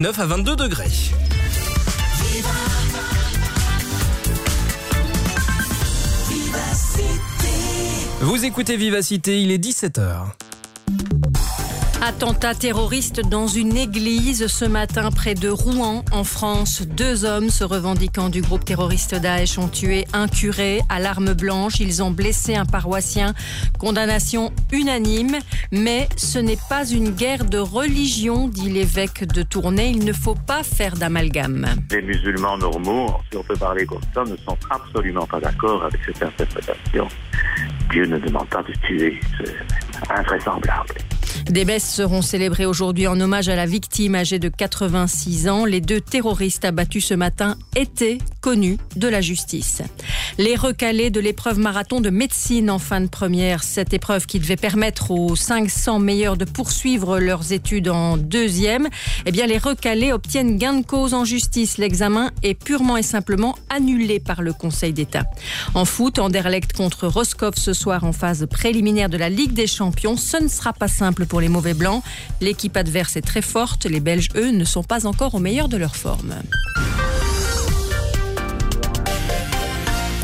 9 à 22 degrés. Vous écoutez Vivacité, il est 17h. Attentat terroriste dans une église ce matin près de Rouen, en France. Deux hommes se revendiquant du groupe terroriste Daesh ont tué un curé à l'arme blanche. Ils ont blessé un paroissien. Condamnation unanime. Mais ce n'est pas une guerre de religion, dit l'évêque de Tournai. Il ne faut pas faire d'amalgame. Les musulmans normaux, si on peut parler comme ça, ne sont absolument pas d'accord avec cette interprétation. Dieu ne demande pas de tuer. C'est invraisemblable. Des messes seront célébrées aujourd'hui en hommage à la victime âgée de 86 ans. Les deux terroristes abattus ce matin étaient connus de la justice. Les recalés de l'épreuve marathon de médecine en fin de première, cette épreuve qui devait permettre aux 500 meilleurs de poursuivre leurs études en deuxième, eh bien les recalés obtiennent gain de cause en justice. L'examen est purement et simplement annulé par le Conseil d'État. En foot, Anderlecht contre Roscoff ce soir en phase préliminaire de la Ligue des Champions. Ce ne sera pas simple pour les mauvais blancs. L'équipe adverse est très forte. Les Belges, eux, ne sont pas encore au meilleur de leur forme.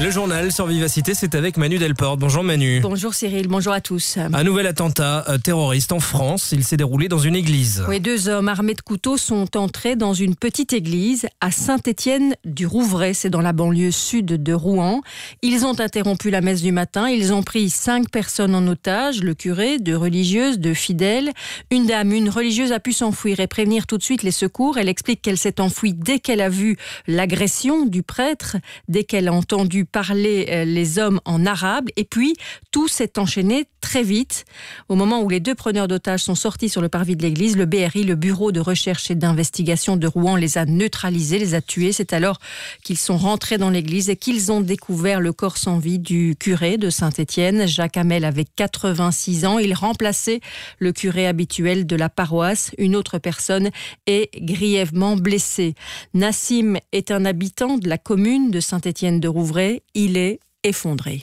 Le journal sur Vivacité, c'est avec Manu Delporte. Bonjour Manu. Bonjour Cyril, bonjour à tous. Un nouvel attentat euh, terroriste en France. Il s'est déroulé dans une église. Oui, deux hommes armés de couteaux sont entrés dans une petite église à Saint-Étienne du Rouvray. C'est dans la banlieue sud de Rouen. Ils ont interrompu la messe du matin. Ils ont pris cinq personnes en otage le curé, deux religieuses, deux fidèles. Une dame, une religieuse, a pu s'enfuir et prévenir tout de suite les secours. Elle explique qu'elle s'est enfuie dès qu'elle a vu l'agression du prêtre, dès qu'elle a entendu parler euh, les hommes en arabe. Et puis, tout s'est enchaîné très vite. Au moment où les deux preneurs d'otages sont sortis sur le parvis de l'église, le BRI, le Bureau de recherche et d'investigation de Rouen, les a neutralisés, les a tués. C'est alors qu'ils sont rentrés dans l'église et qu'ils ont découvert le corps sans vie du curé de Saint-Étienne. Jacques Hamel avait 86 ans. Il remplaçait le curé habituel de la paroisse. Une autre personne est grièvement blessée. Nassim est un habitant de la commune de Saint-Étienne de Rouvray il est effondré.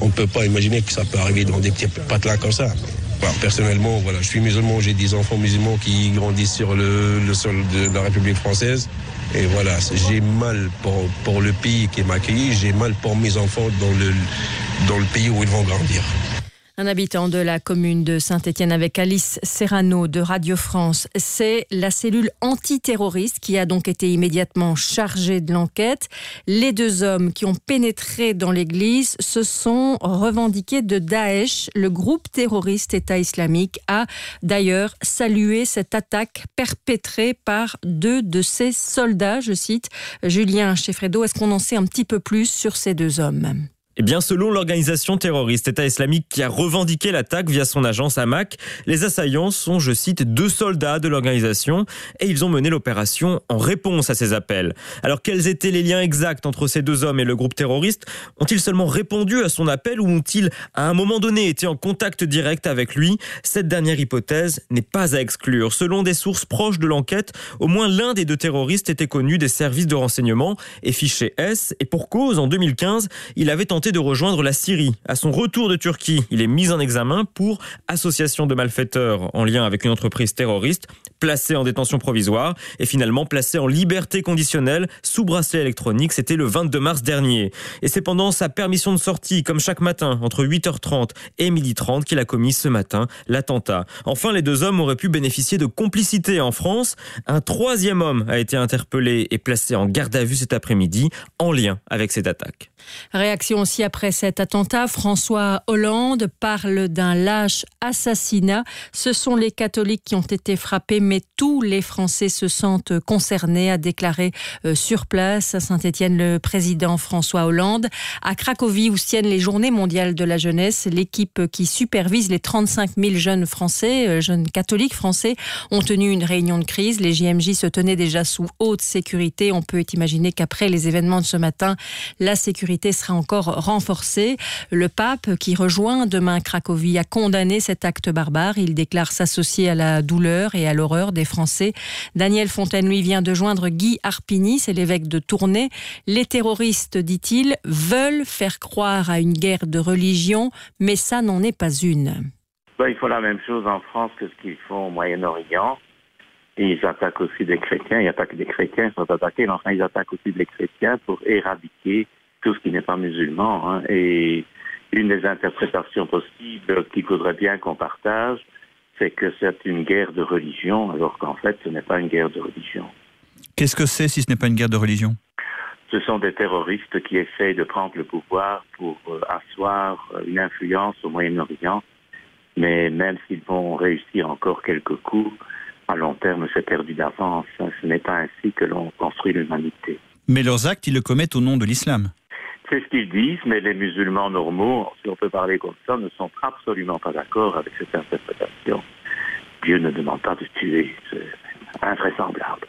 On ne peut pas imaginer que ça peut arriver dans des petits patelins comme ça. personnellement, voilà, je suis musulman, j'ai des enfants musulmans qui grandissent sur le, sol de la République française. Et voilà, j'ai mal pour, pour le pays qui m'a accueilli, j'ai mal pour mes enfants dans le, dans le pays où ils vont grandir. Un habitant de la commune de Saint-Étienne avec Alice Serrano de Radio France. C'est la cellule antiterroriste qui a donc été immédiatement chargée de l'enquête. Les deux hommes qui ont pénétré dans l'église se sont revendiqués de Daesh. Le groupe terroriste État islamique a d'ailleurs salué cette attaque perpétrée par deux de ses soldats. Je cite Julien Chefredo. Est-ce qu'on en sait un petit peu plus sur ces deux hommes? Eh bien, selon l'organisation terroriste État islamique qui a revendiqué l'attaque via son agence AMAC, les assaillants sont, je cite, deux soldats de l'organisation et ils ont mené l'opération en réponse à ces appels. Alors, quels étaient les liens exacts entre ces deux hommes et le groupe terroriste? Ont-ils seulement répondu à son appel ou ont-ils, à un moment donné, été en contact direct avec lui? Cette dernière hypothèse n'est pas à exclure. Selon des sources proches de l'enquête, au moins l'un des deux terroristes était connu des services de renseignement et fiché S. Et pour cause, en 2015, il avait tenté de rejoindre la Syrie. À son retour de Turquie, il est mis en examen pour association de malfaiteurs en lien avec une entreprise terroriste, placé en détention provisoire et finalement placé en liberté conditionnelle sous bracelet électronique. C'était le 22 mars dernier. Et c'est pendant sa permission de sortie, comme chaque matin, entre 8h30 et 12h30, qu'il a commis ce matin l'attentat. Enfin, les deux hommes auraient pu bénéficier de complicité en France. Un troisième homme a été interpellé et placé en garde à vue cet après-midi en lien avec cette attaque. Réaction aussi après cet attentat, François Hollande parle d'un lâche assassinat. Ce sont les catholiques qui ont été frappés, mais tous les Français se sentent concernés, a déclaré euh, sur place à Saint-Étienne le président François Hollande. À Cracovie, où se tiennent les journées mondiales de la jeunesse, l'équipe qui supervise les 35 000 jeunes français, euh, jeunes catholiques français, ont tenu une réunion de crise. Les JMJ se tenaient déjà sous haute sécurité. On peut imaginer qu'après les événements de ce matin, la sécurité sera encore renforcé. Le pape, qui rejoint demain Cracovie, a condamné cet acte barbare. Il déclare s'associer à la douleur et à l'horreur des Français. Daniel Fontaine, lui, vient de joindre Guy Arpini, c'est l'évêque de Tournai. Les terroristes, dit-il, veulent faire croire à une guerre de religion, mais ça n'en est pas une. Ben, il faut la même chose en France que ce qu'ils font au Moyen-Orient. Ils attaquent aussi des chrétiens, ils attaquent des chrétiens, ils sont attaqués, enfin ils attaquent aussi des chrétiens pour éradiquer tout ce qui n'est pas musulman. Hein. Et une des interprétations possibles qu'il faudrait bien qu'on partage, c'est que c'est une guerre de religion, alors qu'en fait ce n'est pas une guerre de religion. Qu'est-ce que c'est si ce n'est pas une guerre de religion? Ce sont des terroristes qui essayent de prendre le pouvoir pour euh, asseoir euh, une influence au Moyen-Orient, mais même s'ils vont réussir encore quelques coups, à long terme, c'est perdu d'avance. Ce n'est pas ainsi que l'on construit l'humanité. Mais leurs actes, ils le commettent au nom de l'islam. C'est ce qu'ils disent, mais les musulmans normaux, si on peut parler comme ça, ne sont absolument pas d'accord avec cette interprétation. Dieu ne demande pas de tuer. C'est invraisemblable.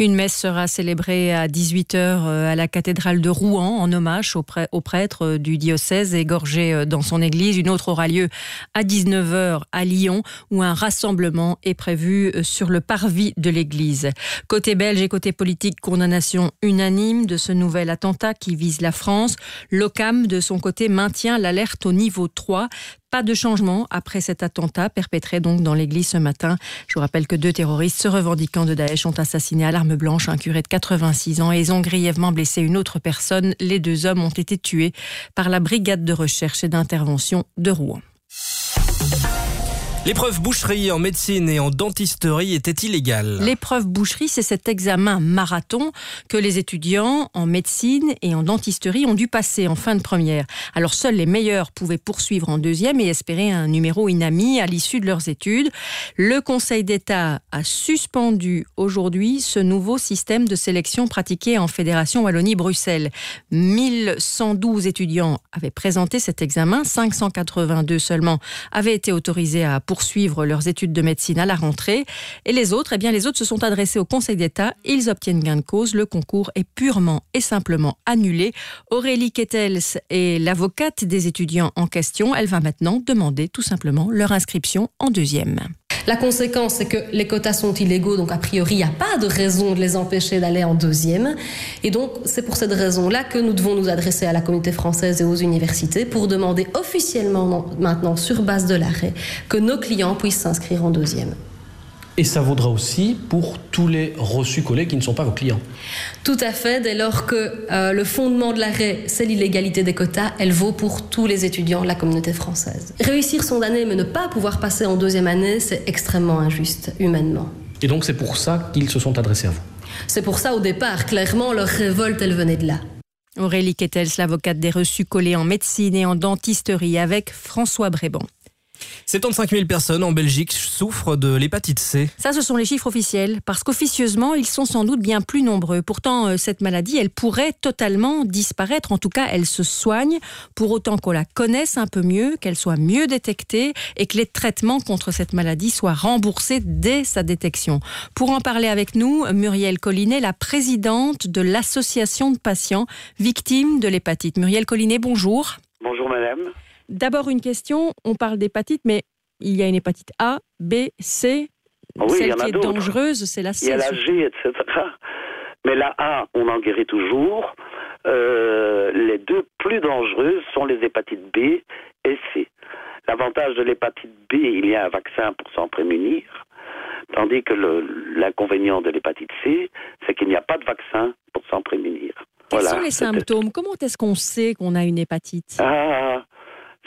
Une messe sera célébrée à 18h euh, à la cathédrale de Rouen en hommage au, prêtre euh, du diocèse égorgé euh, dans son église. Une autre aura lieu à 19h à Lyon où un rassemblement est prévu sur le parvis de l'église. Côté belge et côté politique, condamnation unanime de ce nouvel attentat qui vise la France. L'OCAM, de son côté, maintient l'alerte au niveau 3. Pas de changement après cet attentat perpétré donc dans l'église ce matin. Je vous rappelle que deux terroristes se revendiquant de Daesh ont assassiné à l'arme blanche un curé de 86 ans et ils ont grièvement blessé une autre personne. Les deux hommes ont été tués par la brigade de recherche et d'intervention de Rouen. L'épreuve boucherie en médecine et en dentisterie était illégale. L'épreuve boucherie, c'est cet examen marathon que les étudiants en médecine et en dentisterie ont dû passer en fin de première. Alors seuls les meilleurs pouvaient poursuivre en deuxième et espérer un numéro inami à l'issue de leurs études. Le Conseil d'État a suspendu aujourd'hui ce nouveau système de sélection pratiqué en Fédération Wallonie-Bruxelles. 1112 étudiants avaient présenté cet examen, 582 seulement avaient été autorisés à poursuivre poursuivre leurs études de médecine à la rentrée. Et les autres, eh bien, les autres se sont adressés au Conseil d'État. Ils obtiennent gain de cause. Le concours est purement et simplement annulé. Aurélie Kettels est l'avocate des étudiants en question. Elle va maintenant demander tout simplement leur inscription en deuxième. La conséquence, c'est que les quotas sont illégaux, donc a priori, il n'y a pas de raison de les empêcher d'aller en deuxième. Et donc, c'est pour cette raison-là que nous devons nous adresser à la communauté française et aux universités pour demander officiellement, maintenant, sur base de l'arrêt, que nos clients puissent s'inscrire en deuxième. Et ça vaudra aussi pour tous les reçus collés qui ne sont pas vos clients. Tout à fait. Dès lors que euh, le fondement de l'arrêt, c'est l'illégalité des quotas, elle vaut pour tous les étudiants de la communauté française. Réussir son année mais ne pas pouvoir passer en deuxième année, c'est extrêmement injuste, humainement. Et donc c'est pour ça qu'ils se sont adressés à vous C'est pour ça au départ, clairement, leur révolte, elle venait de là. Aurélie Kettels, l'avocate des reçus collés en médecine et en dentisterie avec François Bréban. 75 000 personnes en Belgique souffrent de l'hépatite C. Ça, ce sont les chiffres officiels, parce qu'officieusement, ils sont sans doute bien plus nombreux. Pourtant, euh, cette maladie, elle pourrait totalement disparaître. En tout cas, elle se soigne pour autant qu'on la connaisse un peu mieux, qu'elle soit mieux détectée et que les traitements contre cette maladie soient remboursés dès sa détection. Pour en parler avec nous, Muriel Collinet, la présidente de l'association de patients victimes de l'hépatite. Muriel Collinet, bonjour. Bonjour madame. D'abord une question, on parle d'hépatite, mais il y a une hépatite A, B, C. Ah oui, Celle il y en a qui est dangereuse, c'est la C. Il y a la G, etc. Mais la A, on en guérit toujours. Euh, les deux plus dangereuses sont les hépatites B et C. L'avantage de l'hépatite B, il y a un vaccin pour s'en prémunir, tandis que l'inconvénient de l'hépatite C, c'est qu'il n'y a pas de vaccin pour s'en prémunir. Quels Voilà. sont les symptômes? Comment est-ce qu'on sait qu'on a une hépatite? Ah,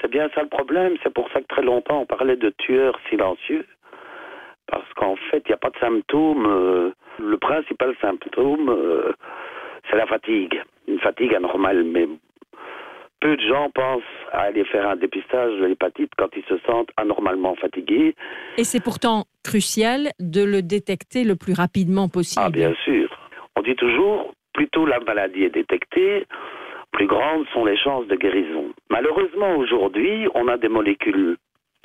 c'est bien ça le problème. C'est pour ça que très longtemps on parlait de tueurs silencieux. Parce qu'en fait, il n'y a pas de symptômes. euh, le principal symptôme, euh, c'est la fatigue. Une fatigue anormale. Mais peu de gens pensent à aller faire un dépistage de l'hépatite quand ils se sentent anormalement fatigués. Et c'est pourtant crucial de le détecter le plus rapidement possible. Ah, bien sûr. On dit toujours, plus tôt la maladie est détectée, plus grandes sont les chances de guérison. Malheureusement, aujourd'hui, on a des molécules,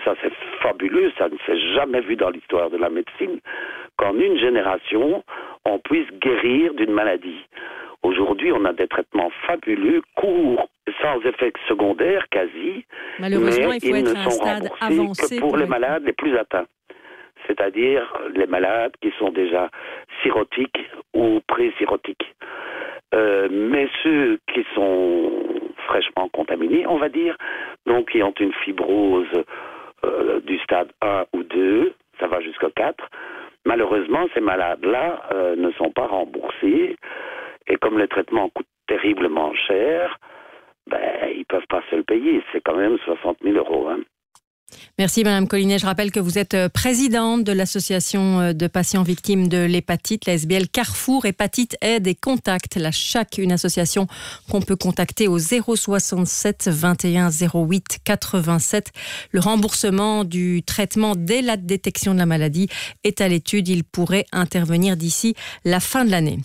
ça c'est fabuleux, ça ne s'est jamais vu dans l'histoire de la médecine, qu'en une génération, on puisse guérir d'une maladie. Aujourd'hui, on a des traitements fabuleux, courts, sans effets secondaires quasi, Malheureusement, mais il faut ils être ne à un sont stade remboursés avancé que pour pour les être- malades les plus atteints. C'est-à-dire les malades qui sont déjà cirrhotiques ou pré-cirrhotiques. Euh, mais ceux qui sont fraîchement contaminés, on va dire, donc qui ont une fibrose euh, du stade 1 ou 2, ça va jusqu'au 4, Malheureusement, ces malades-là euh, ne sont pas remboursés et comme le traitement coûte terriblement cher, ben, ils peuvent pas se le payer. C'est quand même 60 000 euros. Hein. Merci Madame Collinet. Je rappelle que vous êtes euh, présidente de l'association euh, de patients victimes de l'hépatite, la SBL Carrefour Hépatite Aide et Contact. La chaque une association qu'on peut contacter au 067 21 08 87. Le remboursement du traitement dès la détection de la maladie est à l'étude. Il pourrait intervenir d'ici la fin de l'année.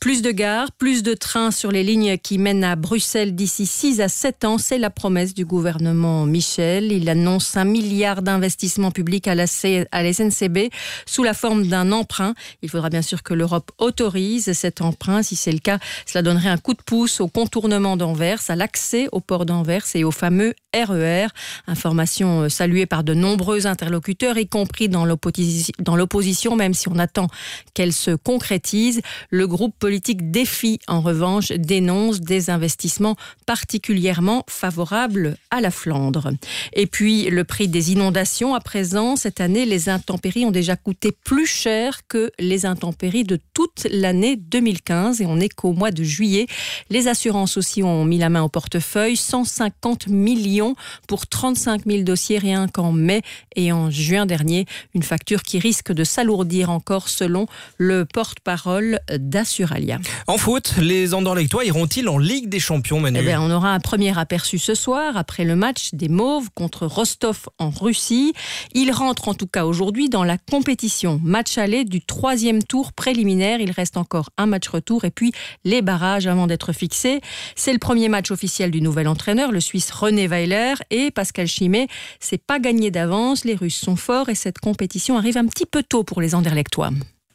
Plus de gares, plus de trains sur les lignes qui mènent à Bruxelles d'ici 6 à 7 ans. C'est la promesse du gouvernement Michel. Il annonce un milliards d'investissements publics à la, à la SNCB sous la forme d'un emprunt. Il faudra bien sûr que l'Europe autorise cet emprunt. Si c'est le cas, cela donnerait un coup de pouce au contournement d'Anvers, à l'accès au port d'Anvers et au fameux RER. E Information euh, saluée par de nombreux interlocuteurs, y compris dans l'opposition, même si on attend qu'elle se concrétise. Le groupe politique Défi, en revanche, dénonce des investissements particulièrement favorables à la Flandre. Et puis, le des inondations. À présent, cette année, les intempéries ont déjà coûté plus cher que les intempéries de toute l'année 2015. Et on est qu'au mois de juillet. Les assurances aussi ont mis la main au portefeuille. 150 millions pour 35 000 dossiers rien qu'en mai et en juin dernier. Une facture qui risque de s'alourdir encore selon le porte-parole d'Assuralia. En foot, les Andorlectois iront-ils en Ligue des Champions, Manu? Eh On aura un premier aperçu ce soir après le match des Mauves contre Rostov en Russie. Il rentre en tout cas aujourd'hui dans la compétition. Match aller du troisième tour préliminaire. Il reste encore un match retour et puis les barrages avant d'être fixés. C'est le premier match officiel du nouvel entraîneur, le Suisse René Weiler et Pascal Chimé. C'est pas gagné d'avance. Les Russes sont forts et cette compétition arrive un petit peu tôt pour les Anderlechtois.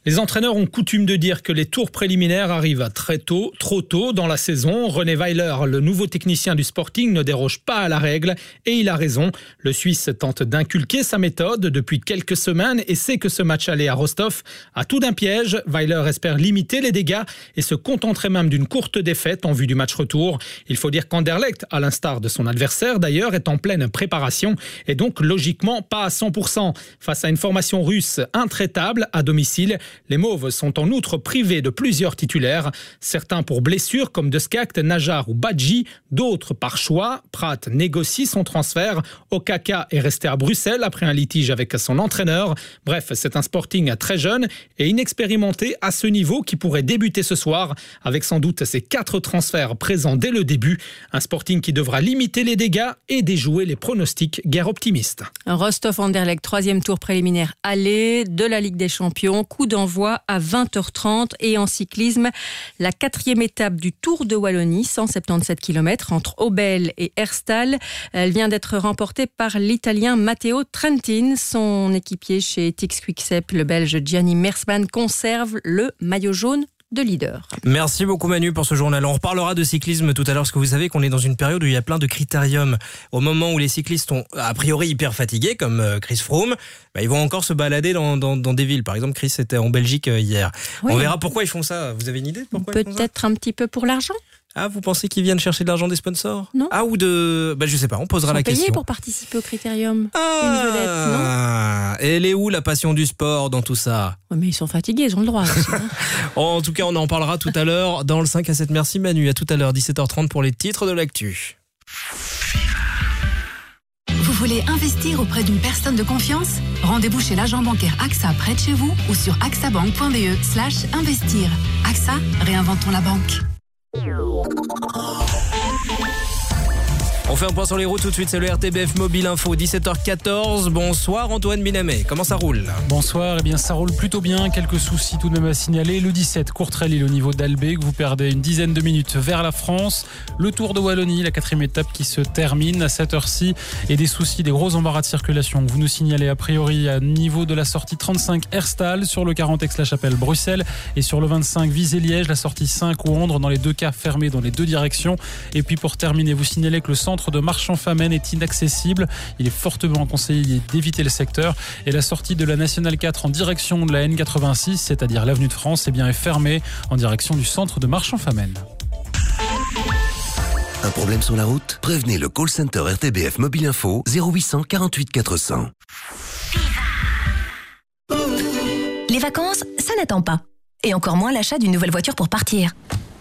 Les entraîneurs ont coutume de dire que les tours préliminaires arrivent très tôt, trop tôt dans la saison. René Weiler, le nouveau technicien du Sporting, ne déroge pas à la règle et il a raison. Le Suisse tente d'inculquer sa méthode depuis quelques semaines et sait que ce match aller à Rostov a tout d'un piège. Weiler espère limiter les dégâts et se contenterait même d'une courte défaite en vue du match retour. Il faut dire qu'Anderlecht, à l'instar de son adversaire d'ailleurs, est en pleine préparation et donc logiquement pas à 100%. Face à une formation russe intraitable à domicile, les Mauves sont en outre privés de plusieurs titulaires, certains pour blessures comme De Skakt, Najar ou Badji, d'autres par choix. Pratt négocie son transfert. Okaka est resté à Bruxelles après un litige avec son entraîneur. Bref, c'est un sporting très jeune et inexpérimenté à ce niveau qui pourrait débuter ce soir avec sans doute ses quatre transferts présents dès le début. Un sporting qui devra limiter les dégâts et déjouer les pronostics guerre optimiste. Rostov-Anderlecht, troisième tour préliminaire aller de la Ligue des Champions. Voie à 20h30 et en cyclisme, la quatrième étape du Tour de Wallonie, 177 km entre Aubel et Herstal. Elle vient d'être remportée par l'Italien Matteo Trentin. Son équipier chez Tix Quickstep, le Belge Gianni Mersman, conserve le maillot jaune de leader. Merci beaucoup Manu pour ce journal. On reparlera de cyclisme tout à l'heure parce que vous savez qu'on est dans une période où il y a plein de critériums. Au moment où les cyclistes sont a priori hyper fatigués, comme euh, Chris Froome, bah, ils vont encore se balader dans, des villes. Par exemple, Chris était en Belgique euh, hier. On verra pourquoi ils font ça. Vous avez une idée Peut-être un petit peu pour l'argent? Ah, vous pensez qu'ils viennent chercher de l'argent des sponsors? Non. Ah, ou de. Bah, je sais pas, on posera Ils sont la payés question. pour participer au critérium. Ah, Une vedette, non? Elle est où la passion du sport dans tout ça? Mais ils sont fatigués, ils ont le droit. Aussi, hein. en tout cas, on en parlera tout à l'heure dans le 5 à 7. Merci Manu. À tout à l'heure, 17h30 pour les titres de l'actu. Vous voulez investir auprès d'une personne de confiance? Rendez-vous chez l'agent bancaire AXA près de chez vous ou sur axabank.be slash investir. AXA, réinventons la banque. you On fait un point sur les routes tout de suite, c'est le RTBF Mobile Info, 17h14. Bonsoir Antoine Binamé, comment ça roule? Bonsoir, eh bien ça roule plutôt bien, quelques soucis tout de même à signaler. Le 17, Courtrai-Lille au niveau d'Albé, vous perdez une dizaine de minutes vers la France. Le Tour de Wallonie, la quatrième étape qui se termine à cette heure-ci et des soucis, des gros embarras de circulation. Vous nous signalez a priori à niveau de la sortie 35 Herstal, sur le 40 Aix-la-Chapelle Bruxelles et sur le 25 Visé-Liège, la sortie 5 Wandre dans les deux cas fermés dans les deux directions. Et puis pour terminer, vous signalez que le centre centre de Marchand-Famenne est inaccessible. Il est fortement conseillé d'éviter le secteur. Et la sortie de la Nationale 4 en direction de la N86, c'est-à-dire l'avenue de France, eh bien, est fermée en direction du centre de Marchand-Famenne. Un problème sur la route? Prévenez le call center RTBF Mobile Info 0800 48 400. Les vacances, ça n'attend pas. Et encore moins l'achat d'une nouvelle voiture pour partir.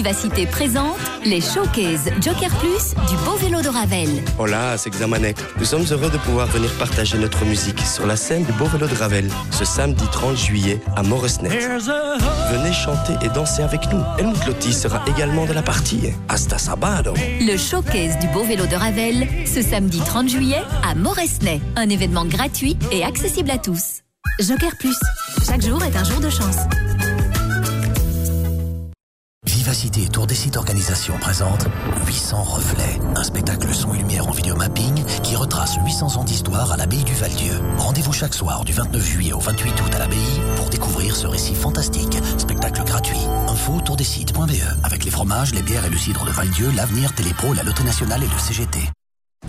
Vivacité présente les showcases Joker Plus du beau vélo de Ravel. Hola, c'est Xamanek. Nous sommes heureux de pouvoir venir partager notre musique sur la scène du beau vélo de Ravel ce samedi 30 juillet à Moresnet. Venez chanter et danser avec nous. Helmut Lotti sera également de la partie. Hasta sabado. Le showcase du beau vélo de Ravel ce samedi 30 juillet à Moresnet. Un événement gratuit et accessible à tous. Joker Plus. Chaque jour est un jour de chance. Vivacité et Tour des sites organisation présente 800 reflets, un spectacle son et lumière en vidéomapping qui retrace 800 ans d'histoire à l'abbaye du Val-Dieu. Rendez-vous chaque soir du 29 juillet au 28 août à l'abbaye pour découvrir ce récit fantastique. Spectacle gratuit. Info tourdesites.be avec les fromages, les bières et le cidre de Val-Dieu, l'avenir, Télépro, la Loterie Nationale et le CGT.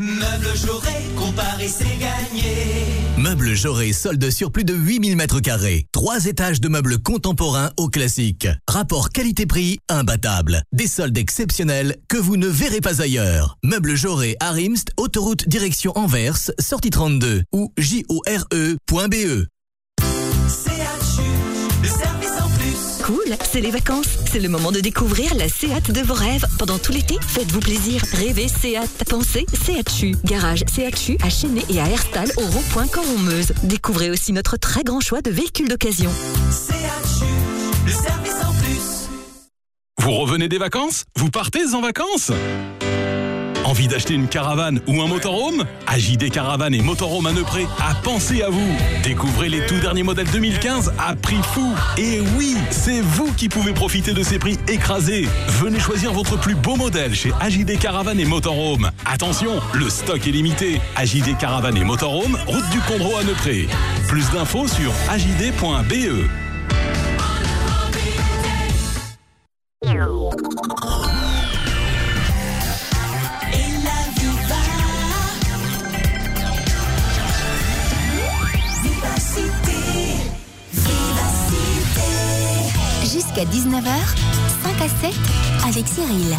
Meubles Jauré, comparer c'est gagné. Meubles Jauré solde sur plus de 8000 mètres carrés. Trois étages de meubles contemporains au classique. Rapport qualité-prix imbattable. Des soldes exceptionnels que vous ne verrez pas ailleurs. Meubles Jauré à Rimst, autoroute direction Anvers, sortie 32 ou jore.be. Cool, c'est les vacances. C'est le moment de découvrir la Seat de vos rêves. Pendant tout l'été, faites-vous plaisir. Rêvez Seat. Pensez CHU. Garage CHU à Chénet et à Herstal au rond-point Caron-Meuse. Découvrez aussi notre très grand choix de véhicules d'occasion. CHU, le service en plus. Vous revenez des vacances? Vous partez en vacances? Envie d'acheter une caravane ou un motorhome AJD Caravane et Motorhome à Neupré a pensé à vous. Découvrez les tout derniers modèles 2015 à prix fou. Et oui, c'est vous qui pouvez profiter de ces prix écrasés. Venez choisir votre plus beau modèle chez AJD Caravane et Motorhome. Attention, le stock est limité. AJD Caravane et Motorhome, route du Condro à Neupré. Plus d'infos sur ajd.be. Jusqu'à 19h, 5 à 7 avec Cyril.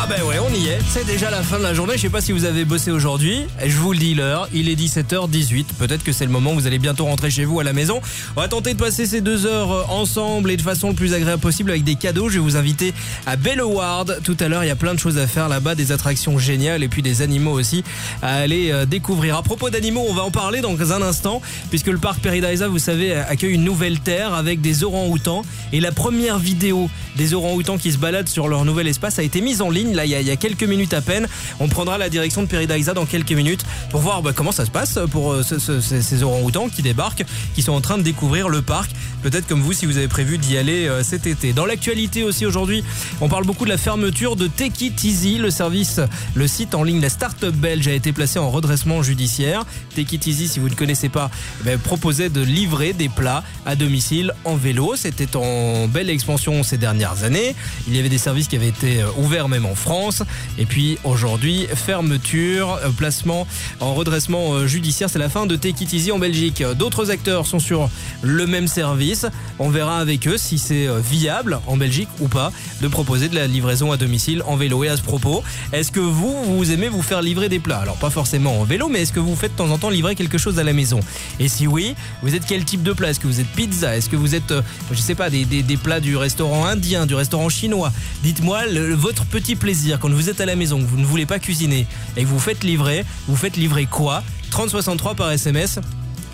Ah ben ouais, on y est. C'est déjà la fin de la journée. Je sais pas si vous avez bossé aujourd'hui. Je vous le dis l'heure. Il est 17h18. Peut-être que c'est le moment où vous allez bientôt rentrer chez vous à la maison. On va tenter de passer ces deux heures euh, ensemble et de façon le plus agréable possible avec des cadeaux. Je vais vous inviter à Belleward. Tout à l'heure, il y a plein de choses à faire là-bas, des attractions géniales et puis des animaux aussi à aller euh, découvrir. À propos d'animaux, on va en parler dans un instant puisque le parc Paradisa, vous savez, accueille une nouvelle terre avec des orang-outans et la première vidéo des orang-outans qui se baladent sur leur nouvel espace a été mise en ligne là il y, a, quelques minutes à peine. On prendra la direction de Paradisa dans quelques minutes pour voir bah, comment ça se passe pour euh, ce- ce- ces, orang-outans qui débarquent, qui sont en train de découvrir le parc. Peut-être comme vous si vous avez prévu d'y aller euh, cet été. Dans l'actualité aussi aujourd'hui, on parle beaucoup de la fermeture de It Easy, le service, le site en ligne, la start-up belge a été placé en redressement judiciaire. It Easy, si vous ne connaissez pas, eh ben, proposait de livrer des plats à domicile en vélo. C'était en belle expansion ces dernières années. Il y avait des services qui avaient été euh, ouverts même France. Et puis aujourd'hui, fermeture, euh, placement en redressement euh, judiciaire. C'est la fin de Take It Easy en Belgique. D'autres acteurs sont sur le même service. On verra avec eux si c'est euh, viable en Belgique ou pas de proposer de la livraison à domicile en vélo. Et à ce propos, est-ce que vous, vous aimez vous faire livrer des plats? Alors pas forcément en vélo, mais est-ce que vous faites de temps en temps livrer quelque chose à la maison? Et si oui, vous êtes quel type de plat? Est-ce que vous êtes pizza? Est-ce que vous êtes, je sais pas, des, des- des plats du restaurant indien, du restaurant chinois? Dites-moi votre petit plaisir. Quand vous êtes à la maison, vous ne voulez pas cuisiner et que vous faites livrer, vous faites livrer quoi? 3063 par SMS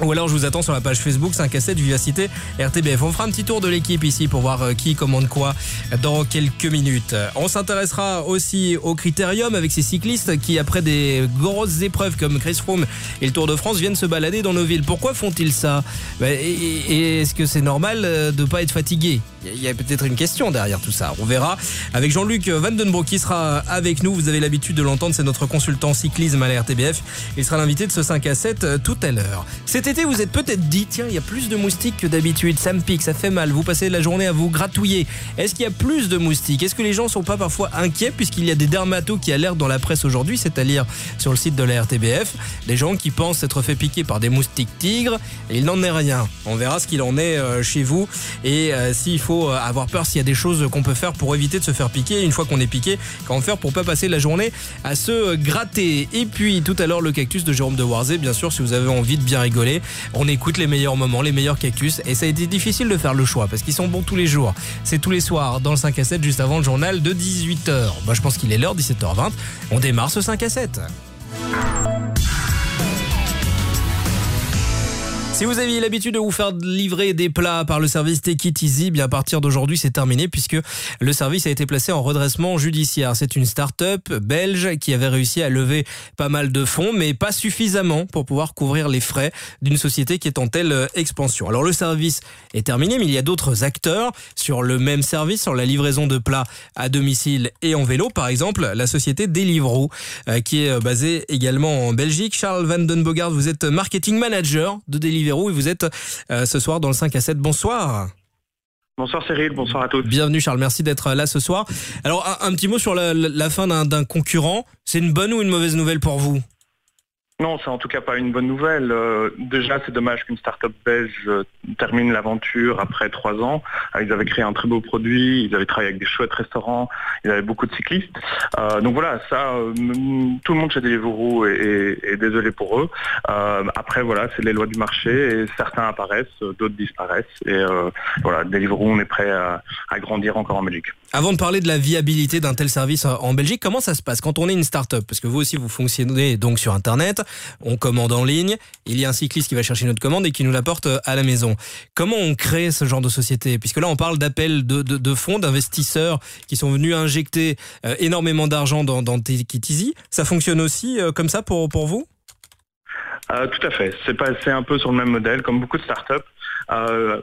Ou alors je vous attends sur la page Facebook 5 à 7 Vivacité RTBF. On fera un petit tour de l'équipe ici pour voir euh, qui commande quoi dans quelques minutes. On s'intéressera aussi au critérium avec ces cyclistes qui, après des grosses épreuves comme Chris Froome et le Tour de France, viennent se balader dans nos villes. Pourquoi font-ils ça? Bah, et- est-ce que c'est normal euh, de pas être fatigué? Il y a peut-être une question derrière tout ça. On verra avec Jean-Luc Vandenbroek qui sera avec nous. Vous avez l'habitude de l'entendre, c'est notre consultant cyclisme à la RTBF. Il sera l'invité de ce 5 à 7 euh, tout à l'heure. Cet été, vous êtes peut-être dit, tiens, il y a plus de moustiques que d'habitude. Ça me pique, ça fait mal. Vous passez la journée à vous gratouiller. Est-ce qu'il y a plus de moustiques? Est-ce que les gens sont pas parfois inquiets puisqu'il y a des dermatos qui alertent dans la presse aujourd'hui, c'est-à-dire sur le site de la RTBF, des gens qui pensent s'être fait piquer par des moustiques tigres et il n'en est rien. On verra ce qu'il en est euh, chez vous et euh, s'il faut euh, avoir peur, s'il y a des choses qu'on peut faire pour éviter de se faire piquer. Une fois qu'on est piqué, comment faire pour pas passer la journée à se gratter. Et puis tout à l'heure le cactus de Jérôme de Warzé, bien sûr, si vous avez envie de bien rigoler, on écoute les meilleurs moments, les meilleurs cactus. Et ça a été difficile de faire le choix parce qu'ils sont bons tous les jours. C'est tous les soirs dans le 5 à 7 juste avant le journal de 18h. Bah, je pense qu'il est l'heure, 17h20. On démarre ce 5 à 7. Si vous aviez l'habitude de vous faire livrer des plats par le service Take It Easy, bien à partir d'aujourd'hui c'est terminé puisque le service a été placé en redressement judiciaire. C'est une start-up belge qui avait réussi à lever pas mal de fonds mais pas suffisamment pour pouvoir couvrir les frais d'une société qui est en telle euh, expansion. Alors le service est terminé mais il y a d'autres acteurs sur le même service, sur la livraison de plats à domicile et en vélo. Par exemple la société Deliveroo euh, qui est euh, basée également en Belgique. Charles Van Den vous êtes marketing manager de Deliveroo et vous êtes euh, ce soir dans le 5 à 7. Bonsoir. Bonsoir Cyril, bonsoir à tous. Bienvenue Charles, merci d'être là ce soir. Alors un, un petit mot sur la, la fin d'un concurrent. C'est une bonne ou une mauvaise nouvelle pour vous? Non, c'est en tout cas pas une bonne nouvelle. Euh, déjà, c'est dommage qu'une start-up belge euh, termine l'aventure après trois ans. Euh, ils avaient créé un très beau produit, ils avaient travaillé avec des chouettes restaurants, ils avaient beaucoup de cyclistes. Donc voilà, ça, tout le monde chez Deliveroo est, désolé pour eux. Après, voilà, c'est les lois du marché et certains apparaissent, d'autres disparaissent. Et voilà, Deliveroo, on est prêt à, à grandir encore en Belgique. Avant de parler de la viabilité d'un tel service en Belgique, comment ça se passe quand on est une start-up? Parce que vous aussi, vous fonctionnez donc sur Internet, on commande en ligne, il y a un cycliste qui va chercher notre commande et qui nous l'apporte à la maison. Comment on crée ce genre de société? Puisque là, on parle d'appels de, de, de fonds, d'investisseurs qui sont venus injecter euh, énormément d'argent dans, dans Easy. Ça fonctionne aussi euh, comme ça pour, pour vous? Euh, tout à fait. C'est un peu sur le même modèle, comme beaucoup de startups. Euh,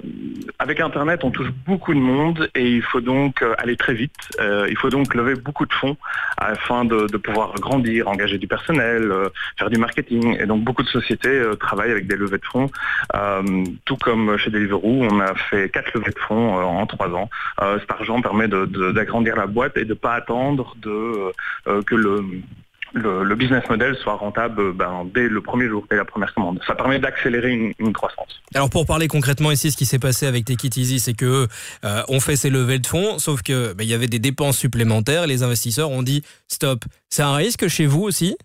avec Internet, on touche beaucoup de monde et il faut donc euh, aller très vite. Euh, il faut donc lever beaucoup de fonds afin de, pouvoir grandir, engager du personnel, euh, faire du marketing. Et donc beaucoup de sociétés euh, travaillent avec des levées de fonds. Euh, tout comme chez Deliveroo, on a fait quatre levées de fonds en trois ans. Cet argent permet d'agrandir la boîte et de ne pas attendre de, que le le, business model soit rentable ben, dès le premier jour, dès la première commande. Ça permet d'accélérer une, croissance. Alors pour parler concrètement ici, ce qui s'est passé avec Take It c'est que euh, fait ces levées de fonds, sauf que ben, il y avait des dépenses supplémentaires. Les investisseurs ont dit stop. C'est un risque chez vous aussi?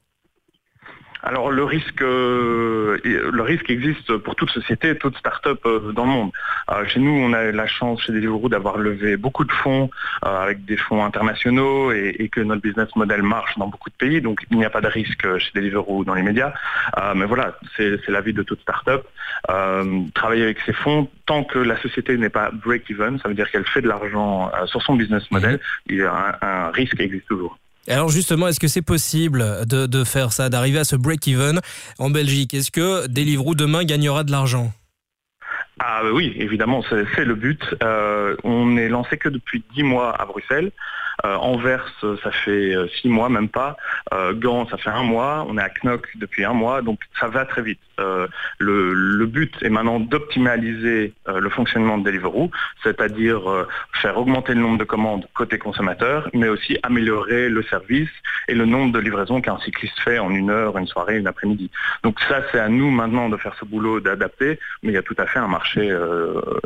Alors le risque, euh, le risque existe pour toute société, toute start-up euh, dans le monde. Euh, chez nous, on a la chance chez Deliveroo d'avoir levé beaucoup de fonds avec des fonds internationaux et, et que notre business model marche dans beaucoup de pays. Donc il n'y a pas de risque chez Deliveroo dans les médias. Mais voilà, c'est la vie de toute start-up. Travailler avec ces fonds, tant que la société n'est pas break-even, ça veut dire qu'elle fait de l'argent sur son business model, il y a un, un risque existe toujours. Alors justement, est-ce que c'est possible de, faire ça, d'arriver à ce break-even en Belgique? Est-ce que Deliveroo demain gagnera de l'argent? Ah oui, évidemment, c'est c'est le but. Euh, on n'est lancé que depuis 10 mois à Bruxelles. Euh, Anvers, ça fait euh, six mois, même pas. Euh, Gand, ça fait un mois. On est à Knock depuis un mois, donc ça va très vite. Le, but est maintenant d'optimaliser le fonctionnement de Deliveroo, c'est-à-dire faire augmenter le nombre de commandes côté consommateur, mais aussi améliorer le service et le nombre de livraisons qu'un cycliste fait en une heure, une soirée, une après-midi. Donc ça, c'est à nous maintenant de faire ce boulot, d'adapter, mais il y a tout à fait un marché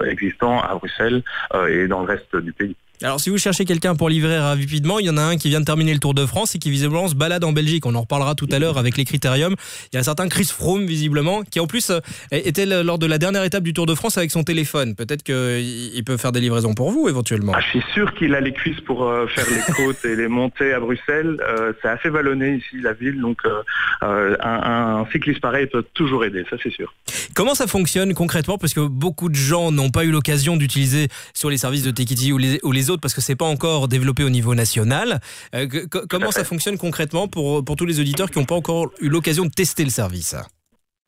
existant à Bruxelles et dans le reste du pays. Alors si vous cherchez quelqu'un pour livrer rapidement, il y en a un qui vient de terminer le Tour de France et qui visiblement se balade en Belgique. On en reparlera tout à l'heure avec les critériums. Il y a un certain Chris Froome visiblement qui en plus euh, était lors de la dernière étape du Tour de France avec son téléphone. Peut-être qu'il peut faire des livraisons pour vous éventuellement. Ah, je suis sûr qu'il a les cuisses pour euh, faire les côtes et les montées à Bruxelles. Euh, c'est assez vallonné ici, la ville, donc euh, un, un cycliste pareil peut toujours aider, ça c'est sûr. Comment ça fonctionne concrètement? Parce que beaucoup de gens n'ont pas eu l'occasion d'utiliser sur les services de Tekiti ou les, ou les autres parce que c'est pas encore développé au niveau national. Euh, comment ça fonctionne concrètement pour, pour tous les auditeurs qui n'ont pas encore eu l'occasion de tester le service?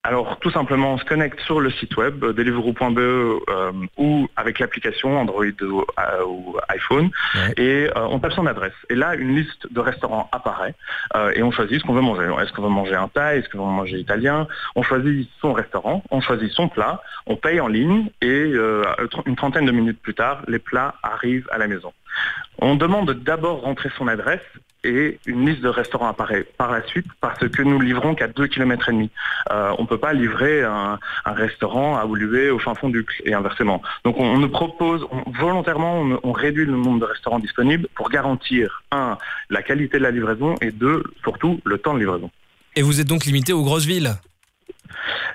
Alors tout simplement, on se connecte sur le site web euh, deliveroo.be euh, ou avec l'application Android ou, euh, ou iPhone et euh, on tape son adresse. Et là, une liste de restaurants apparaît et on choisit ce qu'on veut manger. Est-ce qu'on veut manger un thaï Est-ce qu'on veut manger italien? On choisit son restaurant, on choisit son plat, on paye en ligne et une trentaine de minutes plus tard, les plats arrivent à la maison. On demande d'abord rentrer son adresse et une liste de restaurants apparaît par la suite parce que nous livrons qu'à 2 km et demi. Euh, on ne peut pas livrer un, restaurant à Oulué au fin fond du et inversement. Donc on, nous propose, on- volontairement, on, on réduit le nombre de restaurants disponibles pour garantir, un, la qualité de la livraison et deux, surtout, le temps de livraison. Et vous êtes donc limité aux grosses villes?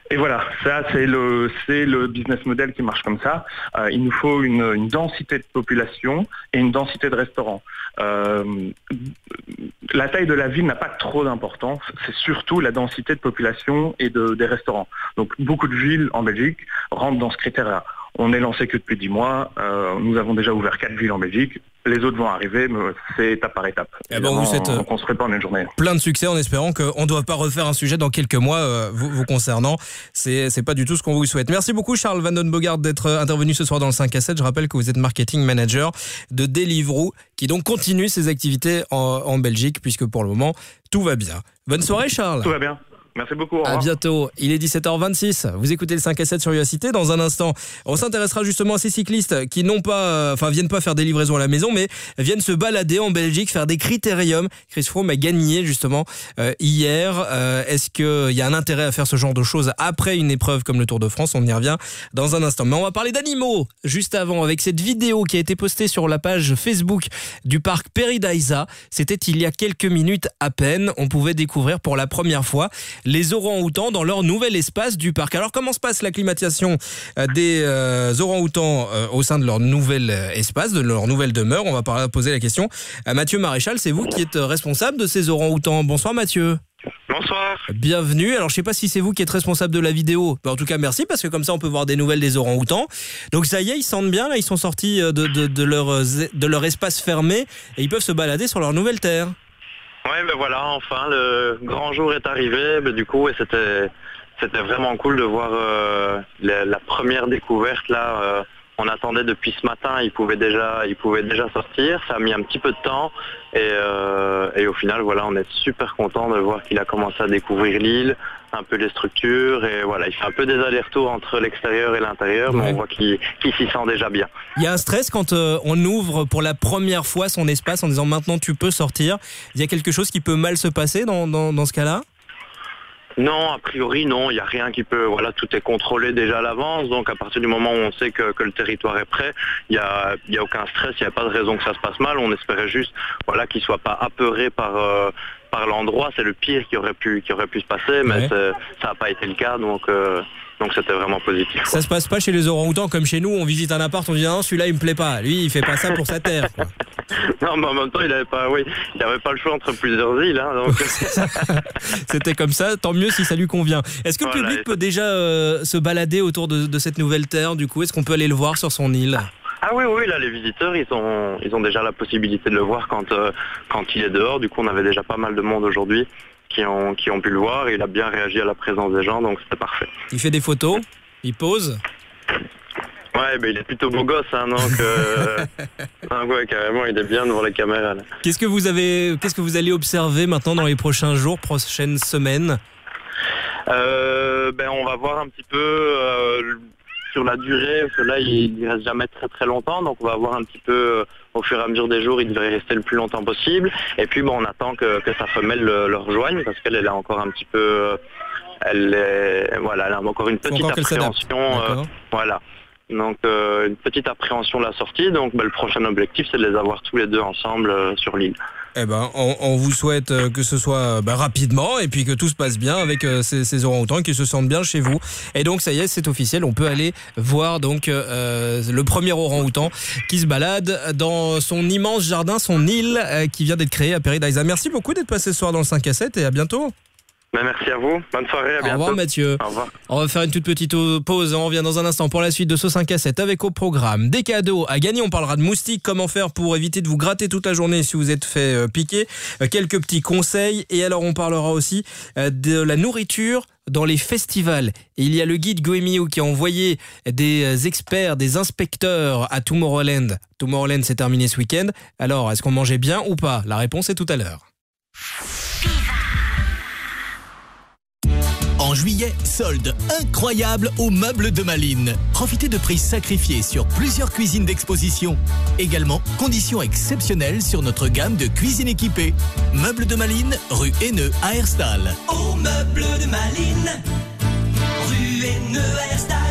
Et voilà, ça c'est le business model qui marche comme ça. Euh, il nous faut une, densité de population et une densité de restaurants. Euh, la taille de la ville n'a pas trop d'importance, c'est surtout la densité de population et de, des restaurants. Donc beaucoup de villes en Belgique rentrent dans ce critère-là. On est lancé que depuis 10 mois, euh, nous avons déjà ouvert quatre villes en Belgique, les autres vont arriver, mais c'est étape par étape. Eh ben, vous êtes, euh, on ne construit pas en une journée. Plein de succès en espérant qu'on ne doit pas refaire un sujet dans quelques mois euh, vous, vous concernant. C'est c'est pas du tout ce qu'on vous souhaite. Merci beaucoup Charles Van d'être intervenu ce soir dans le 5 à 7. Je rappelle que vous êtes marketing manager de Deliveroo qui donc continue ses activités en, en Belgique puisque pour le moment tout va bien. Bonne soirée Charles. Tout va bien. Merci beaucoup. Au À bientôt. Il est 17h26. Vous écoutez le 5 à 7 sur UACité. Dans un instant, on s'intéressera justement à ces cyclistes qui n'ont pas, euh, enfin, viennent pas faire des livraisons à la maison, mais viennent se balader en Belgique, faire des critériums. Chris Froome a gagné justement euh, hier. Euh, Est-ce qu'il y a un intérêt à faire ce genre de choses après une épreuve comme le Tour de France? On y revient dans un instant. Mais on va parler d'animaux juste avant avec cette vidéo qui a été postée sur la page Facebook du parc Peridaisa. C'était il y a quelques minutes à peine. On pouvait découvrir pour la première fois les orang-outans dans leur nouvel espace du parc. Alors comment se passe l'acclimatation euh, des euh, orang-outans euh, au sein de leur nouvel euh, espace, de leur nouvelle demeure? On va par- poser la question à Mathieu Maréchal. C'est vous qui êtes responsable de ces orang-outans. Bonsoir Mathieu. Bonsoir. Bienvenue. Alors je sais pas si c'est vous qui êtes responsable de la vidéo. Mais en tout cas merci parce que comme ça on peut voir des nouvelles des orang-outans. Donc ça y est, ils sentent bien là, ils sont sortis de, de, de leur, zé- de leur espace fermé et ils peuvent se balader sur leur nouvelle terre. Ouais, ben voilà, enfin, le grand jour est arrivé. Ben, du coup, c'était, c'était vraiment cool de voir euh, la, la première découverte là. euh, on attendait depuis ce matin, il pouvait déjà, il pouvait déjà sortir. Ça a mis un petit peu de temps et, euh, et au final, voilà, on est super content de voir qu'il a commencé à découvrir l'île, un peu les structures et voilà, il fait un peu des allers-retours entre l'extérieur et l'intérieur, mais on voit qu'il, s'y sent déjà bien. Il y a un stress quand euh, on ouvre pour la première fois son espace en disant maintenant tu peux sortir. Il y a quelque chose qui peut mal se passer dans, dans, dans ce cas-là? Non, a priori non, il n'y a rien qui peut, voilà, tout est contrôlé déjà à l'avance, donc à partir du moment où on sait que, que le territoire est prêt, il n'y a, il y a aucun stress, il n'y a pas de raison que ça se passe mal, on espérait juste voilà, qu'il ne soit pas apeuré par, euh, par l'endroit, c'est le pire qui aurait pu, qui aurait pu se passer, mais Ouais. ça n'a pas été le cas, donc euh, donc c'était vraiment positif. Ça se passe pas chez les orang-outans comme chez nous, on visite un appart, on dit non celui-là il me plaît pas, lui il fait pas ça pour sa terre. quoi. Non, mais en même temps, il n'avait pas, oui, il avait pas le choix entre plusieurs îles, hein, donc... C'était comme ça, tant mieux si ça lui convient. Est-ce que le Voilà, public et- peut déjà euh, se balader autour de, de cette nouvelle terre du coup? Est-ce qu'on peut aller le voir sur son île? Ah oui, oui, là, les visiteurs, ils ont, ils ont déjà la possibilité de le voir quand, euh, quand il est dehors. Du coup, on avait déjà pas mal de monde aujourd'hui qui ont, qui ont pu le voir. Et il a bien réagi à la présence des gens, donc c'était parfait. Il fait des photos, il pose. Ouais, ben, il est plutôt beau gosse, hein, donc, euh, ouais, carrément, il est bien devant les caméras. Là. Qu'est-ce que vous avez, qu'est-ce que vous allez observer maintenant dans les prochains jours, prochaines semaines? Euh, ben, on va voir un petit peu euh, sur la durée, parce que là, il, il reste jamais très très longtemps, donc on va voir un petit peu au fur et à mesure des jours, il devrait rester le plus longtemps possible. Et puis, bon, on attend que, que sa femelle le, le rejoigne, parce qu'elle elle a encore un petit peu, euh, elle est, voilà, elle a encore une petite encore appréhension, euh, voilà. Donc euh, une petite appréhension de la sortie. Donc bah, le prochain objectif, c'est de les avoir tous les deux ensemble euh, sur l'île. Eh ben, on, on vous souhaite euh, que ce soit bah, rapidement et puis que tout se passe bien avec ces, orang-outans, qu'ils se sentent bien chez vous. Et donc, ça y est, c'est officiel. On peut aller voir donc le premier orang-outan qui se balade dans son immense jardin, son île qui vient d'être créée à Peridaisa. Merci beaucoup d'être passé ce soir dans le 5 à 7 et à bientôt. Bah, merci à vous. Bonne soirée. À Au bientôt. revoir Mathieu. Au revoir. On va faire une toute petite au- pause. On revient dans un instant pour la suite de ce 5 à 7 avec au programme des cadeaux à gagner. On parlera de moustiques, comment faire pour éviter de vous gratter toute la journée si vous êtes fait euh, piquer. Euh, Quelques petits conseils. Et alors on parlera aussi euh, de la nourriture dans les festivals. Et il y a le guide Goemio qui a envoyé des experts, des inspecteurs à Tomorrowland. Tomorrowland s'est terminé ce week-end. Alors, est-ce qu'on mangeait bien ou pas? La réponse est tout à l'heure. Juillet, solde incroyable aux meubles de Malines. Profitez de prix sacrifiés sur plusieurs cuisines d'exposition. Également, conditions exceptionnelles sur notre gamme de cuisine équipée. Meubles de Malines, rue Haineux à Herstal. De Malines, rue Haineux à.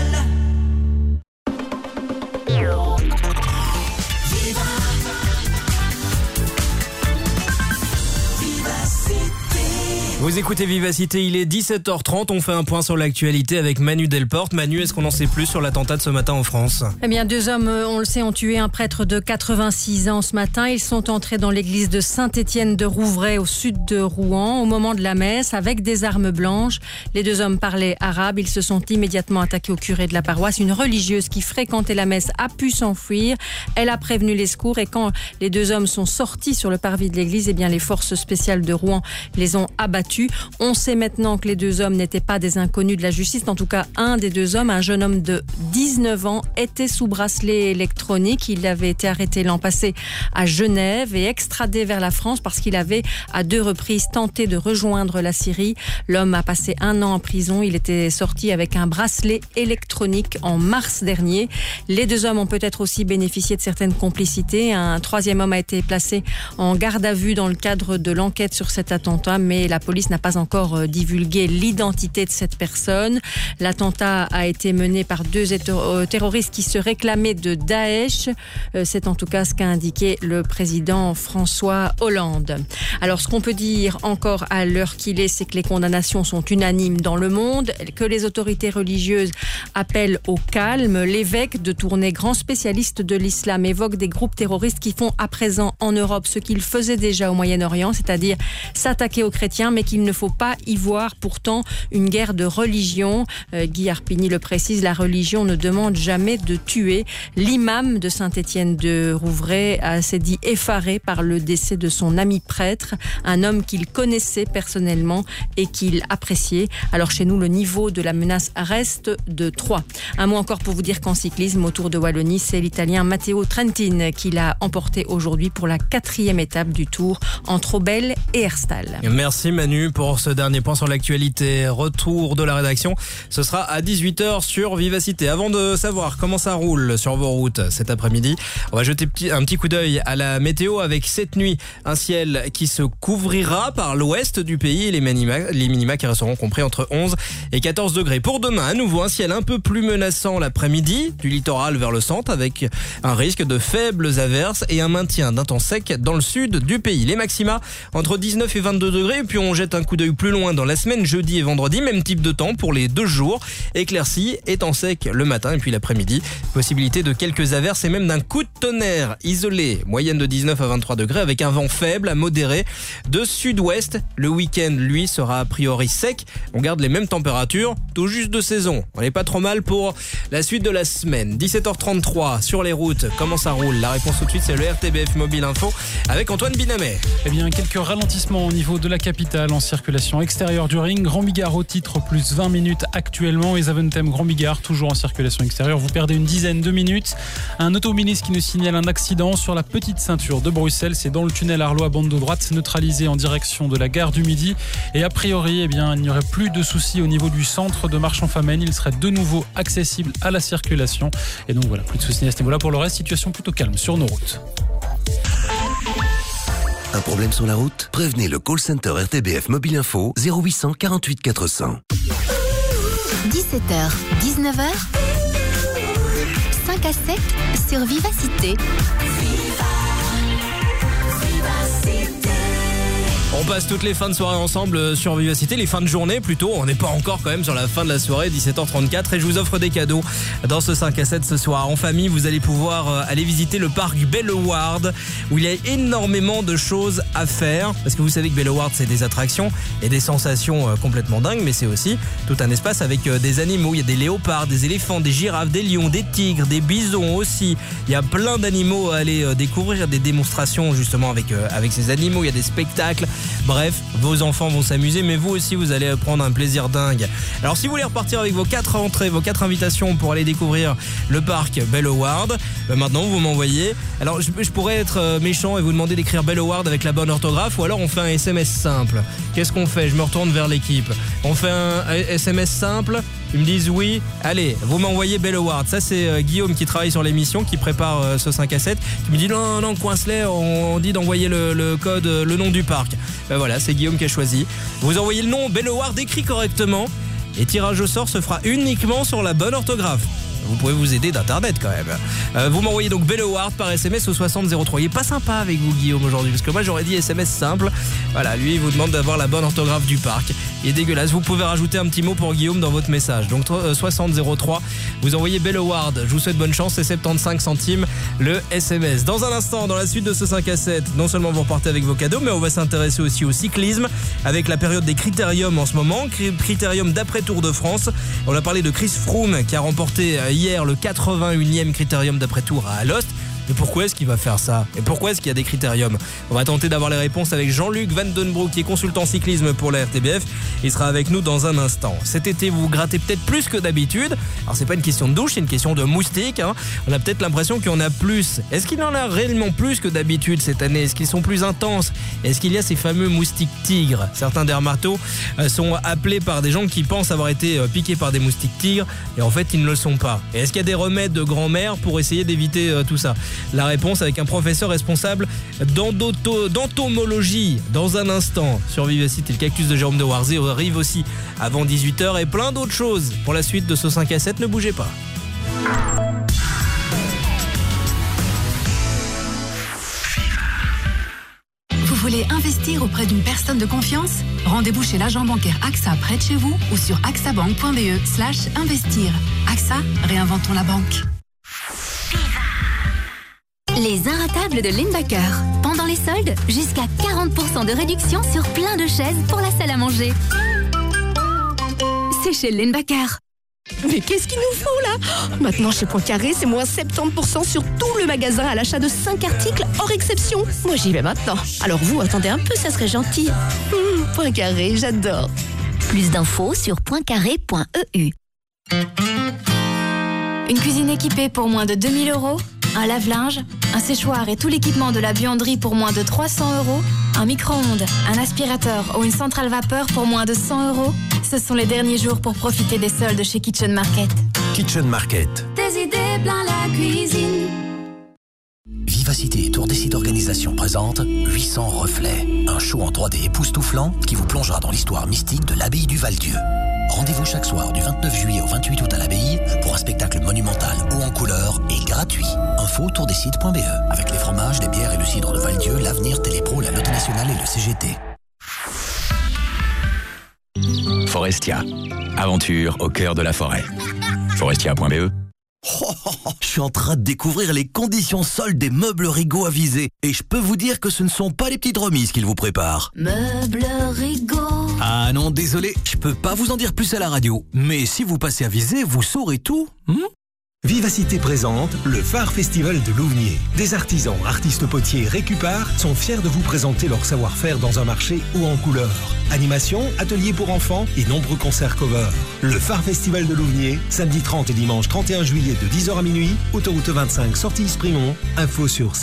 Vous écoutez Vivacité, il est 17h30, on fait un point sur l'actualité avec Manu Delporte. Manu, est-ce qu'on en sait plus sur l'attentat de ce matin en France? Eh bien, deux hommes, euh, on le sait, ont tué un prêtre de 86 ans ce matin. Ils sont entrés dans l'église de Saint-Étienne de Rouvray, au sud de Rouen, au moment de la messe, avec des armes blanches. Les deux hommes parlaient arabe. Ils se sont immédiatement attaqués au curé de la paroisse. Une religieuse qui fréquentait la messe a pu s'enfuir. Elle a prévenu les secours et quand les deux hommes sont sortis sur le parvis de l'église, eh bien, les forces spéciales de Rouen les ont abattus. On sait maintenant que les deux hommes n'étaient pas des inconnus de la justice. En tout cas, un des deux hommes, un jeune homme de 19 ans, était sous bracelet électronique. Il avait été arrêté l'an passé à Genève et extradé vers la France parce qu'il avait à deux reprises tenté de rejoindre la Syrie. L'homme a passé un an en prison. Il était sorti avec un bracelet électronique en mars dernier. Les deux hommes ont peut-être aussi bénéficié de certaines complicités. Un troisième homme a été placé en garde à vue dans le cadre de l'enquête sur cet attentat, mais la police n'a pas encore euh, divulgué l'identité de cette personne. L'attentat a été mené par deux euh, terroristes qui se réclamaient de Daesh. Euh, C'est en tout cas ce qu'a indiqué le président François Hollande. Alors ce qu'on peut dire encore à l'heure qu'il est, c'est que les condamnations sont unanimes dans le monde, que les autorités religieuses appellent au calme. L'évêque de Tournai, grand spécialiste de l'islam, évoque des groupes terroristes qui font à présent en Europe ce qu'ils faisaient déjà au Moyen-Orient, c'est-à-dire s'attaquer aux chrétiens, mais qu'il ne faut pas y voir pourtant une guerre de religion. Euh, Guy Arpini le précise, la religion ne demande jamais de tuer. L'imam de Saint-Étienne de Rouvray s'est dit effaré par le décès de son ami prêtre, un homme qu'il connaissait personnellement et qu'il appréciait. Alors chez nous, le niveau de la menace reste de 3. Un mot encore pour vous dire qu'en cyclisme, autour de Wallonie, c'est l'Italien Matteo Trentin qui l'a emporté aujourd'hui pour la quatrième étape du Tour entre Aubel et Herstal. Merci Manu pour ce dernier point sur l'actualité. Retour de la rédaction, ce sera à 18h sur Vivacité. Avant de savoir comment ça roule sur vos routes cet après-midi, on va jeter un petit coup d'œil à la météo avec cette nuit un ciel qui se couvrira par l'ouest du pays et les minima, les minima qui resteront compris entre 11 et 14 degrés. Pour demain, à nouveau un ciel un peu plus menaçant l'après-midi du littoral vers le centre avec un risque de faibles averses et un maintien d'un temps sec dans le sud du pays. Les maxima entre 19 et 22 degrés. Et puis on jette un coup d'œil plus loin dans la semaine, jeudi et vendredi, même type de temps pour les deux jours. Éclairci et temps sec le matin et puis l'après-midi. Possibilité de quelques averses et même d'un coup de tonnerre isolé. Moyenne de 19 à 23 degrés avec un vent faible à modéré de sud-ouest. Le week-end, lui, sera a priori sec. On garde les mêmes températures, tout juste de saison. On n'est pas trop mal pour la suite de la semaine. 17h33 sur les routes. Comment ça roule? La réponse tout de suite, c'est le RTBF Mobile Info avec Antoine Binamet. Eh bien, quelques ralentissements au niveau de la capitale circulation extérieure du ring. Grand Bigard au titre, plus 20 minutes actuellement. Et Zaventem Grand Bigard, toujours en circulation extérieure. Vous perdez une dizaine de minutes. Un automobiliste qui nous signale un accident sur la petite ceinture de Bruxelles. C'est dans le tunnel Arlois, bande de droite, neutralisé en direction de la gare du Midi. Et a priori, eh bien, il n'y aurait plus de soucis au niveau du centre de Marchand-Famenne. Il serait de nouveau accessible à la circulation. Et donc voilà, plus de soucis à ce niveau-là. Pour le reste, situation plutôt calme sur nos routes. Un problème sur la route? Prévenez le call center RTBF Mobile Info 0800 48 400. 17h, 19h, 5 à 7 sur Vivacité. On passe toutes les fins de soirée ensemble euh, sur Vivacité, les fins de journée plutôt. On n'est pas encore quand même sur la fin de la soirée, 17h34. Et je vous offre des cadeaux dans ce 5 à 7 ce soir. En famille, vous allez pouvoir euh, aller visiter le parc Belleward où il y a énormément de choses à faire. Parce que vous savez que Belleward, c'est des attractions et des sensations euh, complètement dingues, mais c'est aussi tout un espace avec des animaux. Il y a des léopards, des éléphants, des girafes, des lions, des tigres, des bisons aussi. Il y a plein d'animaux à aller découvrir, des démonstrations justement avec, avec ces animaux. Il y a des spectacles. Bref, vos enfants vont s'amuser, mais vous aussi, vous allez prendre un plaisir dingue. Alors, si vous voulez repartir avec vos quatre entrées, vos quatre invitations pour aller découvrir le parc Belloward, euh, maintenant vous m'envoyez. Alors, je, pourrais être euh, méchant et vous demander d'écrire Belloward avec la bonne orthographe, ou alors on fait un SMS simple. Qu'est-ce qu'on fait? Je me retourne vers l'équipe. On fait un SMS simple ils me disent oui. Allez, vous m'envoyez Bell Award. Ça, c'est euh, Guillaume qui travaille sur l'émission, qui prépare euh, ce 5 à 7, qui me dit non, non, coince-les, on, dit d'envoyer le, code, euh, le nom du parc. Ben voilà, c'est Guillaume qui a choisi. Vous envoyez le nom Bell Award écrit correctement. Et tirage au sort se fera uniquement sur la bonne orthographe. Vous pouvez vous aider d'internet quand même. vous m'envoyez donc Bell Award par SMS au 6003. Il est pas sympa avec vous Guillaume aujourd'hui parce que moi j'aurais dit SMS simple. Voilà, lui il vous demande d'avoir la bonne orthographe du parc est dégueulasse. Vous pouvez rajouter un petit mot pour Guillaume dans votre message. Donc 6003, euh, vous envoyez Bell Award. Je vous souhaite bonne chance, c'est 75 centimes le SMS. Dans un instant, dans la suite de ce 5 à 7, non seulement vous repartez avec vos cadeaux, mais on va s'intéresser aussi au cyclisme avec la période des critériums en ce moment, critérium d'après Tour de France. On a parlé de Chris Froome qui a remporté euh, hier le 81e critérium d'après Tour à Alost. Mais pourquoi est-ce qu'il va faire ça Et pourquoi est-ce qu'il y a des critériums On va tenter d'avoir les réponses avec Jean-Luc Vandenbroek, qui est consultant cyclisme pour la RTBF. Il sera avec nous dans un instant. Cet été, vous, grattez peut-être plus que d'habitude. Alors, c'est pas une question de douche, c'est une question de moustique. Hein. On a peut-être l'impression qu'il y en a plus. Est-ce qu'il en a réellement plus que d'habitude cette année? Est-ce qu'ils sont plus intenses? Est-ce qu'il y a ces fameux moustiques tigres? Certains dermatos euh, sont appelés par des gens qui pensent avoir été euh, piqués par des moustiques tigres et en fait, ils ne le sont pas. Et est-ce qu'il y a des remèdes de grand-mère pour essayer d'éviter euh, tout ça? La réponse avec un professeur responsable d'entomologie dans un instant sur Vivacité. Le cactus de Jérôme de Warzé arrive aussi avant 18h et plein d'autres choses. Pour la suite de ce 5 à 7, ne bougez pas. Vous voulez investir auprès d'une personne de confiance? Rendez-vous chez l'agent bancaire AXA près de chez vous ou sur axabank.be slash investir. AXA, réinventons la banque. Les Inratables de Limbacker. Pendant les soldes, jusqu'à 40% de réduction sur plein de chaises pour la salle à manger. C'est chez Limbacker. Mais qu'est-ce qu'il nous faut là? Maintenant chez Poincaré, c'est moins 70% sur tout le magasin à l'achat de 5 articles hors exception. Moi j'y vais maintenant. Alors vous, attendez un peu, ça serait gentil. Hum, Poincaré, j'adore. Plus d'infos sur poincaré.eu. Une cuisine équipée pour moins de 2000 euros? Un lave-linge, un séchoir et tout l'équipement de la buanderie pour moins de 300 euros, un micro-ondes, un aspirateur ou une centrale vapeur pour moins de 100 euros, ce sont les derniers jours pour profiter des soldes chez Kitchen Market. Kitchen Market. Des idées plein la cuisine. Vivacité et Tour des sites d'organisation présente 800 reflets, un show en 3D époustouflant qui vous plongera dans l'histoire mystique de l'abbaye du Val-Dieu. Rendez-vous chaque soir du 29 juillet au 28 août à l'abbaye pour un spectacle monumental ou en couleur et gratuit. Info tourdesites.be avec les fromages, les bières et le cidre de Val-Dieu, l'avenir Télépro, la Loterie Nationale et le CGT. Forestia. Aventure au cœur de la forêt. Forestia.be suis en train de découvrir les conditions soldes des meubles Rigaud avisés. Et je peux vous dire que ce ne sont pas les petites remises qu'ils vous préparent. Meubles Rigaud. Ah non, désolé, je peux pas vous en dire plus à la radio. Mais si vous passez à viser, vous saurez tout. Hmm? Vivacité présente le Phare Festival de Louvnier. Des artisans, artistes potiers, récupars sont fiers de vous présenter leur savoir-faire dans un marché haut en couleur. Animation, ateliers pour enfants et nombreux concerts cover. Le Phare Festival de Louvnier, samedi 30 et dimanche 31 juillet de 10h à minuit, autoroute 25 sortie Sprimont. Info sur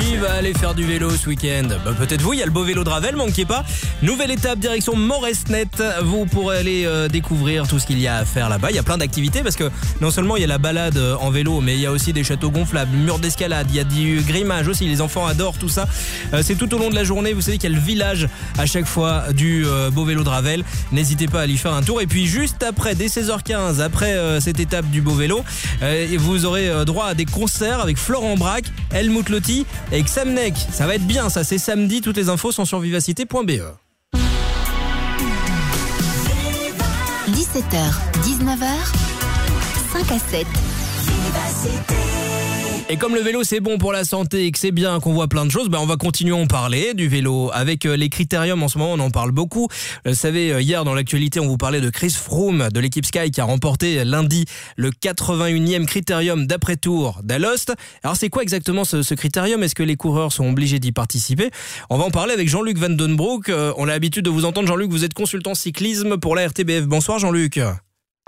5jours va aller faire du vélo ce week-end bah, Peut-être vous, il y a le beau vélo de Ravel, manquez pas. Nouvelle étape, direction Moresnet. Vous pourrez aller euh, découvrir tout ce qu'il y a à faire là-bas. Il y a plein d'activités parce que non seulement il y a la balade euh, en vélo, mais il y a aussi des châteaux gonflables, murs d'escalade, il y a du grimage aussi. Les enfants adorent tout ça. Euh, C'est tout au long de la journée. Vous savez qu'il y a le village à chaque fois du beau vélo de Ravel. N'hésitez pas à aller faire un tour. Et puis juste après, dès 16h15, après cette étape du beau vélo, vous aurez droit à des concerts avec Florent Braque, Helmut Lotti et Xamnek. Ça va être bien, ça. C'est samedi. Toutes les infos sont sur vivacité.be. 17h, 19h, 5 à 7. Et comme le vélo c'est bon pour la santé et que c'est bien qu'on voit plein de choses, ben on va continuer à en parler du vélo avec euh, les critériums. En ce moment, on en parle beaucoup. Vous savez, euh, hier dans l'actualité, on vous parlait de Chris Froome de l'équipe Sky qui a remporté lundi le 81e critérium d'après-tour d'Alost. Alors c'est quoi exactement ce, critérium? Est-ce que les coureurs sont obligés d'y participer? On va en parler avec Jean-Luc Van Den Broek. Euh, On a l'habitude de vous entendre, Jean-Luc. Vous êtes consultant cyclisme pour la RTBF. Bonsoir, Jean-Luc.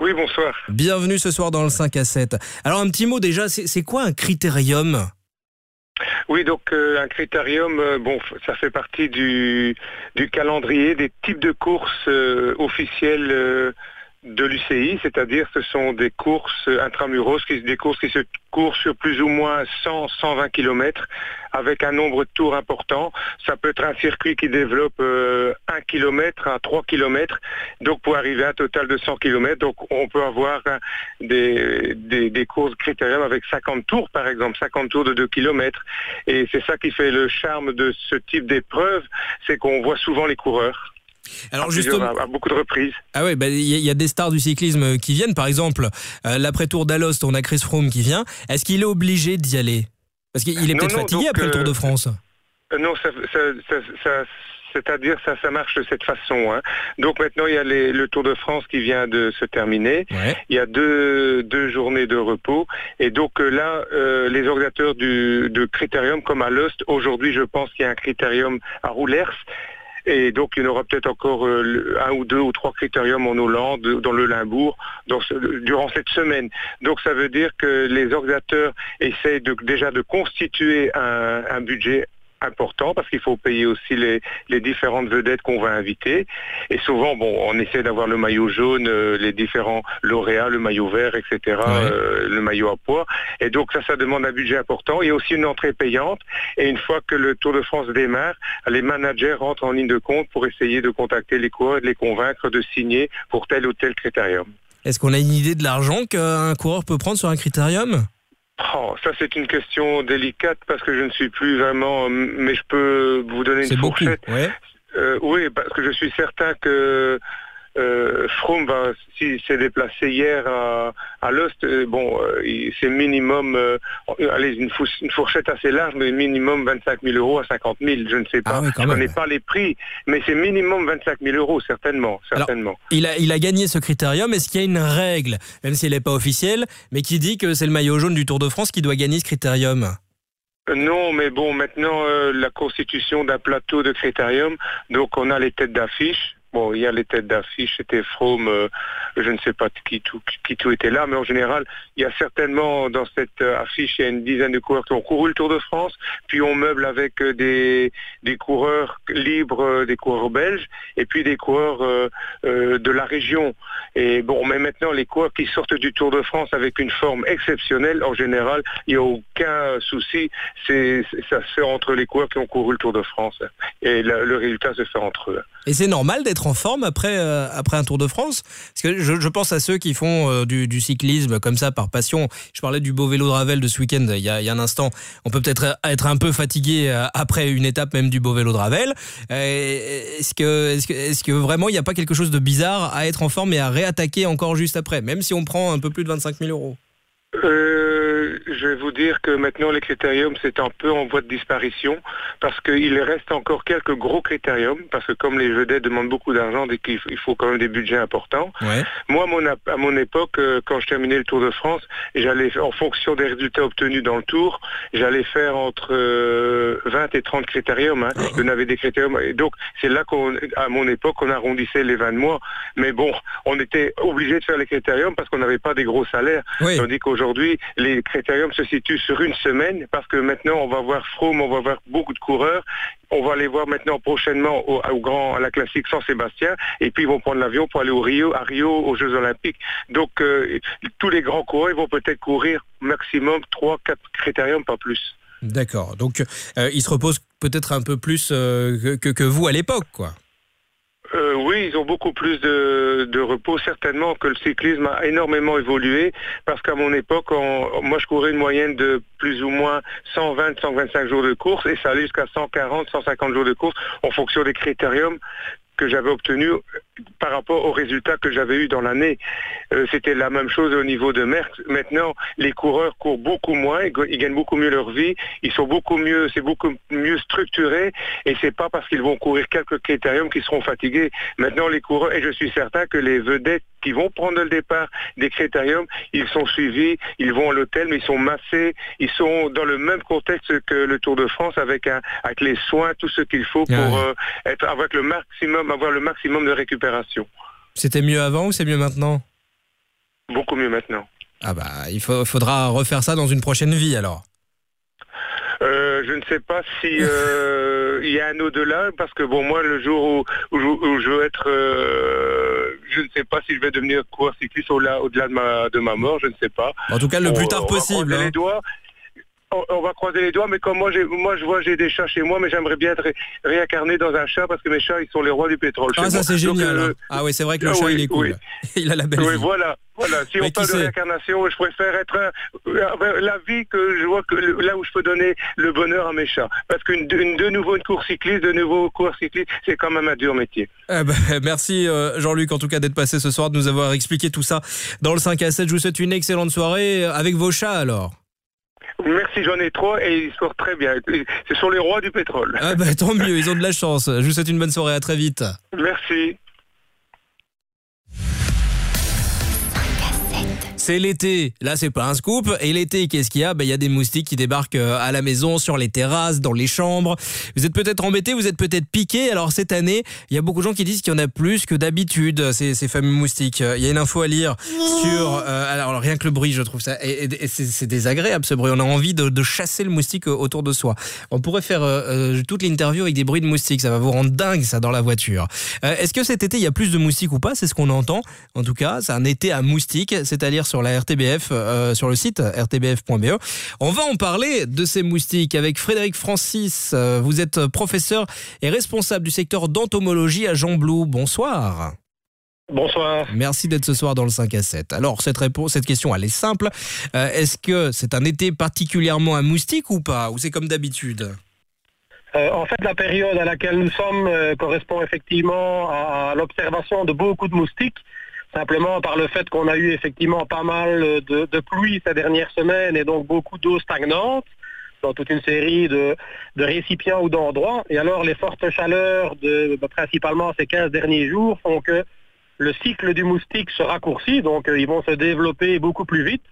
Oui, bonsoir. Bienvenue ce soir dans le 5 à 7. Alors un petit mot déjà, c'est quoi un critérium? Oui, donc euh, un critérium, euh, bon, ça fait partie du, du calendrier des types de courses euh, officielles de l'UCI, c'est-à-dire ce sont des courses intramuros, des courses qui se courent sur plus ou moins 100-120 km avec un nombre de tours important. Ça peut être un circuit qui développe euh, 1 km à 3 km, donc pour arriver à un total de 100 km. Donc on peut avoir des, des, des courses critérium avec 50 tours par exemple, 50 tours de 2 km. Et c'est ça qui fait le charme de ce type d'épreuve, c'est qu'on voit souvent les coureurs. Alors À justement- à, à beaucoup de reprises. Ah ouais, bah, il y, a- il y a des stars du cyclisme qui viennent. Par exemple, euh, l'après-tour d'Alost, on a Chris Froome qui vient. Est-ce qu'il est obligé d'y aller? Parce qu'il est peut-être fatigué donc, après le Tour euh, de France. Euh, Non, ça, ça, ça, ça- c'est-à-dire ça, ça marche de cette façon. hein. Donc maintenant, il y a les- le Tour de France qui vient de se terminer. Il y a deux, deux journées de repos. Et donc euh, là, euh, les organisateurs du, de Critérium, comme à Lost, aujourd'hui, je pense qu'il y a un Critérium à Roulers. Et donc, il y en aura peut-être encore euh, un ou deux ou trois critériums en Hollande, dans le Limbourg, durant cette semaine. Donc, ça veut dire que les organisateurs essayent déjà de constituer un budget important parce qu'il faut payer aussi les, les différentes vedettes qu'on va inviter. Et souvent, bon, on essaie d'avoir le maillot jaune, euh, les différents lauréats, le maillot vert, etc., euh, le maillot à poids. Et donc ça, ça demande un budget important. Il y a aussi une entrée payante. Et une fois que le Tour de France démarre, les managers rentrent en ligne de compte pour essayer de contacter les coureurs et de les convaincre de signer pour tel ou tel critérium. Est-ce qu'on a une idée de l'argent qu'un coureur peut prendre sur un critérium? Oh, ça c'est une question délicate parce que je ne suis plus vraiment, mais je peux vous donner une beaucoup, fourchette. ouais. Euh, oui, parce que je suis certain que euh, Froome s'est déplacé hier à, à Lost, euh, bon, euh, c'est minimum, euh, allez, une, fou- une fourchette assez large, mais minimum 25 000 euros à 50 000, je ne sais pas. oui, quand je ne même. connais pas les prix, mais c'est minimum 25 000 euros, certainement, Alors, certainement. il a, il a gagné ce critérium. Est-ce qu'il y a une règle, même si elle n'est pas officielle, mais qui dit que c'est le maillot jaune du Tour de France qui doit gagner ce critérium? Non, mais bon, maintenant, euh, la constitution d'un plateau de critérium, donc on a les têtes d'affiche. Bon, il y a les têtes d'affiche, c'était From, euh, je ne sais pas qui tout, qui tout était là, mais en général, il y a certainement dans cette euh, affiche, il y a une dizaine de coureurs qui ont couru le Tour de France, puis on meuble avec euh, des, des coureurs libres, des coureurs belges, et puis des coureurs de la région. Et bon, mais maintenant, les coureurs qui sortent du Tour de France avec une forme exceptionnelle, en général, il n'y a aucun souci. C'est, ça se fait entre les coureurs qui ont couru le Tour de France. Et le résultat se fait entre eux. Et c'est normal en forme après, euh, après un Tour de France Parce que je, pense à ceux qui font euh, du, cyclisme comme ça par passion. Je parlais du beau vélo de Ravel de ce week-end il y a, un instant. On peut peut-être être un peu fatigué euh, après une étape même du beau vélo de Ravel. Est-ce que, est-ce que, est-ce que vraiment il n'y a pas quelque chose de bizarre à être en forme et à réattaquer encore juste après, même si on prend un peu plus de 25 000 euros? Je vais vous dire que maintenant les critériums c'est un peu en voie de disparition parce qu'il reste encore quelques gros critériums parce que comme les vedettes demandent beaucoup d'argent et qu'il faut quand même des budgets importants. Moi, à mon, à mon époque, euh, quand je terminais le Tour de France, j'allais, en fonction des résultats obtenus dans le Tour, j'allais faire entre euh, 20 et 30 critériums. Hein. Avait des critériums. Et donc, c'est là qu'on, à mon époque, on arrondissait les 20 mois. Mais bon, on était obligé de faire les critériums parce qu'on n'avait pas des gros salaires. Tandis qu'aujourd'hui, les critériums, se situe sur une semaine parce que maintenant on va voir Froome, on va voir beaucoup de coureurs. On va aller voir maintenant prochainement au, grand, à la classique Saint-Sébastien et puis ils vont prendre l'avion pour aller au Rio, à Rio aux Jeux Olympiques. Donc euh, tous les grands coureurs ils vont peut-être courir maximum 3, 4 critériums, pas plus. D'accord. Donc, euh, ils se reposent peut-être un peu plus euh, que, que vous à l'époque, quoi. Euh, oui, ils ont beaucoup plus de, repos, certainement que le cyclisme a énormément évolué, parce qu'à mon époque, on- moi je courais une moyenne de plus ou moins 120, 125 jours de course, et ça allait jusqu'à 140, 150 jours de course, en fonction des critériums que j'avais obtenus par rapport aux résultats que j'avais eu dans l'année. Euh, C'était la même chose au niveau de Merckx. Maintenant, les coureurs courent beaucoup moins, ils ga- ils gagnent beaucoup mieux leur vie, ils sont beaucoup mieux, c'est beaucoup mieux structuré, et c'est pas parce qu'ils vont courir quelques critériums qu'ils seront fatigués. Maintenant, les coureurs, et je suis certain que les vedettes qui vont prendre le départ des critériums, ils sont suivis, ils vont à l'hôtel, mais ils sont massés, ils sont dans le même contexte que le Tour de France avec, un, avec les soins, tout ce qu'il faut pour euh, être avec le maximum, avoir le maximum de récupération. C'était mieux avant ou c'est mieux maintenant Beaucoup mieux maintenant. Ah bah, il faut- faudra refaire ça dans une prochaine vie alors. Euh, je ne sais pas si euh, il y a un au-delà parce que bon moi le jour où, où je, où je veux être euh, je ne sais pas si je vais devenir coureur cycliste au-delà au-delà de ma de ma mort je ne sais pas En tout cas, le On- plus tard on possible, hein. les doigts on, on va croiser les doigts, mais comme moi, moi je vois j'ai des chats chez moi, mais j'aimerais bien être ré- réincarné dans un chat parce que mes chats ils sont les rois du pétrole. Ah, ça c'est Donc, génial. euh, hein. Ah oui, c'est vrai que le ah chat oui, il est cool. oui. Il a la belle oui, vie. voilà, voilà. Si Mais on parle de réincarnation, je préfère être un- euh, la vie que je vois que là où je peux donner le bonheur à mes chats. Parce qu'une une- de nouveau une course cycliste, de nouveau course cycliste, c'est quand même un dur métier. Eh ben, merci euh, Jean-Luc en tout cas d'être passé ce soir, de nous avoir expliqué tout ça dans le 5 à 7. Je vous souhaite une excellente soirée avec vos chats alors. Merci, j'en ai trois et ils sortent très bien. Ce sont les rois du pétrole. Ah bah, tant mieux, ils ont de la chance. Je vous souhaite une bonne soirée, à très vite. Merci. C'est l'été. Là, c'est pas un scoop. Et l'été, qu'est-ce qu'il y a? Ben, Il y a des moustiques qui débarquent euh, à la maison, sur les terrasses, dans les chambres. Vous êtes peut-être embêtés, vous êtes peut-être piqués. Alors, cette année, il y a beaucoup de gens qui disent qu'il y en a plus que d'habitude, ces, ces fameux moustiques. Euh, Il y a une info à lire sur... euh, alors, rien que le bruit, je trouve ça... Et, c'est désagréable, ce bruit. On a envie de, chasser le moustique autour de soi. On pourrait faire toute l'interview avec des bruits de moustiques. Ça va vous rendre dingue, ça, dans la voiture. Est-ce que cet été, il y a plus de moustiques ou pas? C'est ce qu'on entend. En tout cas, c'est un été à moustiques, c'est-à-dire sur la RTBF, euh, sur le site rtbf.be. On va en parler de ces moustiques avec Frédéric Francis. Euh, Vous êtes professeur et responsable du secteur d'entomologie à Jean Blou. Bonsoir. Bonsoir. Merci d'être ce soir dans le 5 à 7. Alors, cette, réponse, cette question, elle est simple. Euh, Est-ce que c'est un été particulièrement à moustiques ou pas? Ou c'est comme d'habitude? Euh, en fait, la période à laquelle nous sommes euh, correspond effectivement à, à l'observation de beaucoup de moustiques, simplement par le fait qu'on a eu effectivement pas mal de, de pluie ces dernières semaines et donc beaucoup d'eau stagnante dans toute une série de, de récipients ou d'endroits. Et alors, les fortes chaleurs de bah, principalement ces 15 derniers jours font que le cycle du moustique se raccourcit, donc euh, ils vont se développer beaucoup plus vite.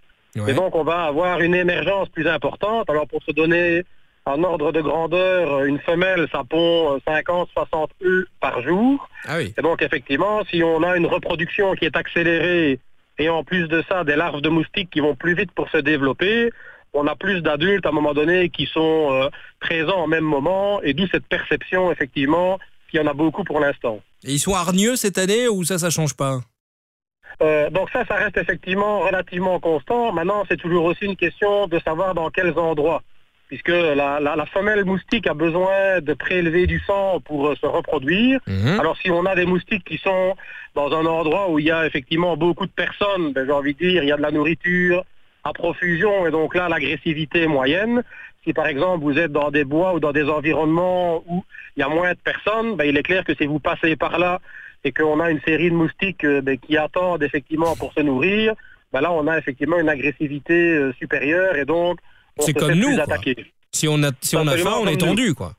Et donc, on va avoir une émergence plus importante. Alors, pour se donner un ordre de grandeur, une femelle, ça pond 50, 60 œufs par jour. Ah oui. Et donc, effectivement, si on a une reproduction qui est accélérée et en plus de ça, des larves de moustiques qui vont plus vite pour se développer, on a plus d'adultes à un moment donné qui sont euh, présents au même moment et d'où cette perception, effectivement, qu'il y en a beaucoup pour l'instant. Et ils sont hargneux cette année ou ça, ça change pas? Euh, donc ça, ça reste effectivement relativement constant. Maintenant, c'est toujours aussi une question de savoir dans quels endroits. Puisque la, la- la femelle moustique a besoin de prélever du sang pour euh, se reproduire. Alors si on a des moustiques qui sont dans un endroit où il y a effectivement beaucoup de personnes, ben, j'ai envie de dire, il y a de la nourriture à profusion et donc là l'agressivité est moyenne. Si par exemple vous êtes dans des bois ou dans des environnements où il y a moins de personnes, ben, il est clair que si vous passez par là et qu'on a une série de moustiques euh, ben, qui attendent effectivement pour se nourrir, ben là on a effectivement une agressivité euh, supérieure et donc on C'est comme nous, quoi. Si on a, si on a faim, on est tendu, quoi.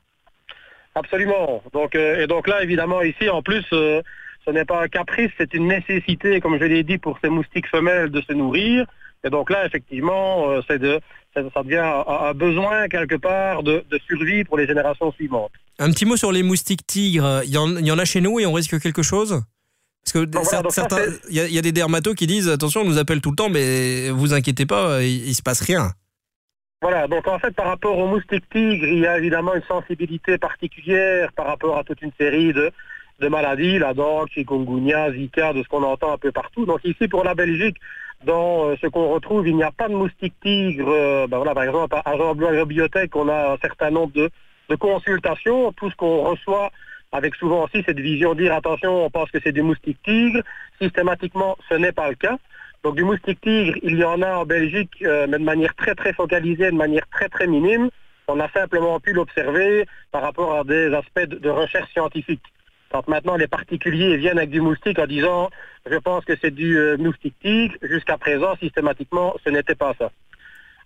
Absolument. Donc, euh, et donc là, évidemment, ici, en plus, euh, ce n'est pas un caprice, c'est une nécessité, comme je l'ai dit, pour ces moustiques femelles de se nourrir. Et donc là, effectivement, euh, c'est de, ça, devient un, un besoin quelque part de, de survie pour les générations suivantes. Un petit mot sur les moustiques tigres. Il y en, il y en a chez nous et on risque quelque chose? Parce que donc certains, y, il y a des dermatos qui disent attention, on nous appelle tout le temps, mais vous inquiétez pas, il, il se passe rien. Voilà, donc en fait, par rapport au moustique tigre, il y a évidemment une sensibilité particulière par rapport à toute une série de, maladies, la dengue, chikungunya, zika, de ce qu'on entend un peu partout. Donc ici, pour la Belgique, dans euh, ce qu'on retrouve, il n'y a pas de moustique tigre. euh, ben par exemple, à Jean Bleu Agrobiotech, on a un certain nombre de, consultations. Tout ce qu'on reçoit avec souvent aussi cette vision de dire attention, on pense que c'est du moustique tigre. Systématiquement, ce n'est pas le cas. Donc du moustique tigre, il y en a en Belgique, euh, mais de manière très très focalisée, de manière très très minime. On a simplement pu l'observer par rapport à des aspects de, recherche scientifique. Quand maintenant les particuliers viennent avec du moustique en disant je pense que c'est du euh, moustique tigre, jusqu'à présent systématiquement ce n'était pas ça.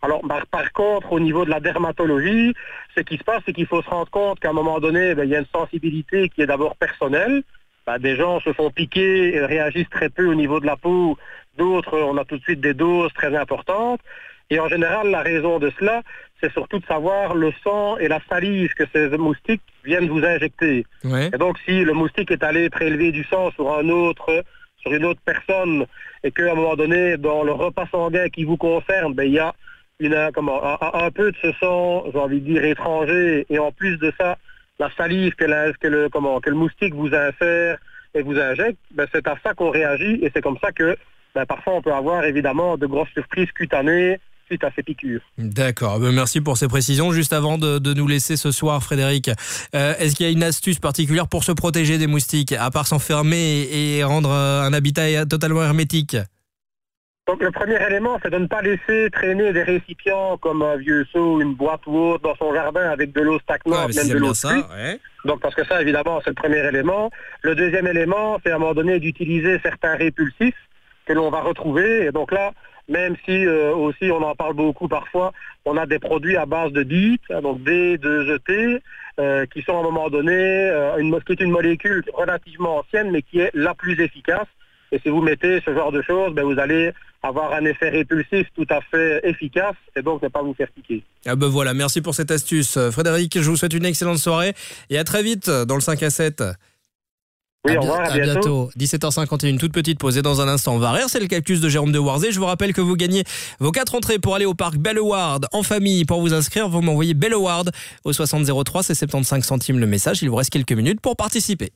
Alors par, contre au niveau de la dermatologie, ce qui se passe c'est qu'il faut se rendre compte qu'à un moment donné ben, il y a une sensibilité qui est d'abord personnelle. Ben, des gens se font piquer et réagissent très peu au niveau de la peau, d'autres on a tout de suite des doses très importantes. Et en général la raison de cela c'est surtout de savoir le sang et la salive que ces moustiques viennent vous injecter. Ouais. Et donc, si le moustique est allé prélever du sang sur un autre, sur une autre personne, et qu'à un moment donné, dans le repas sanguin qui vous concerne, ben, il y a une, un- comment, un, un peu de ce sang, j'ai envie de dire, étranger, et en plus de ça, la salive que, la- que le, comment, que le moustique vous insère et vous injecte, ben, c'est à ça qu'on réagit, et c'est comme ça que ben, parfois on peut avoir évidemment de grosses surprises cutanées suite à ces piqûres. D'accord, ben, merci pour ces précisions. Juste avant de, de nous laisser ce soir, Frédéric, euh, est-ce qu'il y a une astuce particulière pour se protéger des moustiques, à part s'enfermer et, et rendre euh, un habitat totalement hermétique? Donc le premier élément, c'est de ne pas laisser traîner des récipients comme un vieux seau, une boîte ou autre dans son jardin avec de l'eau stagnante, Ouais, même de l'eau ouais. Donc parce que ça, évidemment, c'est le premier élément. Le deuxième élément, c'est à un moment donné d'utiliser certains répulsifs que l'on va retrouver. Et donc là, même si euh, aussi on en parle beaucoup parfois, on a des produits à base de DEET, hein, donc D2ET, euh, qui sont à un moment donné, euh, qui est une molécule relativement ancienne, mais qui est la plus efficace. Et si vous mettez ce genre de choses, ben, vous allez avoir un effet répulsif tout à fait efficace et donc ne pas vous faire piquer. Ah ben voilà, merci pour cette astuce. Frédéric, je vous souhaite une excellente soirée et à très vite dans le 5 à 7. Oui, À au revoir, bi- à bientôt. 17h51, une toute petite pause et dans un instant, on va rire. C'est le cactus de Jérôme de Warzé. Je vous rappelle que vous gagnez vos quatre entrées pour aller au parc Belleward en famille. Pour vous inscrire, vous m'envoyez Belleward au 6003, c'est 75 centimes le message. Il vous reste quelques minutes pour participer.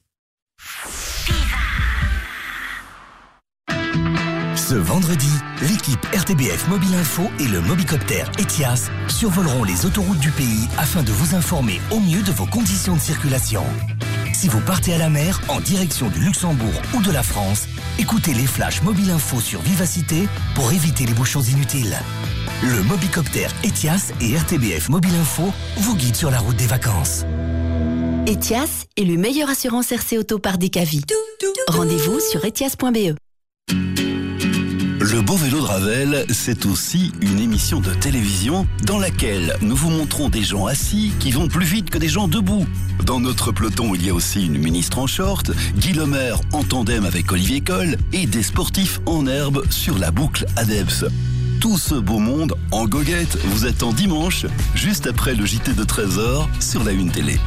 Ce vendredi, l'équipe RTBF Mobile Info et le Mobicopter Etias survoleront les autoroutes du pays afin de vous informer au mieux de vos conditions de circulation. Si vous partez à la mer en direction du Luxembourg ou de la France, écoutez les flashs Mobile Info sur Vivacité pour éviter les bouchons inutiles. Le Mobicopter Etias et RTBF Mobile Info vous guident sur la route des vacances. Etias est le meilleur assurance RC Auto par Decavi. Rendez-vous sur etias.be. Le beau vélo de Ravel, c'est aussi une émission de télévision dans laquelle nous vous montrons des gens assis qui vont plus vite que des gens debout. Dans notre peloton, il y a aussi une ministre en short, Guy Lemaire en tandem avec Olivier Coll et des sportifs en herbe sur la boucle Adeps. Tout ce beau monde en goguette vous attend dimanche, juste après le JT de Trésor sur la Une Télé.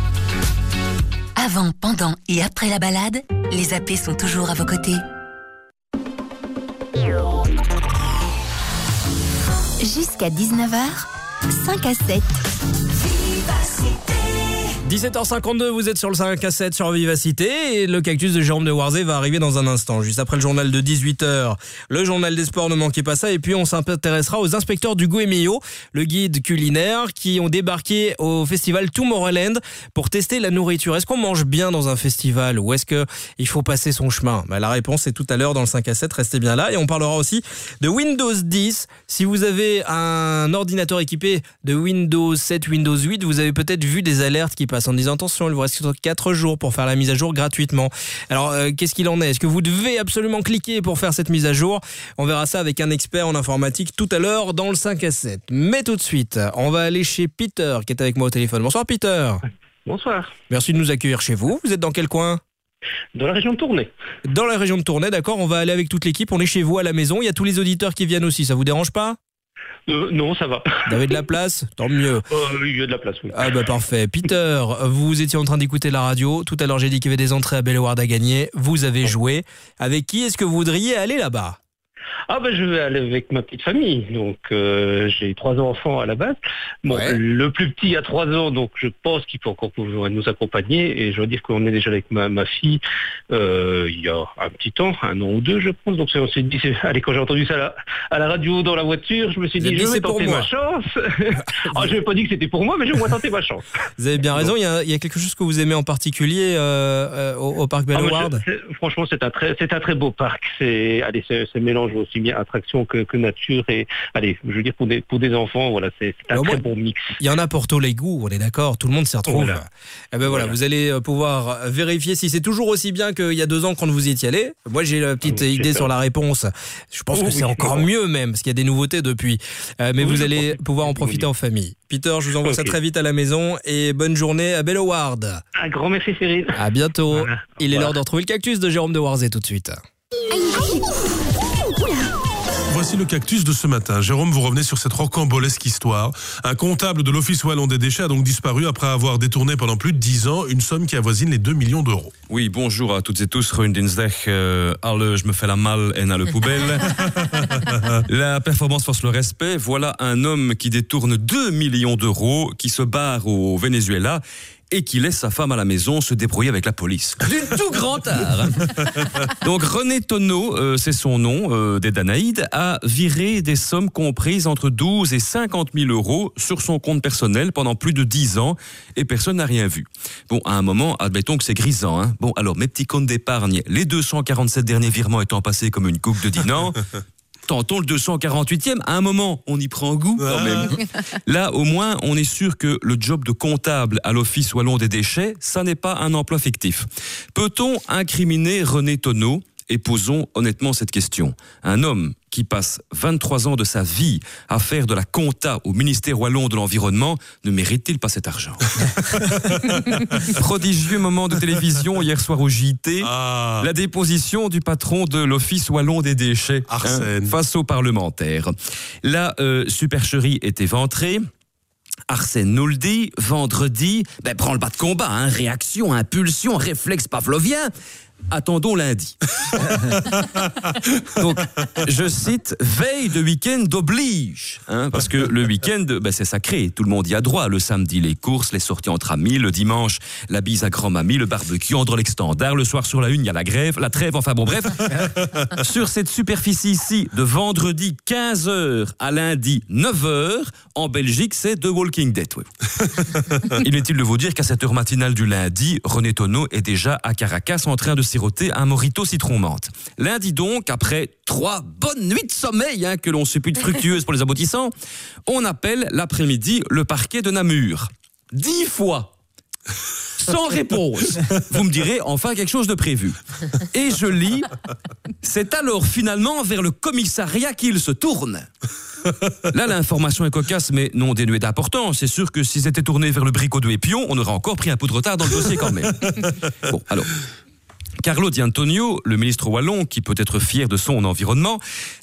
Avant, pendant et après la balade, les AP sont toujours à vos côtés. Jusqu'à 19h, 5 à 7. 17h52, vous êtes sur le 5 à 7 sur Vivacité et le cactus de Jérôme de Warzé va arriver dans un instant, juste après le journal de 18h. Le journal des sports, ne manquez pas ça. Et puis on s'intéressera aux inspecteurs du Goemio, le guide culinaire, qui ont débarqué au festival Tomorrowland pour tester la nourriture. Est-ce qu'on mange bien dans un festival ou est-ce que il faut passer son chemin? Bah, La réponse est tout à l'heure dans le 5 à 7, restez bien là. Et on parlera aussi de Windows 10. Si vous avez un ordinateur équipé de Windows 7, Windows 8, vous avez peut-être vu des alertes qui passent en disant attention, il vous reste 4 jours pour faire la mise à jour gratuitement. Alors, euh, qu'est-ce qu'il en est? Est-ce que vous devez absolument cliquer pour faire cette mise à jour? On verra ça avec un expert en informatique tout à l'heure dans le 5 à 7. Mais tout de suite, on va aller chez Peter qui est avec moi au téléphone. Bonsoir Peter. Bonsoir. Merci de nous accueillir chez vous. Vous êtes dans quel coin? Dans la région de Tournai. Dans la région de Tournai, d'accord. On va aller avec toute l'équipe. On est chez vous à la maison. Il y a tous les auditeurs qui viennent aussi. Ça vous dérange pas? Euh, non, ça va. Vous avez de la place? Tant mieux. Euh, il y a de la place, oui. Ah bah parfait. Peter, vous étiez en train d'écouter la radio. Tout à l'heure, j'ai dit qu'il y avait des entrées à Belleward à gagner. Vous avez joué. Avec qui est-ce que vous voudriez aller là-bas? Ah ben je vais aller avec ma petite famille. Donc euh, j'ai trois enfants à la base. Bon, le plus petit a trois ans, donc je pense qu'il peut encore pouvoir nous accompagner. Et je dois dire qu'on est déjà avec ma, ma fille euh, il y a un petit temps, un an ou deux, je pense. Donc on s'est dit, c'est- allez, quand j'ai entendu ça à la, à la radio dans la voiture, je me suis dit, je vais tenter ma chance. ah, je n'ai pas dit que c'était pour moi, mais je vais tenter ma chance. Vous avez bien raison. Il y, a, il y a quelque chose que vous aimez en particulier euh, au, au parc Ah, je- c'est- franchement, c'est un très, c'est un très beau parc. C'est, allez, c'est, c'est mélange aussi bien attraction que, que nature et, allez, je veux dire pour des, pour des enfants, voilà, c'est, un très moins, bon mix. Il y en a pour tous les goûts, on est d'accord, tout le monde s'y retrouve. Voilà. Eh ben voilà, Voilà. vous allez euh, pouvoir vérifier si c'est toujours aussi bien qu'il y a deux ans quand vous y étiez allé. Moi j'ai la petite Ah oui, idée sur la réponse. Je pense Oh que oui, c'est encore bon. mieux même, parce qu'il y a des nouveautés depuis. Euh, mais Oui, vous allez pense. pouvoir en profiter en famille. Peter, je vous envoie ça très vite à la maison et bonne journée à Belloward. Un grand merci Cyril. À bientôt. Voilà. Il est l'heure de retrouver le cactus de Jérôme de Warzé tout de suite. Voici le cactus de ce matin. Jérôme, vous revenez sur cette rocambolesque histoire. Un comptable de l'Office wallon des déchets a donc disparu après avoir détourné pendant plus de 10 ans une somme qui avoisine les 2 millions d'euros. Oui, bonjour à toutes et tous. Dinsdag. Euh, alle, je me fais la malle et à le poubelle. la performance force le respect. Voilà un homme qui détourne 2 millions d'euros, qui se barre au Venezuela et qui laisse sa femme à la maison se débrouiller avec la police. Du tout grand art. Donc René Tonneau, euh, c'est son nom, euh, des Danaïdes, a viré des sommes comprises entre 12 et 50 000 euros sur son compte personnel pendant plus de 10 ans et personne n'a rien vu. Bon, à un moment, admettons que c'est grisant. Hein. Bon, alors mes petits comptes d'épargne, les 247 derniers virements étant passés comme une coupe de dinant, tentons le 248e. À un moment, on y prend goût quand même. Là, au moins, on est sûr que le job de comptable à l'Office wallon des déchets, ça n'est pas un emploi fictif. Peut-on incriminer René Tonneau? Et posons honnêtement cette question. Un homme qui passe 23 ans de sa vie à faire de la compta au ministère wallon de l'Environnement ne mérite-t-il pas cet argent Prodigieux moment de télévision hier soir au JT. La déposition du patron de l'Office wallon des déchets hein, face aux parlementaires. La euh, supercherie est éventrée. Arsène nous le dit, vendredi, ben prends le bas de combat, hein, réaction, impulsion, réflexe pavlovien. Attendons lundi. Donc, je cite, veille de week-end oblige. hein, parce que le week-end, ben, c'est sacré. Tout le monde y a droit. Le samedi, les courses, les sorties entre amis. Le dimanche, la bise à grand-mamie, le barbecue, entre l'extendard. Le soir, sur la une, il y a la grève, la trêve. Enfin bon, bref. sur cette superficie ici, de vendredi 15h à lundi 9h, en Belgique, c'est The Walking Dead. oui. Inutile de vous dire qu'à cette heure matinale du lundi, René Tonneau est déjà à Caracas en train de un morito citron menthe. Lundi donc, après trois bonnes nuits de sommeil hein, que l'on suppute fructueuses pour les aboutissants, on appelle l'après-midi le parquet de Namur. Dix fois sans réponse. Vous me direz enfin quelque chose de prévu. Et je lis, c'est alors finalement vers le commissariat qu'il se tourne. Là, l'information est cocasse, mais non dénuée d'importance. C'est sûr que si c'était tourné vers le bricot de Épion, on aurait encore pris un peu de retard dans le dossier quand même. Bon, alors. Carlo Di Antonio, le ministre wallon, qui peut être fier de son environnement,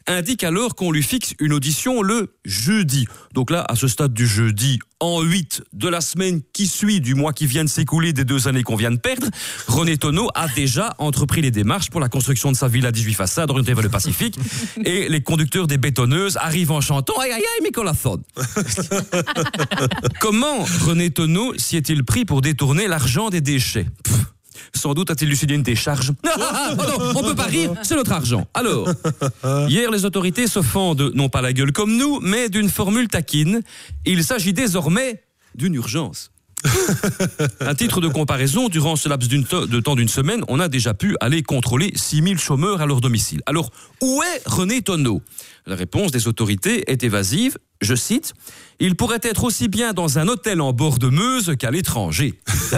indique alors qu'on lui fixe une audition le jeudi. Donc là, à ce stade du jeudi, en 8 de la semaine qui suit du mois qui vient de s'écouler des deux années qu'on vient de perdre, René Tonneau a déjà entrepris les démarches pour la construction de sa ville à 18 façades orientée vers le Pacifique. Et les conducteurs des bétonneuses arrivent en chantant Aïe aïe aïe, Micolathon Comment René Tonneau s'y est-il pris pour détourner l'argent des déchets? Pff, sans doute a-t-il lucidé une décharge. Ah, oh non, on peut pas rire, c'est notre argent. Alors, hier, les autorités se fendent non pas la gueule comme nous, mais d'une formule taquine. Il s'agit désormais d'une urgence. Un titre de comparaison, durant ce laps de temps d'une semaine, on a déjà pu aller contrôler 6000 chômeurs à leur domicile. Alors, où est René Tonneau? La réponse des autorités est évasive. Je cite, il pourrait être aussi bien dans un hôtel en bord de Meuse qu'à l'étranger.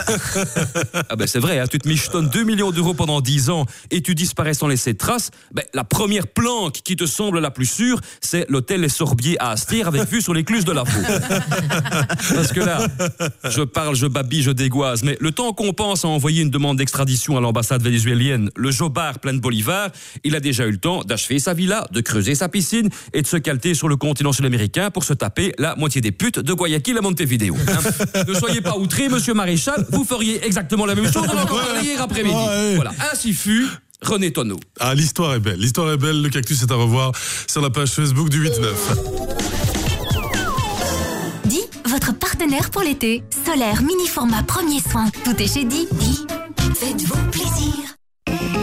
ah ben c'est vrai, hein, tu te michetonnes 2 millions d'euros pendant 10 ans et tu disparais sans laisser de traces. Ben, la première planque qui te semble la plus sûre, c'est l'hôtel Les Sorbiers à Astier avec vue sur l'écluse de la Faux. Parce que là, je parle, je babille, je dégoise, mais le temps qu'on pense à envoyer une demande d'extradition à l'ambassade vénézuélienne, le jobard plein de Bolivar, il a déjà eu le temps d'achever sa villa, de creuser sa piscine et de se calter sur le continent sud-américain pour se taper la moitié des putes de Guayaquil à Montevideo. hein. ne soyez pas outré, monsieur Maréchal, vous feriez exactement la même chose, on a encore parlé hier après-midi. Voilà, ainsi fut. René Tonneau. Ah, l'histoire est belle. L'histoire est belle. Le cactus est à revoir sur la page Facebook du 8-9. Di, votre partenaire pour l'été. Solaire, mini format, premier soin. Tout est chez Di. Di, faites-vous plaisir.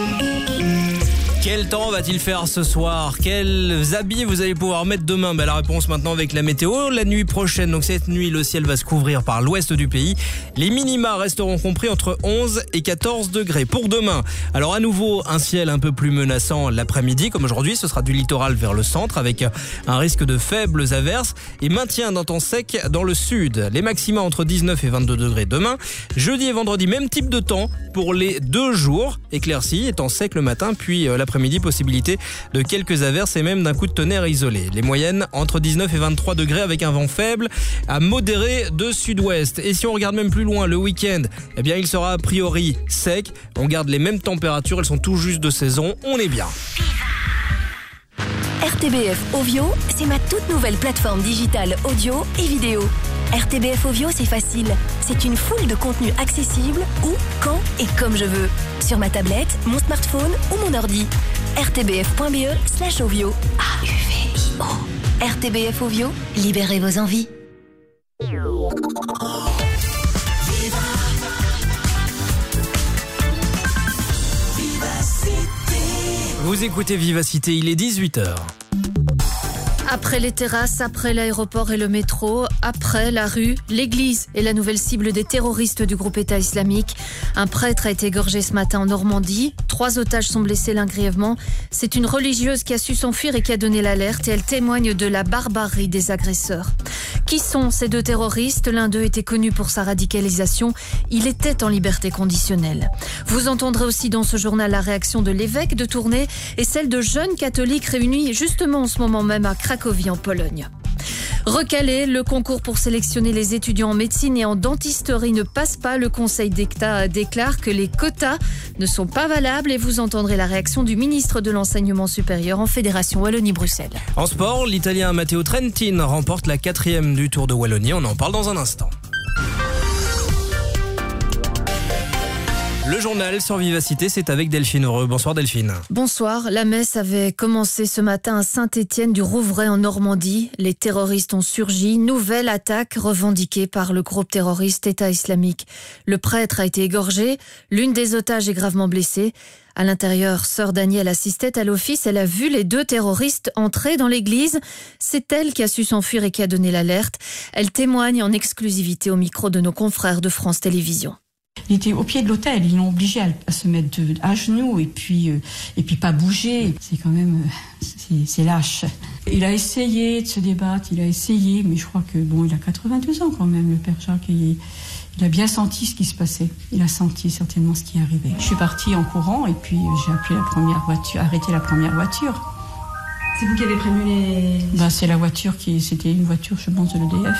Quel temps va-t-il faire ce soir? Quels habits vous allez pouvoir mettre demain? Ben, La réponse maintenant avec la météo. La nuit prochaine, donc cette nuit, le ciel va se couvrir par l'ouest du pays. Les minima resteront compris entre 11 et 14 degrés. Pour demain, alors à nouveau un ciel un peu plus menaçant l'après-midi, comme aujourd'hui, ce sera du littoral vers le centre avec un risque de faibles averses et maintien d'un temps sec dans le sud. Les maxima entre 19 et 22 degrés demain. Jeudi et vendredi, même type de temps pour les deux jours. Éclairci, étant sec le matin, puis euh, l'après-midi, possibilité de quelques averses et même d'un coup de tonnerre isolé. Les moyennes entre 19 et 23 degrés avec un vent faible à modéré de sud-ouest. Et si on regarde même plus loin, le week-end, eh bien il sera a priori sec. On garde les mêmes températures, elles sont tout juste de saison. On est bien. RTBF Ovio, c'est ma toute nouvelle plateforme digitale audio et vidéo. RTBF Ovio, c'est facile. C'est une foule de contenus accessibles où, quand et comme je veux. Sur ma tablette, mon smartphone ou mon ordi. rtbf.be slash ovio. A-U-V-I-O. RTBF Ovio, libérez vos envies. Vous écoutez Vivacité, il est 18h. Après les terrasses, après l'aéroport et le métro, après la rue, l'église est la nouvelle cible des terroristes du groupe État islamique. Un prêtre a été égorgé ce matin en Normandie. Trois otages sont blessés l'un grièvement. C'est une religieuse qui a su s'enfuir et qui a donné l'alerte et elle témoigne de la barbarie des agresseurs. Qui sont ces deux terroristes? L'un d'eux était connu pour sa radicalisation. Il était en liberté conditionnelle. Vous entendrez aussi dans ce journal la réaction de l'évêque de Tournai et celle de jeunes catholiques réunis justement en ce moment même à Cracovie en Pologne. Recalé, le concours pour sélectionner les étudiants en médecine et en dentisterie ne passe pas. Le Conseil d'État déclare que les quotas ne sont pas valables et vous entendrez la réaction du ministre de l'Enseignement supérieur en Fédération Wallonie-Bruxelles. En sport, l'Italien Matteo Trentin remporte la quatrième du Tour de Wallonie. On en parle dans un instant. Le journal sur Vivacité, c'est avec Delphine Heureux. Bonsoir Delphine. Bonsoir. La messe avait commencé ce matin à Saint-Étienne du Rouvray en Normandie. Les terroristes ont surgi. Nouvelle attaque revendiquée par le groupe terroriste État islamique. Le prêtre a été égorgé. L'une des otages est gravement blessée. À l'intérieur, sœur Danielle assistait à l'office. Elle a vu les deux terroristes entrer dans l'église. C'est elle qui a su s'enfuir et qui a donné l'alerte. Elle témoigne en exclusivité au micro de nos confrères de France Télévisions. Il était au pied de l'hôtel, ils l'ont obligé à, se mettre à genoux et puis euh, et puis pas bouger. C'est quand même euh, c'est lâche. Il a essayé de se débattre, il a essayé, mais je crois que bon, il a 82 ans quand même, le père Jacques. Et, il a bien senti ce qui se passait. Il a senti certainement ce qui arrivait. Je suis partie en courant et puis j'ai appelé la première voiture, arrêté la première voiture. C'est vous qui avez prévenu les. Bah, c'est la voiture qui, c'était une voiture, je pense, de l'EDF.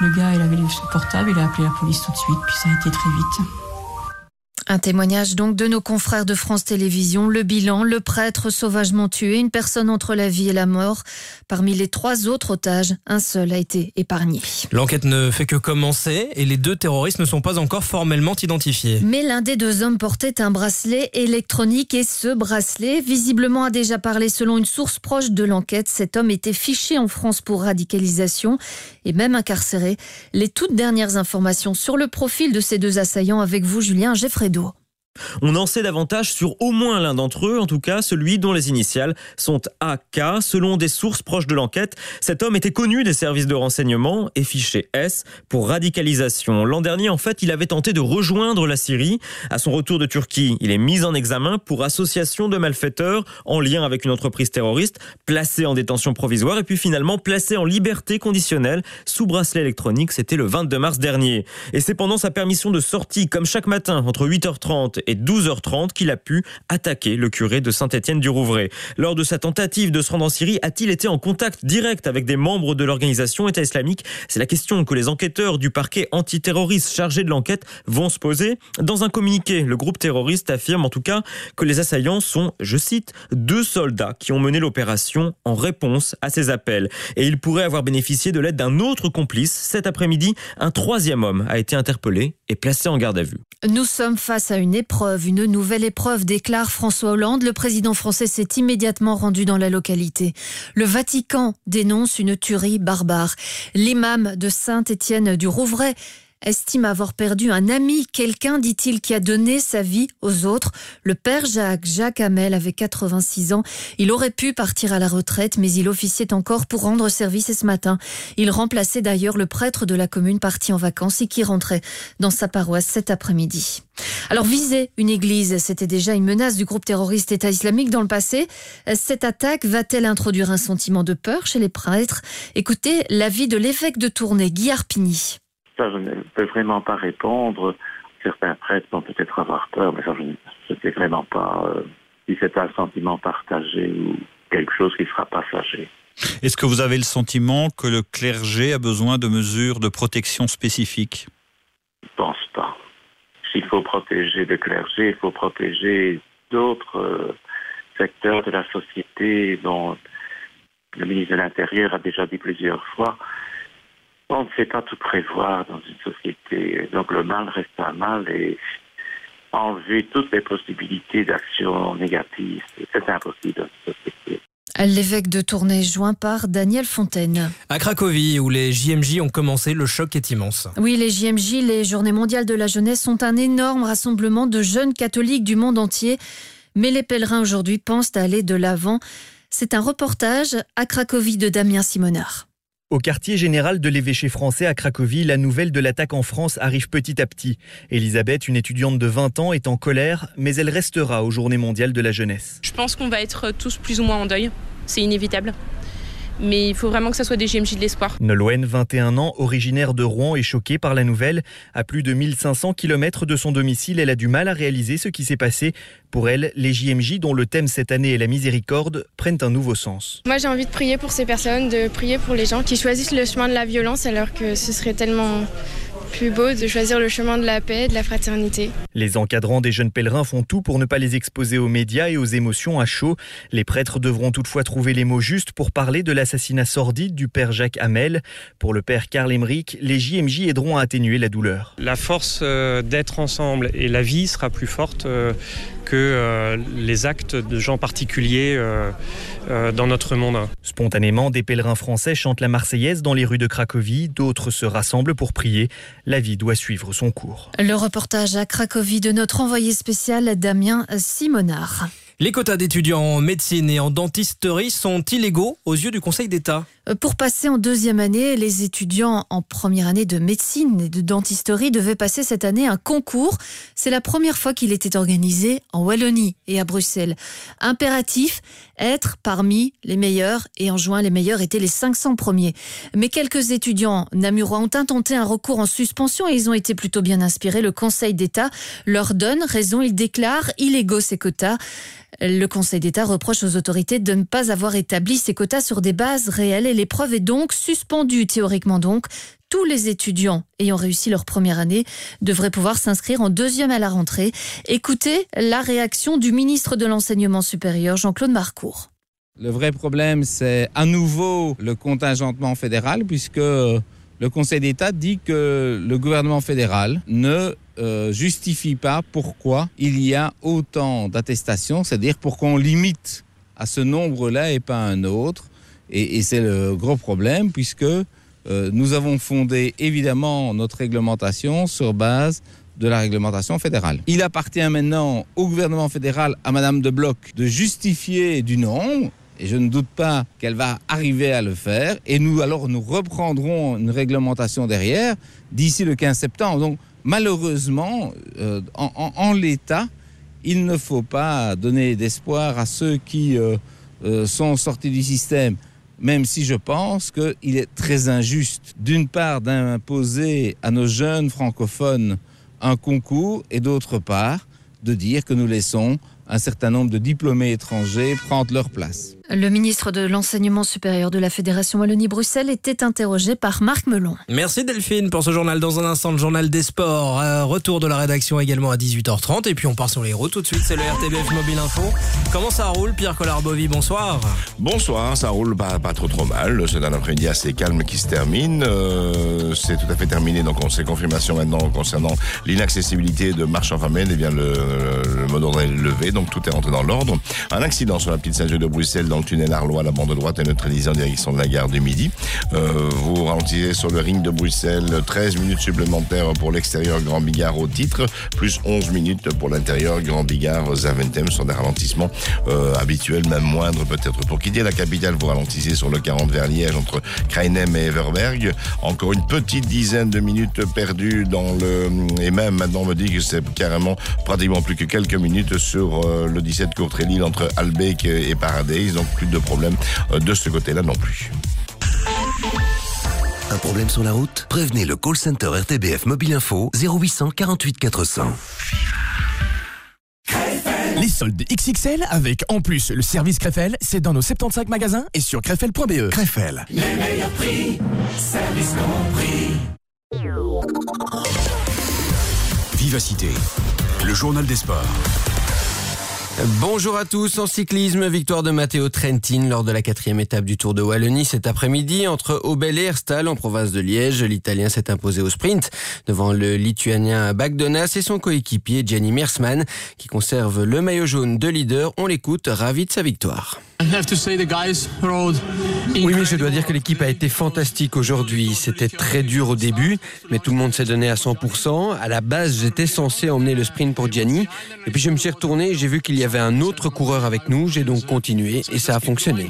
Le gars, il avait son portable, il a appelé la police tout de suite, puis ça a été très vite. Un témoignage donc de nos confrères de France Télévisions. Le bilan, le prêtre sauvagement tué, une personne entre la vie et la mort. Parmi les trois autres otages, un seul a été épargné. L'enquête ne fait que commencer et les deux terroristes ne sont pas encore formellement identifiés. Mais l'un des deux hommes portait un bracelet électronique et ce bracelet, visiblement, a déjà parlé selon une source proche de l'enquête. Cet homme était fiché en France pour radicalisation et même incarcéré. Les toutes dernières informations sur le profil de ces deux assaillants avec vous, Julien Geffredo. On en sait davantage sur au moins l'un d'entre eux, en tout cas celui dont les initiales sont AK. Selon des sources proches de l'enquête, cet homme était connu des services de renseignement et fiché S pour radicalisation. L'an dernier, en fait, il avait tenté de rejoindre la Syrie. À son retour de Turquie, il est mis en examen pour association de malfaiteurs en lien avec une entreprise terroriste, placé en détention provisoire et puis finalement placé en liberté conditionnelle sous bracelet électronique. C'était le 22 mars dernier. Et c'est pendant sa permission de sortie, comme chaque matin, entre 8h30 et 12h30 qu'il a pu attaquer le curé de Saint-Étienne-du-Rouvray. Lors de sa tentative de se rendre en Syrie, a-t-il été en contact direct avec des membres de l'organisation État islamique? C'est la question que les enquêteurs du parquet antiterroriste chargé de l'enquête vont se poser. Dans un communiqué, le groupe terroriste affirme en tout cas que les assaillants sont, je cite, deux soldats qui ont mené l'opération en réponse à ces appels. Et ils pourraient avoir bénéficié de l'aide d'un autre complice. Cet après-midi, un troisième homme a été interpellé et placé en garde à vue. Nous sommes face à une une nouvelle épreuve, déclare François Hollande. Le président français s'est immédiatement rendu dans la localité. Le Vatican dénonce une tuerie barbare. L'imam de Saint-Étienne du Rouvray estime avoir perdu un ami, quelqu'un, dit-il, qui a donné sa vie aux autres. Le père Jacques, Jacques Hamel, avait 86 ans. Il aurait pu partir à la retraite, mais il officiait encore pour rendre service et ce matin. Il remplaçait d'ailleurs le prêtre de la commune parti en vacances et qui rentrait dans sa paroisse cet après-midi. Alors viser une église, c'était déjà une menace du groupe terroriste État islamique dans le passé. Cette attaque va-t-elle introduire un sentiment de peur chez les prêtres? Écoutez l'avis de l'évêque de Tournai, Guy Arpini. Ça, je ne peux vraiment pas répondre. Certains prêtres vont peut-être avoir peur, mais ça, je ne sais vraiment pas euh, si c'est un sentiment partagé ou quelque chose qui sera passager. Est-ce que vous avez le sentiment que le clergé a besoin de mesures de protection spécifiques? Je ne pense pas. S'il faut protéger le clergé, il faut protéger d'autres euh, secteurs de la société dont le ministre de l'Intérieur a déjà dit plusieurs fois on ne sait pas tout prévoir dans une société. Donc le mal reste un mal et enlever toutes les possibilités d'action négative, c'est impossible dans une société. L'évêque de Tournai, joint par Daniel Fontaine. À Cracovie, où les JMJ ont commencé, le choc est immense. Oui, les JMJ, les Journées mondiales de la jeunesse, sont un énorme rassemblement de jeunes catholiques du monde entier. Mais les pèlerins aujourd'hui pensent à aller de l'avant. C'est un reportage à Cracovie de Damien Simonard. Au quartier général de l'évêché français à Cracovie, la nouvelle de l'attaque en France arrive petit à petit. Elisabeth, une étudiante de 20 ans, est en colère, mais elle restera aux Journées mondiales de la jeunesse. Je pense qu'on va être tous plus ou moins en deuil. C'est inévitable mais il faut vraiment que ça soit des JMJ de l'espoir. Nolwenn, 21 ans, originaire de Rouen, est choquée par la nouvelle. À plus de 1500 km de son domicile, elle a du mal à réaliser ce qui s'est passé. Pour elle, les JMJ, dont le thème cette année est la miséricorde, prennent un nouveau sens. Moi, j'ai envie de prier pour ces personnes, de prier pour les gens qui choisissent le chemin de la violence alors que ce serait tellement plus beau de choisir le chemin de la paix, de la fraternité. Les encadrants des jeunes pèlerins font tout pour ne pas les exposer aux médias et aux émotions à chaud. Les prêtres devront toutefois trouver les mots justes pour parler de l'assassinat sordide du père Jacques Hamel. Pour le père Karl Emmerich, les JMJ aideront à atténuer la douleur. La force euh, d'être ensemble et la vie sera plus forte euh, que euh, les actes de gens particuliers dans notre monde. Spontanément, des pèlerins français chantent la Marseillaise dans les rues de Cracovie, d'autres se rassemblent pour prier. La vie doit suivre son cours. Le reportage à Cracovie de notre envoyé spécial Damien Simonard. Les quotas d'étudiants en médecine et en dentisterie sont illégaux aux yeux du Conseil d'État. Euh, pour passer en deuxième année, les étudiants en première année de médecine et de dentisterie devaient passer cette année un concours. C'est la première fois qu'il était organisé en Wallonie et à Bruxelles. Impératif, être parmi les meilleurs et en juin, les meilleurs étaient les 500 premiers. Mais quelques étudiants namurois ont intenté un recours en suspension et ils ont été plutôt bien inspirés. Le Conseil d'État leur donne raison. Il déclare illégaux ces quotas. Le Conseil d'État reproche aux autorités de ne pas avoir établi ces quotas sur des bases réelles et l'épreuve est donc suspendue théoriquement donc. Tous les étudiants ayant réussi leur première année devraient pouvoir s'inscrire en deuxième à la rentrée. Écoutez la réaction du ministre de l'Enseignement supérieur, Jean-Claude Marcourt. Le vrai problème, c'est à nouveau le contingentement fédéral, puisque le Conseil d'État dit que le gouvernement fédéral ne euh, justifie pas pourquoi il y a autant d'attestations, c'est-à-dire pourquoi on limite à ce nombre-là et pas à un autre. Et, c'est le gros problème, puisque euh, nous avons fondé évidemment notre réglementation sur base de la réglementation fédérale. Il appartient maintenant au gouvernement fédéral, à Madame de Bloch, de justifier du nombre. Et je ne doute pas qu'elle va arriver à le faire. Et nous, alors, nous reprendrons une réglementation derrière d'ici le 15 septembre. Donc, malheureusement, euh, en, l'état, il ne faut pas donner d'espoir à ceux qui euh, euh, sont sortis du système, même si je pense qu'il est très injuste, d'une part, d'imposer à nos jeunes francophones un concours et d'autre part, de dire que nous laissons un certain nombre de diplômés étrangers prendre leur place. Le ministre de l'Enseignement supérieur de la Fédération Wallonie-Bruxelles était interrogé par Marc Melon. Merci Delphine pour ce journal. Dans un instant, le journal des sports. Euh, retour de la rédaction également à 18h30. Et puis on part sur les routes tout de suite. C'est le RTBF Mobile Info. Comment ça roule, Pierre Collard-Bovy Bonsoir. Bonsoir, ça roule pas, pas trop trop mal. C'est un après-midi assez calme qui se termine. Euh, c'est tout à fait terminé. Donc on sait confirmation maintenant concernant l'inaccessibilité de marche en famille. Eh bien, le, le mot d'ordre est levé. Donc tout est rentré dans l'ordre. Un accident sur la petite Saint-Gilles de Bruxelles dans le tunnel Arlois, la bande droite est neutralisée en direction de la gare du Midi. Euh, vous ralentissez sur le ring de Bruxelles 13 minutes supplémentaires pour l'extérieur Grand Bigard au titre, plus 11 minutes pour l'intérieur Grand Bigard Zaventem sur des ralentissements euh, habituels, même moindres peut-être. Pour quitter la capitale, vous ralentissez sur le 40 vers Liège entre Kreinem et Everberg. Encore une petite dizaine de minutes perdues dans le... Et même maintenant on me dit que c'est carrément pratiquement plus que quelques minutes sur euh, le 17 Courtrai-Lille entre Albec et Paradise. Donc plus de problème euh, de ce côté-là non plus. Un problème sur la route? Prévenez le call center RTBF Mobile Info 0800 48 400. Les soldes XXL avec en plus le service Crefel, c'est dans nos 75 magasins et sur crefel.be. Crefel. Les meilleurs prix, service compris. Vivacité, le journal des sports. Bonjour à tous. En cyclisme, victoire de Matteo Trentin lors de la quatrième étape du Tour de Wallonie cet après-midi entre Aubel et Herstal en province de Liège. L'Italien s'est imposé au sprint devant le Lituanien Bagdonas et son coéquipier Gianni Mersman qui conserve le maillot jaune de leader. On l'écoute, ravi de sa victoire. Oui, mais je dois dire que l'équipe a été fantastique aujourd'hui. C'était très dur au début, mais tout le monde s'est donné à 100%. À la base, j'étais censé emmener le sprint pour Gianni. Et puis je me suis retourné et j'ai vu qu'il y avait un autre coureur avec nous. J'ai donc continué et ça a fonctionné.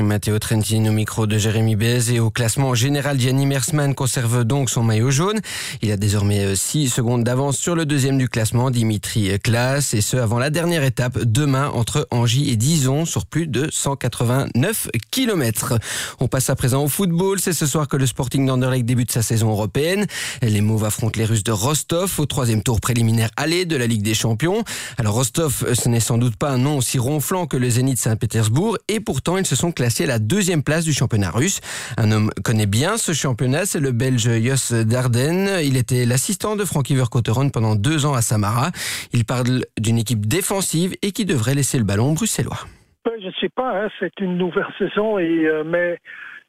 Matteo Trentin au micro de Jérémy Bez et au classement général Gianni Mersman conserve donc son maillot jaune. Il a désormais 6 secondes d'avance sur le deuxième du classement, Dimitri Klaas, et ce avant la dernière étape demain entre Angy et Dison sur plus de 189 km. On passe à présent au football. C'est ce soir que le Sporting d'Anderlecht débute sa saison européenne. Les Mauves affrontent les Russes de Rostov au troisième tour préliminaire aller de la Ligue des Champions. Alors Rostov, ce n'est sans doute pas un nom aussi ronflant que le Zénith Saint-Pétersbourg et pourtant ils se sont classés à la deuxième place du championnat russe. Un homme connaît bien ce championnat, c'est le Belge Jos Darden. Il était l'assistant de Frankie Vercoteron pendant deux ans à Samara. Il parle d'une équipe défensive et qui devrait laisser le ballon bruxellois. Je ne sais pas, hein, c'est une nouvelle saison, et, euh, mais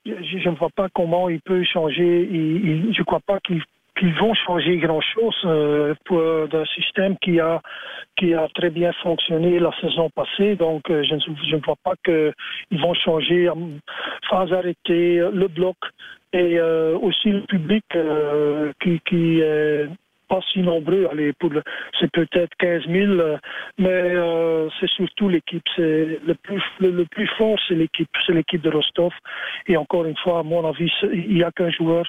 je, ne vois pas comment il peut changer. Je ne crois pas qu'il qu'ils vont changer grand-chose euh, pour un système qui a qui a très bien fonctionné la saison passée. Donc, euh, je, ne, je ne vois pas qu'ils vont changer sans arrêter le bloc et euh, aussi le public euh, qui, qui pas si nombreux. Allez, pour le, c'est peut-être 15 000, euh, mais euh, c'est surtout l'équipe. C'est le plus le, plus fort, c'est l'équipe, c'est l'équipe de Rostov. Et encore une fois, à mon avis, il n'y a qu'un joueur,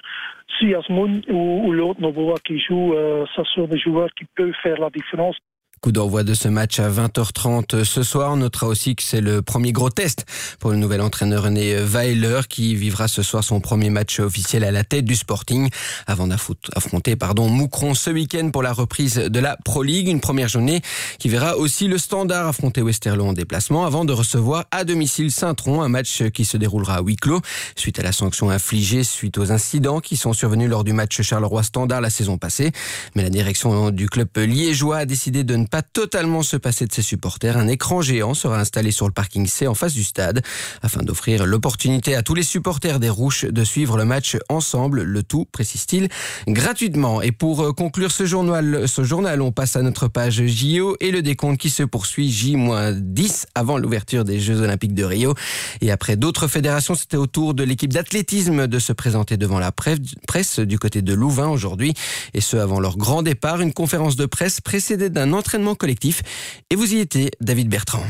si Asmoun ou, ou l'autre Novoa qui joue, euh, ça sont des joueurs qui peuvent faire la différence. Coup d'envoi de ce match à 20h30 ce soir. On notera aussi que c'est le premier gros test pour le nouvel entraîneur René Weiler qui vivra ce soir son premier match officiel à la tête du Sporting avant d'affronter pardon Moucron ce week-end pour la reprise de la Pro League. Une première journée qui verra aussi le Standard affronter Westerlo en déplacement avant de recevoir à domicile Saint-Tron, un match qui se déroulera à huis clos suite à la sanction infligée suite aux incidents qui sont survenus lors du match Charleroi Standard la saison passée. Mais la direction du club liégeois a décidé de ne pas totalement se passer de ses supporters. Un écran géant sera installé sur le parking C en face du stade afin d'offrir l'opportunité à tous les supporters des Rouges de suivre le match ensemble, le tout, précise-t-il, gratuitement. Et pour conclure ce journal, ce journal, on passe à notre page JO et le décompte qui se poursuit J-10 avant l'ouverture des Jeux Olympiques de Rio. Et après d'autres fédérations, c'était au tour de l'équipe d'athlétisme de se présenter devant la presse du côté de Louvain aujourd'hui. Et ce, avant leur grand départ, une conférence de presse précédée d'un entraînement collectif. Et vous y étiez, David Bertrand.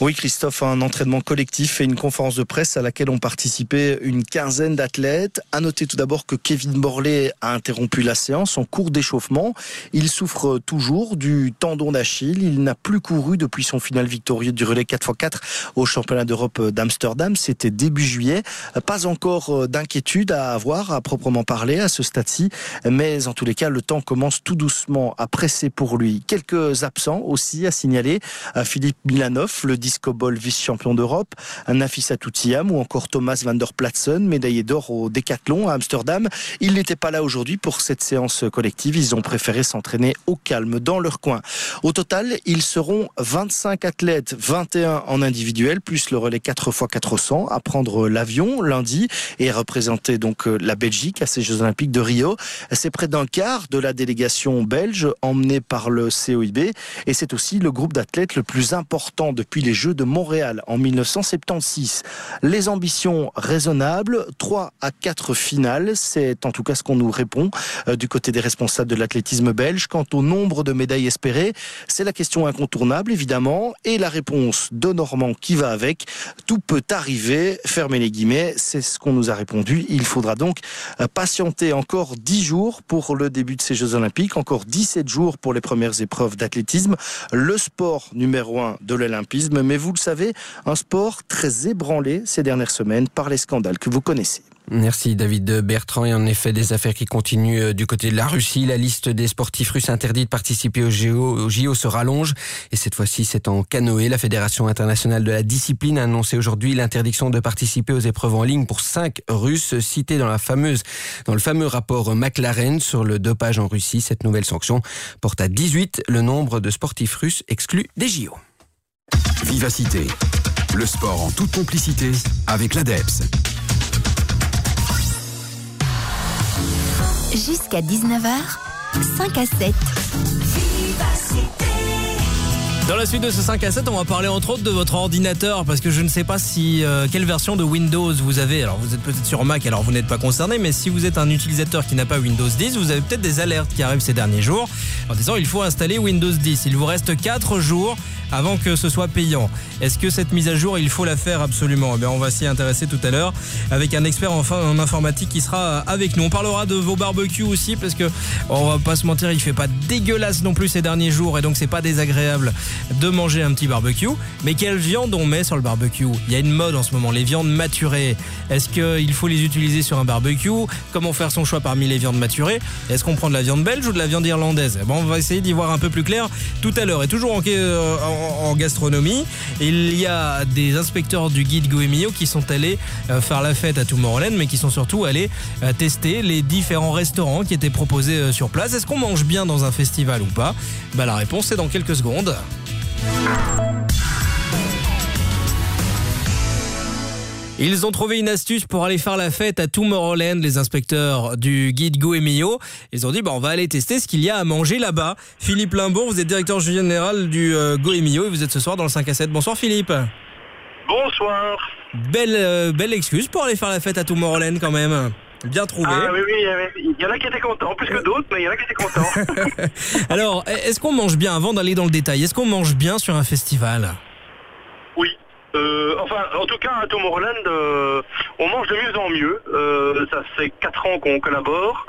Oui, Christophe, un entraînement collectif et une conférence de presse à laquelle ont participé une quinzaine d'athlètes. À noter tout d'abord que Kevin Borley a interrompu la séance en cours d'échauffement. Il souffre toujours du tendon d'Achille. Il n'a plus couru depuis son final victorieux du relais 4x4 au championnat d'Europe d'Amsterdam. C'était début juillet. Pas encore d'inquiétude à avoir à proprement parler à ce stade-ci. Mais en tous les cas, le temps commence tout doucement à presser pour lui. Quelques absents aussi à signaler. Philippe Milanov, le disco vice-champion d'Europe, Nafisa Toutiam ou encore Thomas van der Platsen, médaillé d'or au décathlon à Amsterdam. Ils n'étaient pas là aujourd'hui pour cette séance collective. Ils ont préféré s'entraîner au calme dans leur coin. Au total, ils seront 25 athlètes, 21 en individuel, plus le relais 4 x 400 à prendre l'avion lundi et représenter donc euh, la Belgique à ces Jeux Olympiques de Rio. C'est près d'un quart de la délégation belge emmenée par le COIB et c'est aussi le groupe d'athlètes le plus important depuis les Jeux de Montréal en 1976. Les ambitions raisonnables, 3 à 4 finales, c'est en tout cas ce qu'on nous répond euh, du côté des responsables de l'athlétisme belge. Quant au nombre de médailles espérées, c'est la question incontournable évidemment et la réponse de Normand qui va avec. Tout peut arriver, fermez les guillemets, c'est ce qu'on nous a répondu. Il faudra donc euh, patienter encore 10 jours pour le début de ces Jeux Olympiques, encore 17 jours pour les premières épreuves d'athlétisme. Le sport numéro un de l'olympisme, mais vous le savez, un sport très ébranlé ces dernières semaines par les scandales que vous connaissez. Merci David Bertrand. Et en effet, des affaires qui continuent euh, du côté de la Russie. La liste des sportifs russes interdits de participer au JO, se rallonge. Et cette fois-ci, c'est en canoë. La Fédération internationale de la discipline a annoncé aujourd'hui l'interdiction de participer aux épreuves en ligne pour cinq Russes cités dans dans le fameux rapport McLaren sur le dopage en Russie. Cette nouvelle sanction porte à 18 le nombre de sportifs russes exclus des JO. Vivacité. Le sport en toute complicité avec l'ADEPS. Jusqu'à 19h, 5 à 7. Dans la suite de ce 5 à 7, on va parler entre autres de votre ordinateur parce que je ne sais pas si euh, quelle version de Windows vous avez. Alors vous êtes peut-être sur Mac, alors vous n'êtes pas concerné, mais si vous êtes un utilisateur qui n'a pas Windows 10, vous avez peut-être des alertes qui arrivent ces derniers jours en disant il faut installer Windows 10. Il vous reste 4 jours avant que ce soit payant. Est-ce que cette mise à jour, il faut la faire absolument? Eh On va s'y intéresser tout à l'heure avec un expert en, informatique qui sera avec nous. On parlera de vos barbecues aussi parce que on va pas se mentir, il fait pas dégueulasse non plus ces derniers jours et donc c'est pas désagréable de manger un petit barbecue. Mais quelle viande on met sur le barbecue? Il y a une mode en ce moment, les viandes maturées. Est-ce qu'il faut les utiliser sur un barbecue? Comment faire son choix parmi les viandes maturées? Est-ce qu'on prend de la viande belge ou de la viande irlandaise? Bon, on va essayer d'y voir un peu plus clair tout à l'heure. Et toujours en, en gastronomie. Il y a des inspecteurs du guide Goemio qui sont allés euh, faire la fête à Tomorrowland, mais qui sont surtout allés euh, tester les différents restaurants qui étaient proposés euh, sur place. Est-ce qu'on mange bien dans un festival ou pas? Bah, La réponse est dans quelques secondes. Ils ont trouvé une astuce pour aller faire la fête à Tomorrowland, les inspecteurs du guide Goemio. Ils ont dit, bah, on va aller tester ce qu'il y a à manger là-bas. Philippe Limbourg, vous êtes directeur général du euh, Goemio et vous êtes ce soir dans le 5 à 7. Bonsoir Philippe. Bonsoir. Belle, euh, belle excuse pour aller faire la fête à Tomorrowland quand même. Bien trouvé. Ah oui, oui, il y en a qui étaient contents, plus que d'autres, mais il y en a qui étaient contents. Alors, est-ce qu'on mange bien, avant d'aller dans le détail, est-ce qu'on mange bien sur un festival? Euh, enfin, en tout cas, à Tomorrowland, euh, on mange de mieux en mieux. Euh, ça fait 4 ans qu'on collabore.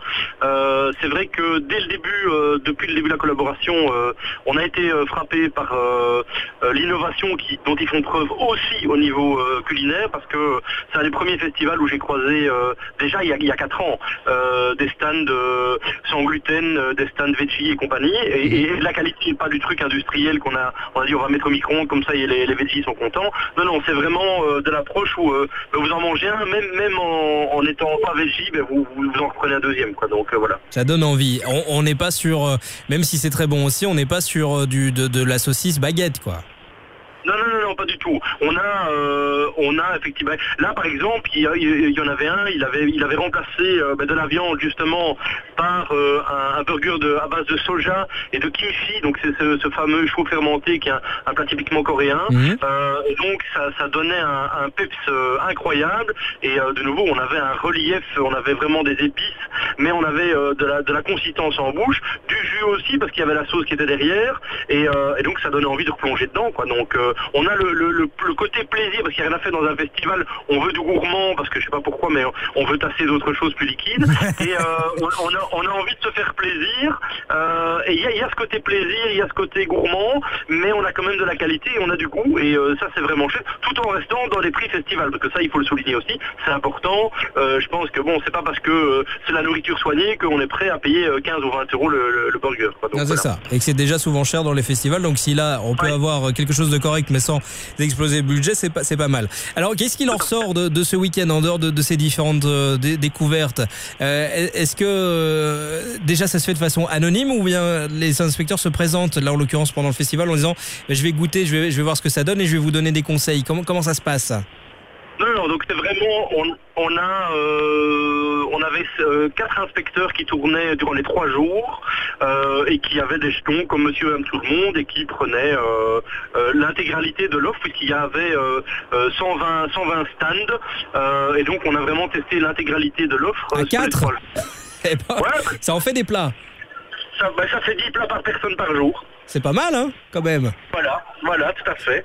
C'est vrai que dès le début, depuis le début de la collaboration, on a été frappé par l'innovation dont ils font preuve aussi au niveau culinaire, parce que c'est un des premiers festivals où j'ai croisé déjà il y, a, il y a 4 ans des stands sans gluten, des stands veggie et compagnie, et, la qualité pas du truc industriel qu'on a, on a on va mettre au micro-ondes comme ça les, les veggies sont contents. Non, non, c'est vraiment de l'approche où vous en mangez un, même, même en, étant pas veggie, ben, vous, vous, en reprenez un deuxième. Quoi. Donc voilà. Ça donne envie. On n'est pas sur, même si c'est très bon aussi, on n'est pas sur du, de, de la saucisse baguette, quoi. Non, non, non, non, pas du tout. On a, euh, on a effectivement. Là, par exemple, il y, il y, en avait un. Il avait, il avait remplacé euh, ben, de la viande justement par euh, un, un, burger de, à base de soja et de kimchi. Donc c'est ce, ce, fameux chou fermenté qui est un, un plat typiquement coréen. Mmh. et donc ça, ça donnait un, un peps incroyable. Et de nouveau, on avait un relief. On avait vraiment des épices, mais on avait de la, de la consistance en bouche, du jus aussi parce qu'il y avait la sauce qui était derrière. Et, et donc ça donnait envie de replonger dedans, quoi. Donc on a le, le, le, le côté plaisir, parce qu'il n'y a rien à faire dans un festival, on veut du gourmand, parce que je sais pas pourquoi, mais on veut tasser d'autres choses plus liquides, et euh, on, on, a, on, a, envie de se faire plaisir, euh, et il y, y a, ce côté plaisir, il y a ce côté gourmand, mais on a quand même de la qualité, et on a du goût, et euh, ça c'est vraiment chouette, tout en restant dans les prix festivals, parce que ça il faut le souligner aussi, c'est important, je pense que bon, c'est pas parce que c'est la nourriture soignée qu'on est prêt à payer 15 ou 20 euros le, le burger. Quoi. Donc, ah, c'est voilà. ça, et que c'est déjà souvent cher dans les festivals, donc si là on peut ouais. avoir quelque chose de correct, mais sans d'exploser le budget, c'est pas, pas mal. Alors, qu'est-ce qu'il en ressort de, de ce week-end en dehors de, de ces différentes euh, dé- découvertes Euh, Est-ce que euh, déjà ça se fait de façon anonyme ou bien les inspecteurs se présentent, là en l'occurrence pendant le festival, en disant bah, je vais goûter, je vais, je vais voir ce que ça donne et je vais vous donner des conseils. Comment, comment ça se passe? Non, non, donc c'est vraiment, on, on a, euh, on avait euh, quatre inspecteurs qui tournaient durant les trois jours euh, et qui avaient des jetons comme Monsieur et Madame tout le monde et qui prenaient euh, l'intégralité de l'offre puisqu'il y avait euh, euh, 120, 120 stands et donc on a vraiment testé l'intégralité de l'offre. trois jours. Eh ben, Ça en fait des plats. Ça, bah, ça fait 10 plats par personne par jour. C'est pas mal, hein, quand même. Voilà, voilà, tout à fait.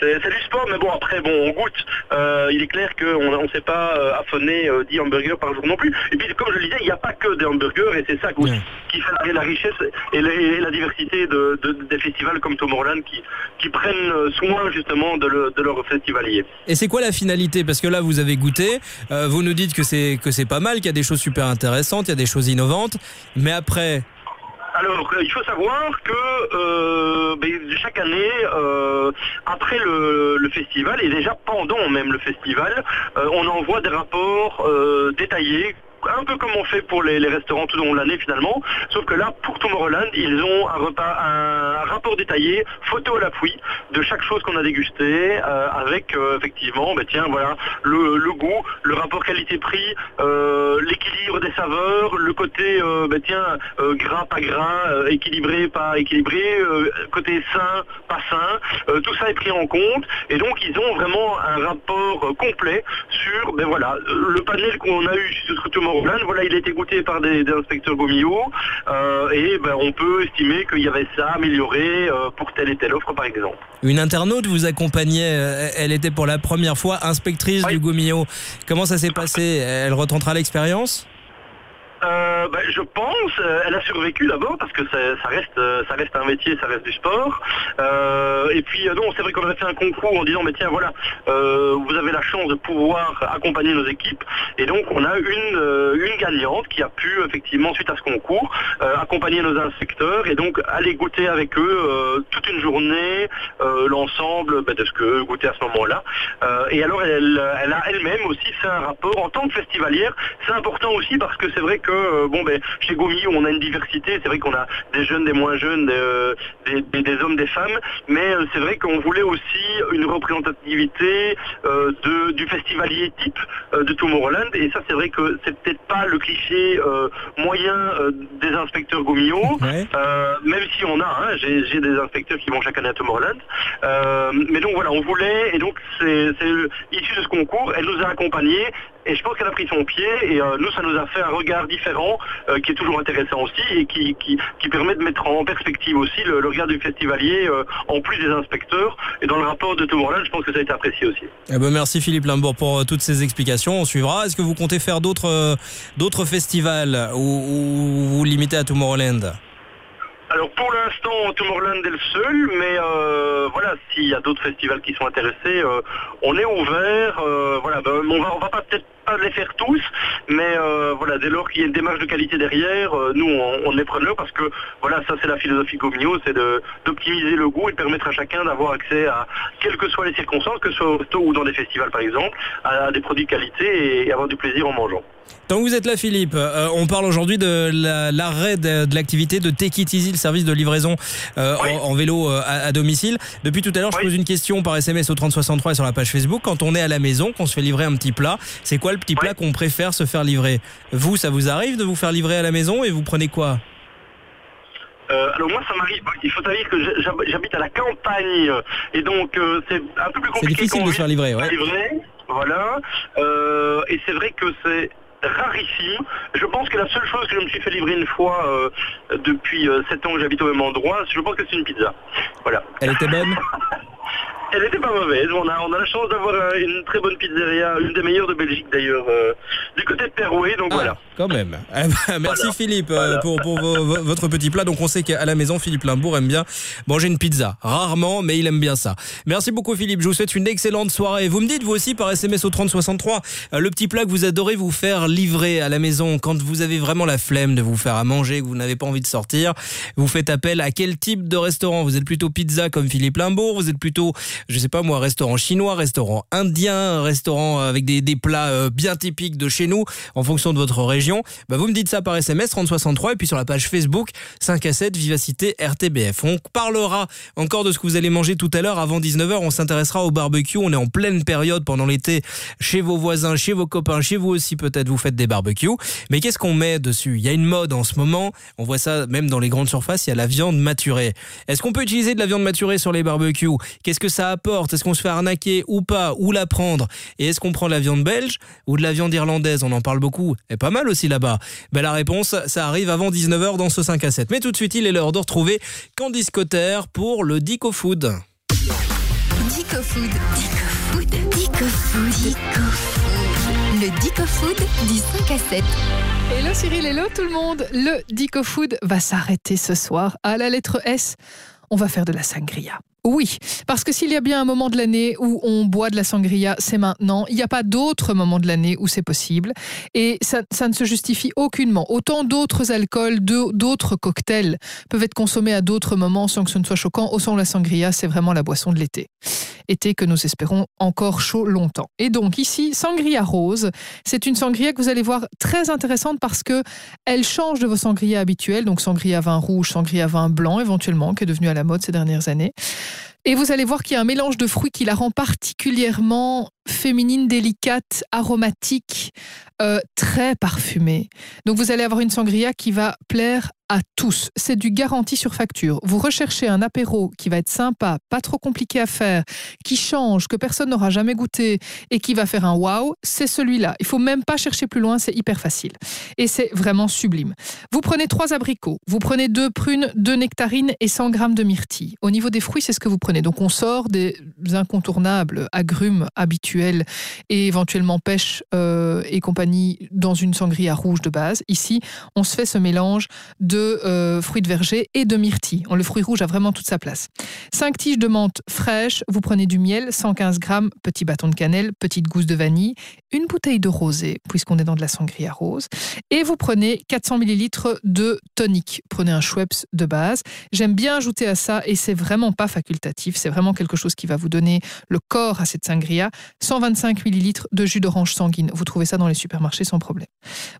C'est du sport, mais bon, après, bon, on goûte. Euh, il est clair qu'on ne sait pas euh, affonner euh, 10 hamburgers par jour non plus. Et puis, comme je le disais, il n'y a pas que des hamburgers, et c'est ça qui, qui fait la, richesse et la, et la diversité de, de- des festivals comme Tomorrowland qui, qui prennent soin, justement, de, le- de leurs festivaliers. Et c'est quoi la finalité? Parce que là, vous avez goûté, euh, vous nous dites que c'est que c'est pas mal, qu'il y a des choses super intéressantes, il y a des choses innovantes, mais après, Alors, euh, il faut savoir que euh, ben, chaque année, euh, après le, festival, et déjà pendant même le festival, on envoie des rapports détaillés un peu comme on fait pour les, restaurants tout au long de l'année finalement, sauf que là, pour Tomorrowland, ils ont un, repas, un rapport détaillé, photo à l'appui, de chaque chose qu'on a dégusté, euh, avec euh, effectivement, ben, tiens, voilà, le, goût, le rapport qualité-prix, euh, l'équilibre des saveurs, le côté, ben, tiens, gras, pas gras, équilibré, pas équilibré, côté sain, pas sain, tout ça est pris en compte, et donc ils ont vraiment un rapport complet sur, ben voilà, le panel qu'on a eu sur Tomorrowland, voilà, il a été goûté par des, des inspecteurs Gomio, euh, et ben, on peut estimer qu'il y avait ça amélioré euh, pour telle et telle offre, par exemple. une internaute vous accompagnait, euh, elle était pour la première fois inspectrice du Gomio. Comment ça s'est passé? Elle retentera l'expérience? Euh, ben, je pense, euh, elle a survécu d'abord parce que ça, ça reste, euh, ça reste un métier, ça reste du sport. Et puis non, c'est vrai qu'on avait fait un concours en disant mais tiens voilà, vous avez la chance de pouvoir accompagner nos équipes. Et donc on a une, gagnante qui a pu effectivement suite à ce concours accompagner nos inspecteurs et donc aller goûter avec eux toute une journée l'ensemble ben, de ce que goûtaient à ce moment-là. Et alors elle, elle a elle-même aussi fait un rapport en tant que festivalière. C'est important aussi parce que c'est vrai que euh, bon ben chez Gomi on a une diversité. C'est vrai qu'on a des jeunes, des moins jeunes, des, euh, des, des- des hommes, des femmes. Mais euh, c'est vrai qu'on voulait aussi une représentativité de, du festivalier type de Tomorrowland. Et ça c'est vrai que c'est peut-être pas le cliché moyen des inspecteurs Gomio. Même si on a, hein, j'ai des inspecteurs qui vont chaque année à Tomorrowland. Mais donc voilà, on voulait, et donc c'est c'est issu de ce concours, elle nous a accompagnés, et je pense qu'elle a pris son pied, et euh, nous, ça nous a fait un regard différent, euh, qui est toujours intéressant aussi, et qui, permet de mettre en perspective aussi le, regard du festivalier, euh, en plus des inspecteurs, et dans le rapport de Tomorrowland, je pense que ça a été apprécié aussi. Eh ben, merci Philippe Limbourg pour toutes ces explications. On suivra. Est-ce que vous comptez faire d'autres festivals ou vous limitez à Tomorrowland? Alors pour l'instant, Tomorrowland est le seul, mais euh, voilà, s'il y a d'autres festivals qui sont intéressés, euh, on est ouvert. euh, voilà, ben, on va, va peut-être pas les faire tous, mais voilà, dès lors qu'il y a une démarche de qualité derrière, nous on, on est preneurs parce que voilà, ça c'est la philosophie Gomio, c'est d'optimiser le goût et de permettre à chacun d'avoir accès à, quelles que soient les circonstances, que ce soit au resto ou dans des festivals par exemple, à, des produits de qualité et avoir du plaisir en mangeant. Tant que vous êtes là, Philippe, euh, on parle aujourd'hui de la- l'arrêt de, de l'activité de Take It Easy, le service de livraison euh, en, en vélo euh, à, à domicile. Depuis tout à l'heure, je pose une question par SMS au 3063 et sur la page Facebook. Quand on est à la maison, qu'on se fait livrer un petit plat, c'est quoi le petit plat qu'on préfère se faire livrer? Vous, ça vous arrive de vous faire livrer à la maison et vous prenez quoi? Euh, alors moi ça m'arrive, il faut savoir que j'hab- j'habite à la campagne et donc euh, c'est un peu plus compliqué. difficile qu'en de se faire livrer, de ouais. livrer, voilà. Euh, et c'est vrai que c'est rarissime. Je pense que la seule chose que je me suis fait livrer une fois euh, depuis 7 ans que j'habite au même endroit, je pense que c'est une pizza. Voilà. Elle était bonne? Elle était pas mauvaise. On a, on a la chance d'avoir euh, une très bonne pizzeria, une des meilleures de Belgique d'ailleurs, euh, du côté de Perouet, donc voilà. Quand même. Eh ben, Merci Philippe euh, pour, pour vos- votre petit plat. Donc on sait qu'à la maison, Philippe Limbourg aime bien manger une pizza. Rarement, mais il aime bien ça. Merci beaucoup Philippe. Je vous souhaite une excellente soirée. Vous me dites vous aussi par SMS au 3063 euh, le petit plat que vous adorez vous faire livrer à la maison quand vous avez vraiment la flemme de vous faire à manger, que vous n'avez pas envie de sortir. Vous faites appel à quel type de restaurant? Vous êtes plutôt pizza comme Philippe Limbourg? Vous êtes plutôt je sais pas moi, restaurant chinois, restaurant indien, restaurant avec des, des plats euh, bien typiques de chez nous, en fonction de votre région, bah vous me dites ça par SMS 3063 et puis sur la page Facebook 5 à 7 Vivacité RTBF. On parlera encore de ce que vous allez manger tout à l'heure avant 19h. On s'intéressera au barbecue. On est en pleine période pendant l'été chez vos voisins, chez vos copains, chez vous aussi peut-être vous faites des barbecues. Mais qu'est-ce qu'on met dessus? Il y a une mode en ce moment. On voit ça même dans les grandes surfaces. Il y a la viande maturée. Est-ce qu'on peut utiliser de la viande maturée sur les barbecues? Qu'est-ce que ça apporte Est-ce qu'on se fait arnaquer ou pas Où la prendre Et est-ce qu'on prend de la viande belge ou de la viande irlandaise? On en parle beaucoup. Et pas mal aussi là-bas. Ben, la réponse, ça arrive avant 19h dans ce 5 à 7. Mais tout de suite, il est l'heure de retrouver Candice Cotter pour le Dico Food. Dico Food. Dico Food. Dico Food. Dico Food. Le Dico Food du 5 à 7. Hello Cyril, hello tout le monde. Le Dico Food va s'arrêter ce soir à la lettre S. On va faire de la sangria. Oui, parce que s'il y a bien un moment de l'année où on boit de la sangria, c'est maintenant. Il n'y a pas d'autre moment de l'année où c'est possible. Et ça, ne se justifie aucunement. Autant d'autres alcools, d'autres cocktails peuvent être consommés à d'autres moments sans que ce ne soit choquant. Au son, la sangria, c'est vraiment la boisson de l'été. Été que nous espérons encore chaud longtemps. Et donc ici, sangria rose, c'est une sangria que vous allez voir très intéressante parce que elle change de vos sangria habituels, donc sangria vin rouge, sangria vin blanc éventuellement, qui est devenu à la mode ces dernières années. Et vous allez voir qu'il y a un mélange de fruits qui la rend particulièrement féminine, délicate, aromatique, euh, très parfumée. Donc vous allez avoir une sangria qui va plaire à tous. C'est du garanti sur facture. Vous recherchez un apéro qui va être sympa, pas trop compliqué à faire, qui change, que personne n'aura jamais goûté et qui va faire un wow, c'est celui-là. Il faut même pas chercher plus loin, c'est hyper facile. Et c'est vraiment sublime. Vous prenez trois abricots, vous prenez deux prunes, deux nectarines et 100 grammes de myrtille. Au niveau des fruits, c'est ce que vous prenez. Donc on sort des incontournables agrumes habituels et éventuellement pêche euh, et compagnie dans une sangria rouge de base. Ici, on se fait ce mélange de euh, fruits de verger et de myrtille. Le fruit rouge a vraiment toute sa place. 5 tiges de menthe fraîche, vous prenez du miel, 115 grammes, petit bâton de cannelle, petite gousse de vanille, une bouteille de rosé, puisqu'on est dans de la sangria rose, et vous prenez 400 millilitres de tonique. Prenez un Schweppes de base. J'aime bien ajouter à ça, et c'est vraiment pas facultatif, c'est vraiment quelque chose qui va vous donner le corps à cette sangria, 125 millilitres de jus d'orange sanguine. Vous trouvez ça dans les supermarchés sans problème.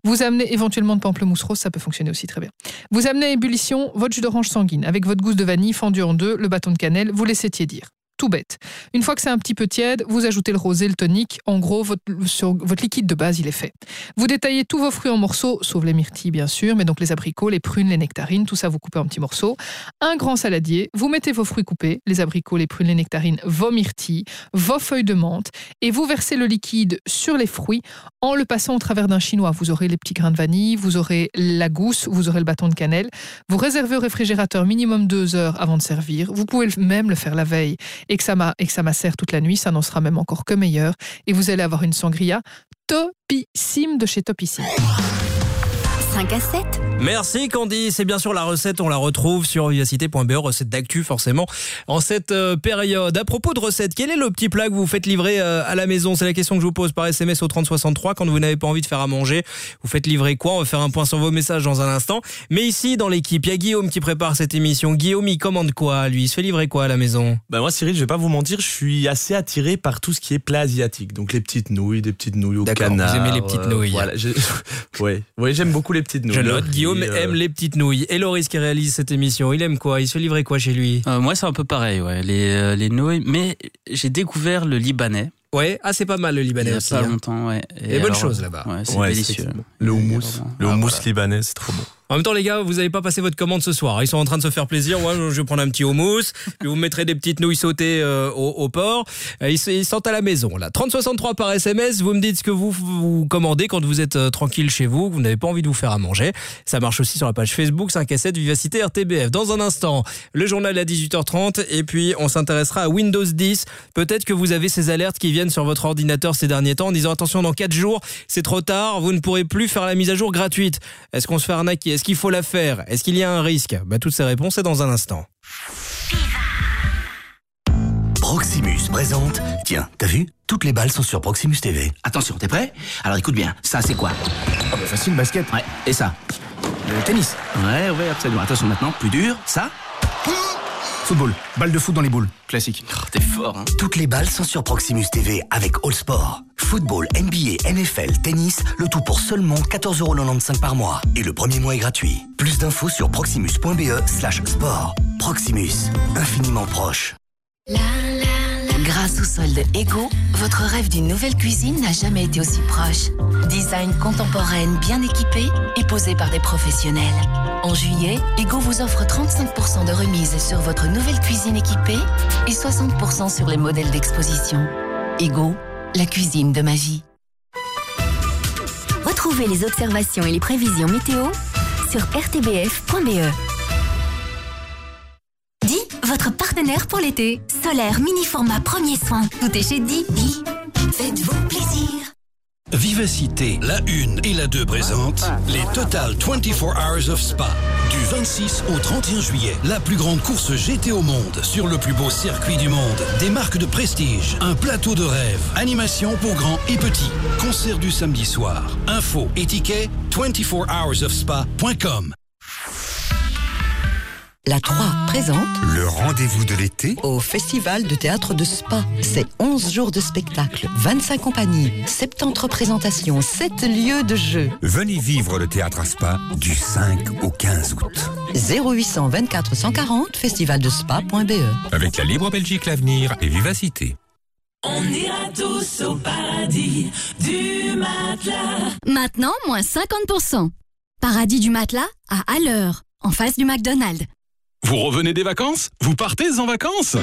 Vous amenez éventuellement de pamplemousse rose, ça peut fonctionner aussi très bien. Vous amenez à ébullition votre jus d'orange sanguine avec votre gousse de vanille fendue en deux, le bâton de cannelle, vous laissez tiédir tout bête. Une fois que c'est un petit peu tiède, vous ajoutez le rosé, le tonique. En gros, votre, votre liquide de base, il est fait. Vous détaillez tous vos fruits en morceaux, sauf les myrtilles, bien sûr, mais donc les abricots, les prunes, les nectarines, tout ça, vous coupez en petits morceaux. Un grand saladier, vous mettez vos fruits coupés, les abricots, les prunes, les nectarines, vos myrtilles, vos feuilles de menthe, et vous versez le liquide sur les fruits en le passant au travers d'un chinois. Vous aurez les petits grains de vanille, vous aurez la gousse, vous aurez le bâton de cannelle. Vous réservez au réfrigérateur minimum deux heures avant de servir. Vous pouvez même le faire la veille et que ça m'a macère toute la nuit, ça n'en sera même encore que meilleur. Et vous allez avoir une sangria topissime de chez Topissime. 5 à 7. Merci Candy, c'est bien sûr la recette, on la retrouve sur vivacité.be, recette d'actu forcément en cette euh, période. À propos de recettes, quel est le petit plat que vous faites livrer euh, à la maison? C'est la question que je vous pose par SMS au 3063 quand vous n'avez pas envie de faire à manger. Vous faites livrer quoi? On va faire un point sur vos messages dans un instant. Mais ici dans l'équipe, il y a Guillaume qui prépare cette émission. Guillaume, il commande quoi lui? Il se fait livrer quoi à la maison? Bah moi Cyril, je vais pas vous mentir, je suis assez attiré par tout ce qui est plat asiatique. Donc les petites nouilles, des petites nouilles au canard. Vous aimez les petites nouilles Voilà, ouais, ouais j'aime beaucoup les petites nouilles. Je note, Guillaume euh, aime les petites nouilles. Et Loris qui réalise cette émission, il aime quoi? Il se livrer quoi chez lui? Euh, moi, c'est un peu pareil, ouais. Les, euh, les nouilles. Mais j'ai découvert le libanais. Ouais, ah c'est pas mal le libanais Il y a pas hein. longtemps, ouais. Et bonne chose là-bas. Ouais, c'est Ouais, délicieux. Le houmous, le Ah, houmous voilà. libanais, c'est trop bon. En même temps, les gars, vous n'avez pas passé votre commande ce soir. Ils sont en train de se faire plaisir. Moi, je vais prendre un petit houmous. Puis vous mettrez des petites nouilles sautées euh, au, au porc. Euh, Ils, ils sont à la maison. Là, 3063 par SMS. Vous me dites ce que vous vous commandez quand vous êtes euh, tranquille chez vous, que vous n'avez pas envie de vous faire à manger. Ça marche aussi sur la page Facebook 5 à 7 Vivacité RTBF. Dans un instant, le journal à 18h30. Et puis, on s'intéressera à Windows 10. Peut-être que vous avez ces alertes qui viennent sur votre ordinateur ces derniers temps en disant attention, dans 4 jours, c'est trop tard. Vous ne pourrez plus faire la mise à jour gratuite. Est-ce qu'on se fait arnaquer? Est-ce qu'il faut la faire? Est-ce qu'il y a un risque? Bah, Toutes ces réponses, c'est dans un instant. Proximus présente. Tiens, t'as vu? Toutes les balles sont sur Proximus TV. Attention, t'es prêt? Alors écoute bien, ça c'est quoi? Facile, basket. Ouais, et ça? Le tennis. Ouais, ouais, absolument. Attention maintenant, plus dur, ça? Football, balle de foot dans les boules, classique. Oh, T'es fort, hein Toutes les balles sont sur Proximus TV avec All Sport. Football, NBA, NFL, tennis, le tout pour seulement 14,95€ par mois. Et le premier mois est gratuit. Plus d'infos sur proximus.be slash sport. Proximus, infiniment proche. Grâce au solde Ego, votre rêve d'une nouvelle cuisine n'a jamais été aussi proche. Design contemporaine bien équipée et posée par des professionnels. En juillet, Ego vous offre 35% de remise sur votre nouvelle cuisine équipée et 60% sur les modèles d'exposition. Ego, la cuisine de ma vie. Retrouvez les observations et les prévisions météo sur rtbf.be. Di, votre partenaire pour l'été. Solaire, mini format, premier soin. Tout est chez. Di, faites-vous plaisir. Vivacité, la 1 et la 2 présentent les Total 24 Hours of Spa. Du 26 au 31 juillet, la plus grande course GT au monde sur le plus beau circuit du monde. Des marques de prestige, un plateau de rêve, animation pour grands et petits, concert du samedi soir. Info et tickets 24hoursofspa.com. La 3 présente Le rendez-vous de l'été au Festival de théâtre de Spa. C'est 11 jours de spectacle, 25 compagnies, 70 représentations, 7 lieux de jeu. Venez vivre le théâtre à Spa du 5 au 15 août. 0800 24 140 festivaldespa.be Avec la Libre Belgique L'Avenir et Vivacité. On ira tous au paradis du matelas. Maintenant, moins 50%. Paradis du matelas à à l'heure, en face du McDonald's. Vous revenez des vacances? Vous partez en vacances?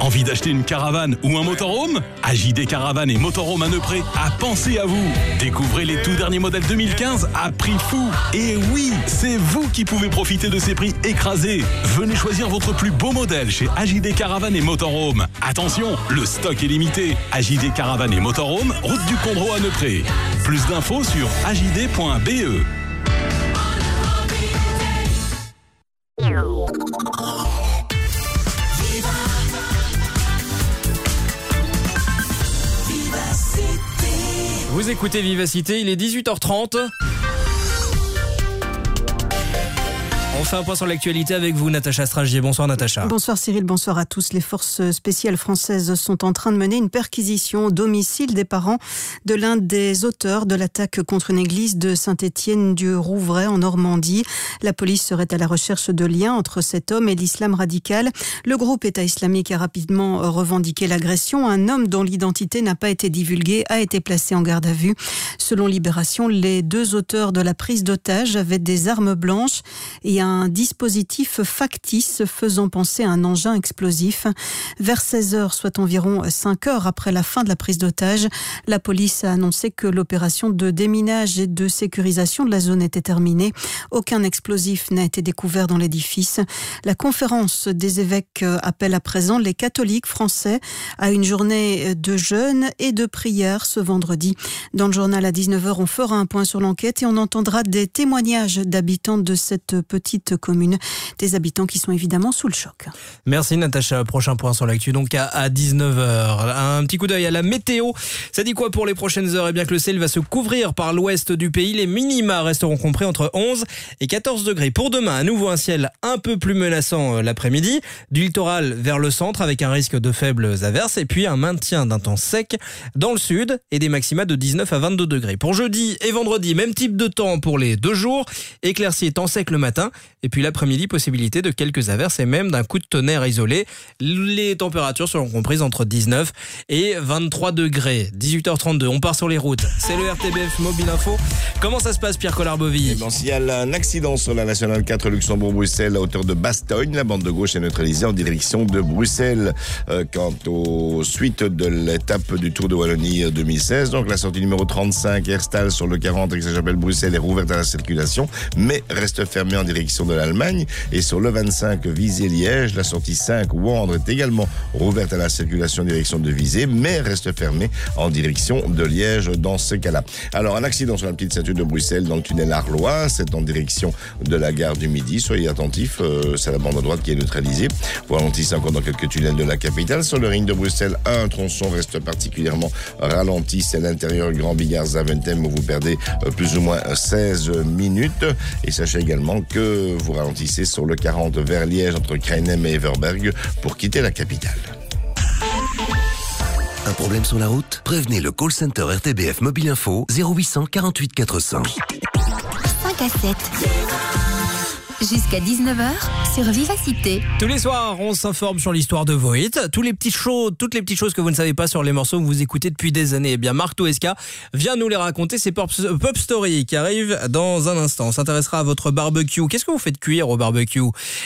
Envie d'acheter une caravane ou un motorhome? AJD Caravane et Motorhome à Neupré a pensé à vous. Découvrez les tout derniers modèles 2015 à prix fou. Et oui, c'est vous qui pouvez profiter de ces prix écrasés. Venez choisir votre plus beau modèle chez AJD Caravane et Motorhome. Attention, le stock est limité. AJD Caravane et Motorhome, route du Condro à Neupré. Plus d'infos sur ajd.be. Vous écoutez Vivacité, il est 18h30. On fait un point sur l'actualité avec vous, Natacha Stragier. Bonsoir, Natacha. Bonsoir Cyril, bonsoir à tous. Les forces spéciales françaises sont en train de mener une perquisition au domicile des parents de l'un des auteurs de l'attaque contre une église de Saint-Étienne du Rouvray en Normandie. La police serait à la recherche de liens entre cet homme et l'islam radical. Le groupe État islamique a rapidement revendiqué l'agression. Un homme dont l'identité n'a pas été divulguée a été placé en garde à vue. Selon Libération, les deux auteurs de la prise d'otage avaient des armes blanches et un dispositif factice faisant penser à un engin explosif. Vers 16 heures, soit environ 5 heures après la fin de la prise d'otage, la police a annoncé que l'opération de déminage et de sécurisation de la zone était terminée. Aucun explosif n'a été découvert dans l'édifice. La conférence des évêques appelle à présent les catholiques français à une journée de jeûne et de prière ce vendredi. Dans le journal à 19h, on fera un point sur l'enquête et on entendra des témoignages d'habitants de cette petite commune, des habitants qui sont évidemment sous le choc. Merci Natacha. Prochain point sur l'actu, donc à, 19h. Un petit coup d'œil à la météo. Ça dit quoi pour les prochaines heures? Eh bien que le ciel va se couvrir par l'ouest du pays. Les minima resteront compris entre 11 et 14 degrés. Pour demain, à nouveau un ciel un peu plus menaçant euh, l'après-midi. Du littoral vers le centre avec un risque de faibles averses et puis un maintien d'un temps sec dans le sud et des maxima de 19 à 22 degrés. Pour jeudi et vendredi, même type de temps pour les deux jours. Éclairci et temps sec le matin. Et puis l'après-midi, possibilité de quelques averses et même d'un coup de tonnerre isolé. Les températures seront comprises entre 19 et 23 degrés. 18h32, on part sur les routes. C'est le RTBF Mobile Info. Comment ça se passe, Pierre Collard-Bovy Eh ben, S'il y a un accident sur la Nationale 4 Luxembourg-Bruxelles à hauteur de Bastogne, la bande de gauche est neutralisée en direction de Bruxelles. Euh, quant aux suites de l'étape du Tour de Wallonie 2016, donc la sortie numéro 35, Herstal sur le 40, Aix-la-Chapelle-Bruxelles est rouverte à la circulation, mais reste fermée en direction de l'Allemagne. Et sur le 25, Visé-Liège, la sortie 5, Wandre est également rouverte à la circulation en direction de Visé, mais reste fermée en direction de Liège dans ce cas-là. Alors, un accident sur la petite ceinture de Bruxelles dans le tunnel Arlois, c'est en direction de la gare du Midi. Soyez attentifs, euh, c'est la bande à droite qui est neutralisée. Ralentissez encore dans quelques tunnels de la capitale. Sur le ring de Bruxelles, un tronçon reste particulièrement ralenti, c'est l'intérieur Grand Bigard Zaventem où vous perdez euh, plus ou moins 16 minutes. Et sachez également que vous ralentissez sur le 40 vers Liège entre Kreinem et Everberg pour quitter la capitale. Un problème sur la route? Prévenez le call center RTBF Mobile Info 0800 48 400. 5 à 7. Jusqu'à 19h sur Vivacité. Tous les soirs, on s'informe sur l'histoire de vos hits, tous les petits shows, toutes les petites choses que vous ne savez pas sur les morceaux que vous écoutez depuis des années. Eh bien, Marc Toesca vient nous les raconter. C'est Pop, Pop Story qui arrive dans un instant. On s'intéressera à votre barbecue. Qu'est-ce que vous faites cuire au barbecue?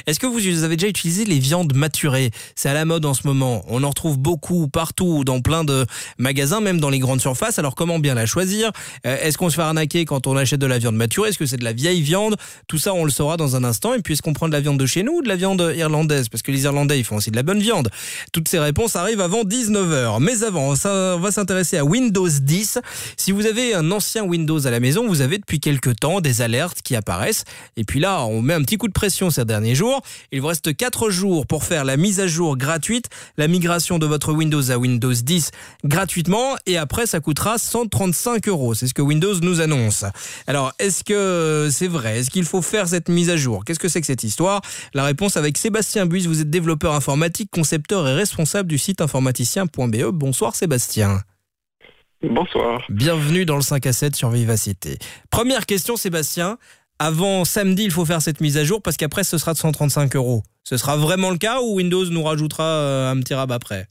Est-ce que vous avez déjà utilisé les viandes maturées? C'est à la mode en ce moment. On en retrouve beaucoup partout, dans plein de magasins, même dans les grandes surfaces. Alors, comment bien la choisir? Euh, Est-ce qu'on se fait arnaquer quand on achète de la viande maturée? Est-ce que c'est de la vieille viande? Tout ça, on le saura dans un instant. Et puis, est-ce qu'on prend de la viande de chez nous ou de la viande irlandaise? Parce que les Irlandais, ils font aussi de la bonne viande. Toutes ces réponses arrivent avant 19h. Mais avant, on va s'intéresser à Windows 10. Si vous avez un ancien Windows à la maison, vous avez depuis quelques temps des alertes qui apparaissent. Et puis là, on met un petit coup de pression ces derniers jours. Il vous reste 4 jours pour faire la mise à jour gratuite, la migration de votre Windows à Windows 10 gratuitement. Et après, ça coûtera 135 euros. C'est ce que Windows nous annonce. Alors, est-ce que c'est vrai? Est-ce qu'il faut faire cette mise à jour? Qu'est-ce que c'est que cette histoire? La réponse avec Sébastien Buis. Vous êtes développeur informatique, concepteur et responsable du site informaticien.be. Bonsoir Sébastien. Bonsoir. Bienvenue dans le 5 à 7 sur Vivacité. Première question Sébastien. Avant samedi, il faut faire cette mise à jour parce qu'après, ce sera de 135 euros. Ce sera vraiment le cas ou Windows nous rajoutera euh, un petit rabat après?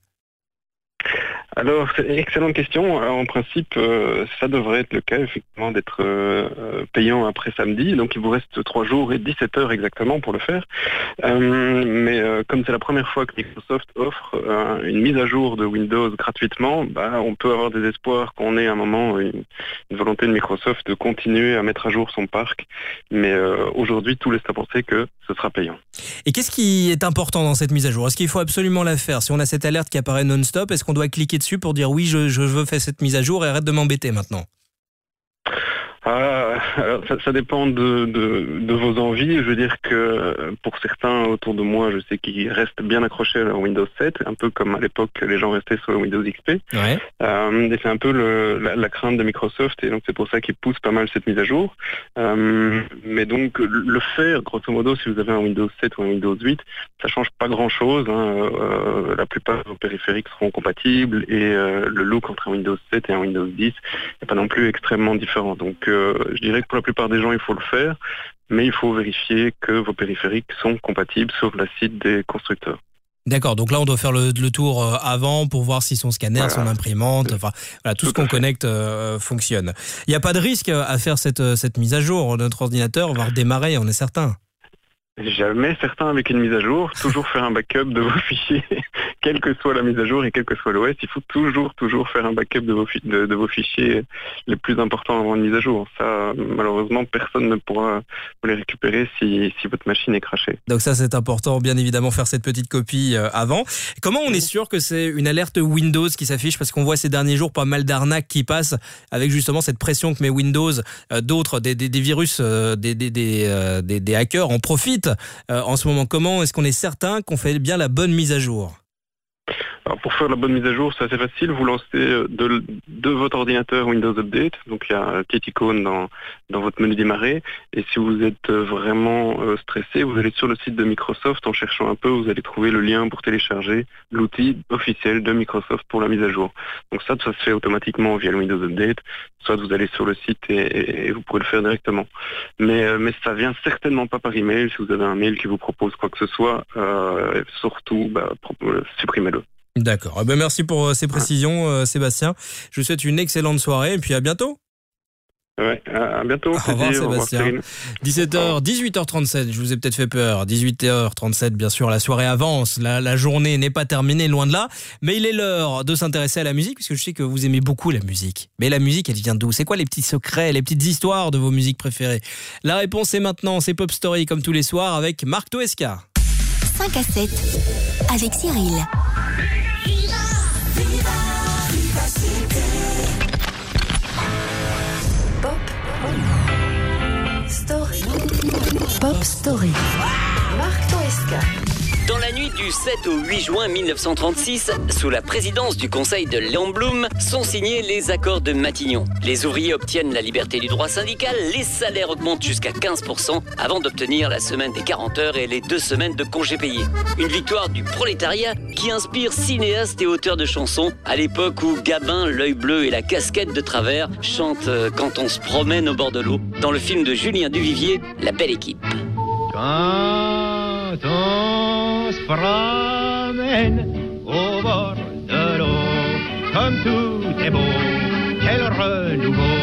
Alors, excellente question. Alors, en principe, euh, ça devrait être le cas, effectivement, d'être euh, euh, payant après samedi. Donc, il vous reste 3 jours et 17 heures exactement pour le faire. Euh, mais euh, comme c'est la première fois que Microsoft offre euh, une mise à jour de Windows gratuitement, bah, on peut avoir des espoirs qu'on ait un moment une, une volonté de Microsoft de continuer à mettre à jour son parc. Mais euh, aujourd'hui, tout laisse à penser que ce sera payant. Et qu'est-ce qui est important dans cette mise à jour? Est-ce qu'il faut absolument la faire? Si on a cette alerte qui apparaît non-stop, est-ce qu'on doit cliquer pour dire oui, je veux faire cette mise à jour et arrête de m'embêter maintenant Ah, alors ça, ça dépend de, de, de vos envies. Je veux dire que pour certains autour de moi, je sais qu'ils restent bien accrochés à leur Windows 7, un peu comme à l'époque les gens restaient sur le Windows XP. Ouais. Euh, et c'est un peu le, la, la crainte de Microsoft et donc c'est pour ça qu'ils poussent pas mal cette mise à jour. Euh, mais donc le faire, grosso modo, si vous avez un Windows 7 ou un Windows 8, ça change pas grand-chose. hein. Euh, la plupart de vos périphériques seront compatibles et le look entre un Windows 7 et un Windows 10 n'est pas non plus extrêmement différent. Donc euh, je dirais que pour la plupart des gens, il faut le faire, mais il faut vérifier que vos périphériques sont compatibles sur le site des constructeurs. D'accord, donc là on doit faire le, le tour euh, avant pour voir si son scanner, Voilà. son imprimante, enfin voilà, tout, ce qu'on connecte euh, fonctionne. Il n'y a pas de risque à faire cette, euh, cette mise à jour. Notre ordinateur va redémarrer, on est certain. Jamais certain avec une mise à jour, toujours faire un backup de vos fichiers, quelle que soit la mise à jour et quel que soit l'OS, il faut toujours, toujours faire un backup de vos, fi- de, de vos fichiers les plus importants avant une mise à jour. Ça, malheureusement, personne ne pourra vous les récupérer si, si votre machine est crachée. Donc ça c'est important, bien évidemment, faire cette petite copie euh, avant. Comment on est sûr que c'est une alerte Windows qui s'affiche? Parce qu'on voit ces derniers jours pas mal d'arnaques qui passent avec justement cette pression que met Windows. Euh, D'autres, des, des, des virus, euh, des, des- des hackers en profitent euh, en ce moment. Comment est-ce qu'on est certain qu'on fait bien la bonne mise à jour? Pour faire la bonne mise à jour, c'est assez facile. Vous lancez euh, de, votre ordinateur Windows Update. Donc il y a une petite icône dans, dans votre menu démarrer. Et si vous êtes euh, vraiment euh, stressé, vous allez sur le site de Microsoft. En cherchant un peu, vous allez trouver le lien pour télécharger l'outil officiel de Microsoft pour la mise à jour. Donc ça, ça se fait automatiquement via le Windows Update. Soit vous allez sur le site et, vous pourrez le faire directement. Mais, mais ça vient certainement pas par email. Si vous avez un mail qui vous propose quoi que ce soit, surtout bah, supprimez-le. D'accord. Eh ben, merci pour euh, ces précisions, euh, Sébastien. Je vous souhaite une excellente soirée et puis à bientôt. Ouais, à bientôt. Au revoir plaisir, au revoir, Sébastien. Cyril. 17h, 18h37, je vous ai peut-être fait peur. 18h37, bien sûr, la soirée avance, la, la journée n'est pas terminée, loin de là. Mais il est l'heure de s'intéresser à la musique, puisque je sais que vous aimez beaucoup la musique. Mais la musique, elle vient d'où? C'est quoi les petits secrets, les petites histoires de vos musiques préférées? La réponse est maintenant, c'est Pop Story, comme tous les soirs, avec Marc Toesca. 5 à 7 avec Cyril. Story. Pop Story. Marc Toesca. Dans la nuit du 7 au 8 juin 1936, sous la présidence du Conseil de Léon Blum, sont signés les accords de Matignon. Les ouvriers obtiennent la liberté du droit syndical, les salaires augmentent jusqu'à 15% avant d'obtenir la semaine des 40 heures et les deux semaines de congés payés. Une victoire du prolétariat qui inspire cinéastes et auteurs de chansons à l'époque où Gabin, l'œil bleu et la casquette de travers chantent euh, quand on se promène au bord de l'eau dans le film de Julien Duvivier, La belle équipe. Quand on se promène au bord de l'eau, comme tout est beau, quel renouveau.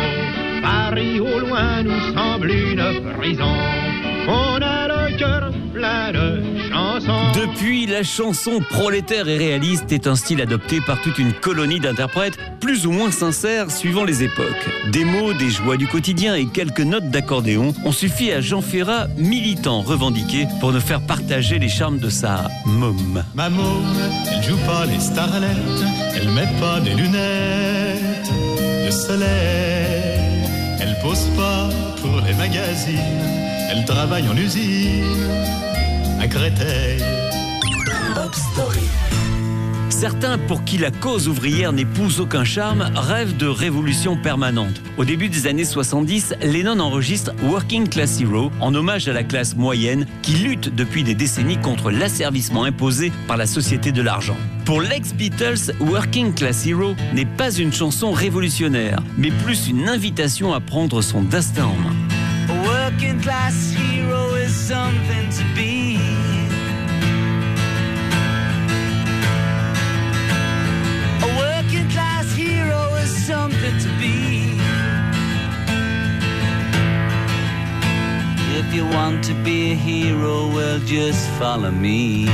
Paris au loin nous semble une prison. On a le cœur plein de Depuis, la chanson prolétaire et réaliste est un style adopté par toute une colonie d'interprètes, plus ou moins sincères suivant les époques. Des mots, des joies du quotidien et quelques notes d'accordéon ont suffi à Jean Ferrat, militant revendiqué, pour nous faire partager les charmes de sa môme. Ma môme, elle joue pas les starlettes, elle met pas des lunettes de soleil. Elle pose pas pour les magazines, elle travaille en usine à Créteil. Certains pour qui la cause ouvrière n'épouse aucun charme rêvent de révolution permanente. Au début des années 70, Lennon enregistre Working Class Hero en hommage à la classe moyenne qui lutte depuis des décennies contre l'asservissement imposé par la société de l'argent. Pour l'ex-Beatles, Working Class Hero n'est pas une chanson révolutionnaire, mais plus une invitation à prendre son destin en main. If you want to be a hero, well, just follow me.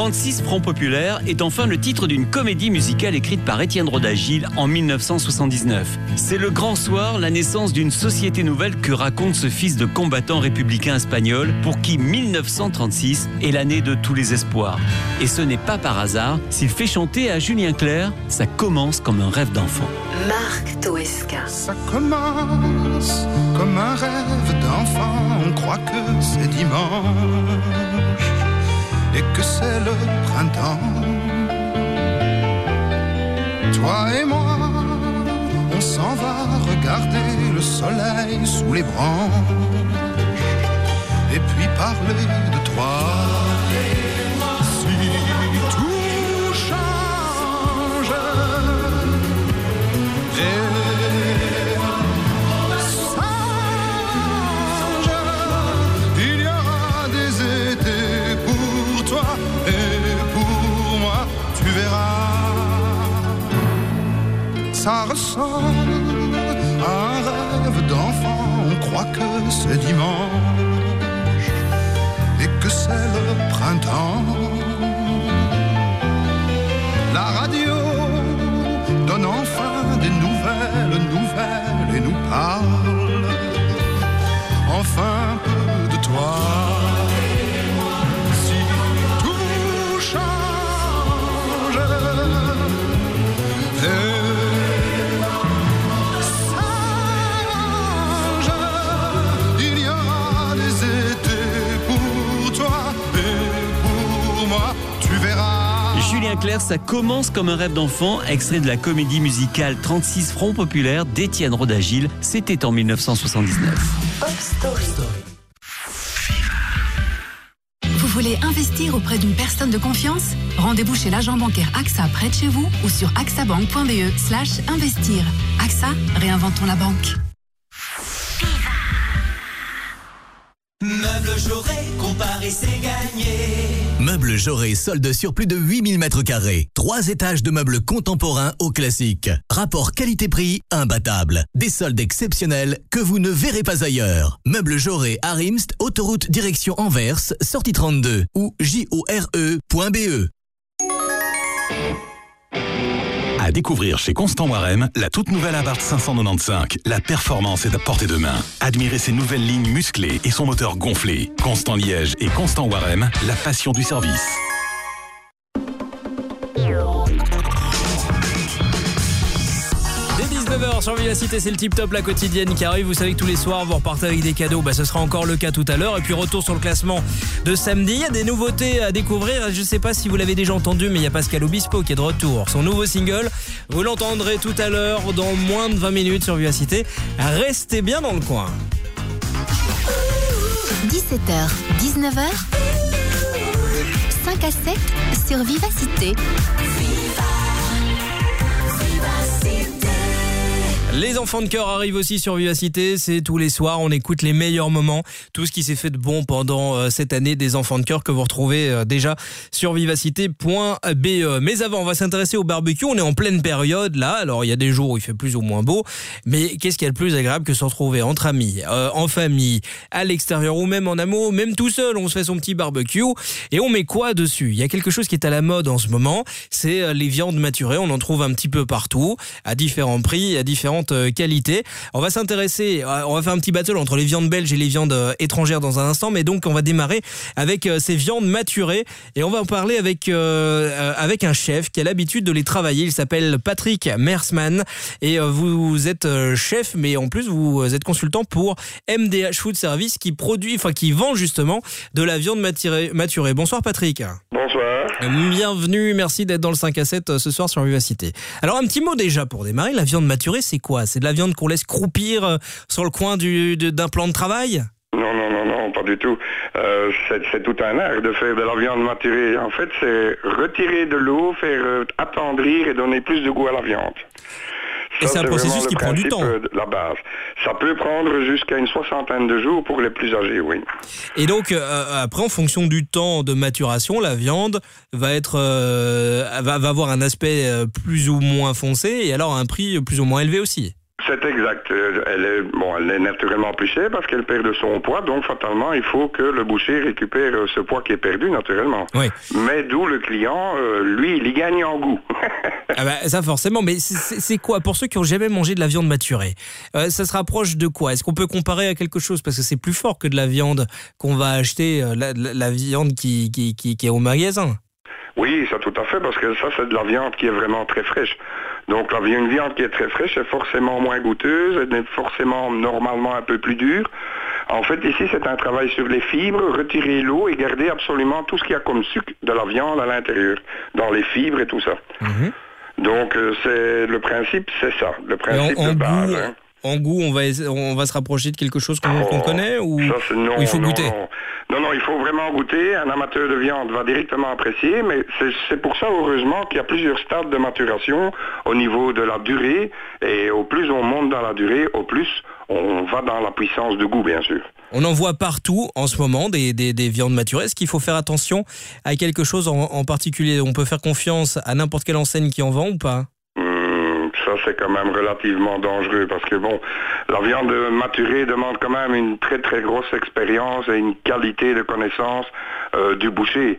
36 francs populaires est enfin le titre d'une comédie musicale écrite par Étienne Rodagil en 1979. C'est le grand soir, la naissance d'une société nouvelle que raconte ce fils de combattant républicain espagnol pour qui 1936 est l'année de tous les espoirs. Et ce n'est pas par hasard s'il fait chanter à Julien Clerc, ça commence comme un rêve d'enfant. Marc Toesca. Ça commence comme un rêve d'enfant, on croit que c'est dimanche et que c'est le printemps. Toi et moi, on s'en va regarder le soleil sous les branches et puis parler de toi. Si tout change, et Ressemble à un rêve d'enfant, on croit que c'est dimanche et que c'est le printemps. La radio donne enfin des nouvelles, nouvelles et nous parle enfin peu de toi. Julien Clerc, ça commence comme un rêve d'enfant, extrait de la comédie musicale 36 francs populaires d'Étienne Rodagil. C'était en 1979. Vous voulez investir auprès d'une personne de confiance? Rendez-vous chez l'agent bancaire AXA près de chez vous ou sur axabank.be slash investir. AXA, réinventons la banque. Meuble Jauré, comparer c'est gagné. Meubles Jauré solde sur plus de 8000 mètres carrés. Trois étages de meubles contemporains au classique. Rapport qualité-prix imbattable. Des soldes exceptionnels que vous ne verrez pas ailleurs. Meubles Jauré à Rimst, autoroute direction Anvers, sortie 32 ou jore.be. Découvrir chez Constant Warem, la toute nouvelle Abarth 595. La performance est à portée de main. Admirez ses nouvelles lignes musclées et son moteur gonflé. Constant Liège et Constant Warem, la passion du service. Dès 19h 11h sur Vivacité, c'est le tip top, la quotidienne qui arrive. Vous savez que tous les soirs, vous repartez avec des cadeaux. Bah, ce sera encore le cas tout à l'heure. Et puis, retour sur le classement de samedi. Il y a des nouveautés à découvrir. Je sais pas si vous l'avez déjà entendu, mais il y a Pascal Obispo qui est de retour. Son nouveau single, vous l'entendrez tout à l'heure dans moins de 20 minutes sur Vivacité. Restez bien dans le coin. 17h, 19h, 5 à 7 sur Vivacité. Les enfants de cœur arrivent aussi sur Vivacité. C'est tous les soirs. On écoute les meilleurs moments. Tout ce qui s'est fait de bon pendant euh, cette année des enfants de cœur que vous retrouvez euh, déjà sur vivacité.be. Mais avant, on va s'intéresser au barbecue. On est en pleine période là. Alors, il y a des jours où il fait plus ou moins beau. Mais qu'est-ce qu'il y a de plus agréable que se retrouver entre amis, euh, en famille, à l'extérieur ou même en amour, même tout seul. On se fait son petit barbecue. Et on met quoi dessus? Il y a quelque chose qui est à la mode en ce moment. C'est les viandes maturées. On en trouve un petit peu partout, à différents prix, à différentes euh, qualités. On va s'intéresser, euh, on va faire un petit battle entre les viandes belges et les viandes euh, étrangères dans un instant. Mais donc, on va démarrer avec ces viandes maturées. Et on va en parler avec, euh, avec un chef qui a l'habitude de les travailler. Il s'appelle Patrick Mersman. Et vous êtes chef, mais en plus, vous êtes consultant pour MDH Food Service qui produit, enfin, qui vend justement de la viande maturée. maturée. Bonsoir, Patrick. Bonsoir. Bienvenue, merci d'être dans le 5 à 7 euh, ce soir sur Vivacité. Alors un petit mot déjà pour démarrer, la viande maturée c'est quoi? C'est de la viande qu'on laisse croupir euh, sur le coin du- d'un plan de travail? Non, non, non, non, pas du tout. Euh, c'est c'est tout un art de faire de la viande maturée. En fait, c'est retirer de l'eau, faire euh, attendrir et donner plus de goût à la viande. Et c'est un processus qui prend du temps. euh, La base. Ça peut prendre jusqu'à une soixantaine de jours pour les plus âgés, oui. Et donc euh, après en fonction du temps de maturation, la viande va être euh, va, va avoir un aspect euh, plus ou moins foncé et alors un prix plus ou moins élevé aussi. C'est exact. Elle est, bon, elle est naturellement plus chère parce qu'elle perd de son poids, donc fatalement, il faut que le boucher récupère euh, ce poids qui est perdu naturellement. Mais d'où le client, euh, lui, il y gagne en goût. Ah bah, ça forcément, mais c'est- quoi? Pour ceux qui ont jamais mangé de la viande maturée euh, Ça se rapproche de quoi? Est-ce qu'on peut comparer à quelque chose? Parce que c'est plus fort que de la viande qu'on va acheter, euh, la, la- la viande qui, qui, qui, qui est au magasin. Oui, ça tout à fait, parce que ça, c'est de la viande qui est vraiment très fraîche. Donc, la viande qui est très fraîche est forcément moins goûteuse, elle est forcément normalement un peu plus dure. En fait, ici, c'est un travail sur les fibres, retirer l'eau et garder absolument tout ce qu'il y a comme sucre de la viande à l'intérieur, dans les fibres et tout ça. Donc, euh, c'est le principe, c'est ça, le principe de base. goût, hein. En goût, on va on va se rapprocher de quelque chose qu'on qu'on connaît ou, Ça, c'est- non, ou il faut non, goûter? Non. non, non, il faut vraiment goûter. Un amateur de viande va directement apprécier, mais c'est- pour ça, heureusement, qu'il y a plusieurs stades de maturation au niveau de la durée. Et au plus on monte dans la durée, au plus on va dans la puissance de goût, bien sûr. On en voit partout en ce moment des, des, des viandes maturées. Est-ce qu'il faut faire attention à quelque chose en, en particulier? On peut faire confiance à n'importe quelle enseigne qui en vend ou pas? C'est quand même relativement dangereux parce que, bon, la viande maturée demande quand même une très, très grosse expérience et une qualité de connaissance euh, du boucher.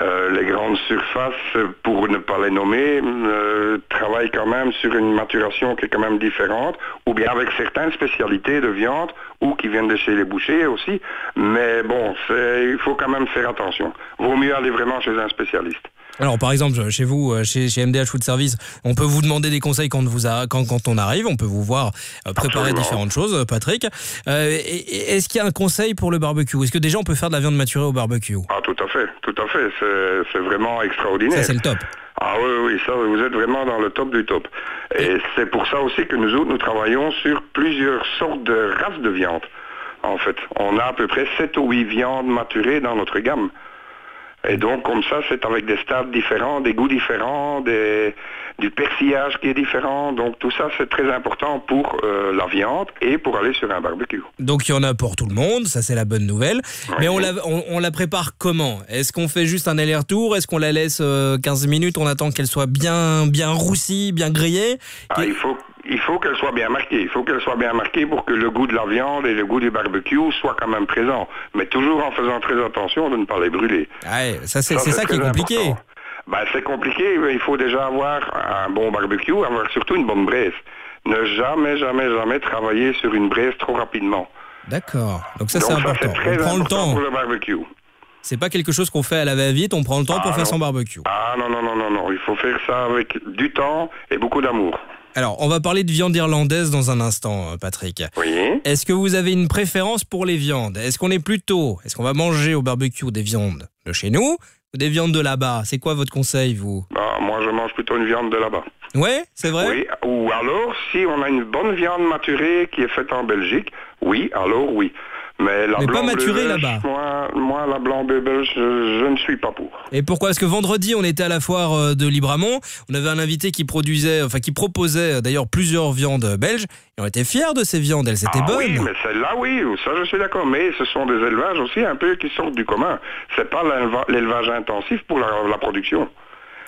Euh, les grandes surfaces, pour ne pas les nommer, euh, travaillent quand même sur une maturation qui est quand même différente, ou bien avec certaines spécialités de viande, ou qui viennent de chez les bouchers aussi. Mais bon, il faut quand même faire attention. Vaut mieux aller vraiment chez un spécialiste. Alors, par exemple, chez vous, euh, chez, chez MDH Food Service, on peut vous demander des conseils quand, vous a- quand, quand on arrive. On peut vous voir euh, préparer Absolument. différentes choses, euh, Patrick. Euh, Est-ce qu'il y a un conseil pour le barbecue? Est-ce que déjà on peut faire de la viande maturée au barbecue? Ah, tout à fait, tout à fait. C'est- C'est vraiment extraordinaire. Ça, c'est le top. Ah oui, oui, ça, vous êtes vraiment dans le top du top. Et c'est pour ça aussi que nous autres, nous travaillons sur plusieurs sortes de races de viande. En fait, on a à peu près 7 ou 8 viandes maturées dans notre gamme. Et donc, comme ça, c'est avec des stades différents, des goûts différents, des, du persillage qui est différent. Donc, tout ça, c'est très important pour euh, la viande et pour aller sur un barbecue. Donc il y en a pour tout le monde, ça c'est la bonne nouvelle. Mais on la, on, on la prépare comment? Est-ce qu'on fait juste un aller-retour? Est-ce qu'on la laisse euh, 15 minutes? On attend qu'elle soit bien, bien roussie, bien grillée? Ah, il faut, il faut qu'elle soit bien marquée. Il faut qu'elle soit bien marquée pour que le goût de la viande et le goût du barbecue soient quand même présents. Mais toujours en faisant très attention de ne pas les brûler. Ouais, ça c'est ça qui est compliqué. important. Ben, c'est compliqué. Il faut déjà avoir un bon barbecue, avoir surtout une bonne braise. Ne jamais, jamais, jamais travailler sur une braise trop rapidement. D'accord. Donc ça c'est important. très on prend le important temps. pour le barbecue. C'est pas quelque chose qu'on fait à la va-vite, on prend le temps pour Ah, faire son barbecue. Ah non, non, non, non, non. Il faut faire ça avec du temps et beaucoup d'amour. Alors, on va parler de viande irlandaise dans un instant, euh, Patrick. Oui. Est-ce que vous avez une préférence pour les viandes? Est-ce qu'on est plutôt, est-ce qu'on va manger au barbecue des viandes de chez nous ou des viandes de là-bas? C'est quoi votre conseil, vous? Bah, moi, je mange plutôt une viande de là-bas. Ouais, c'est vrai? Oui, ou alors, si on a une bonne viande maturée qui est faite en Belgique, oui, alors oui. Mais la Mais pas belge, là-bas. Moi, moi, la blanc bleu belge, je, je ne suis pas pour. Et pourquoi? Parce que vendredi, on était à la foire euh, de Libramont. On avait un invité qui produisait, enfin qui proposait euh, d'ailleurs plusieurs viandes belges. Et on était fiers de ces viandes. Elles étaient Ah bonnes. oui, mais celle-là, oui, ça je suis d'accord. Mais ce sont des élevages aussi un peu qui sortent du commun. C'est pas l'éleva- l'élevage intensif pour la, la production.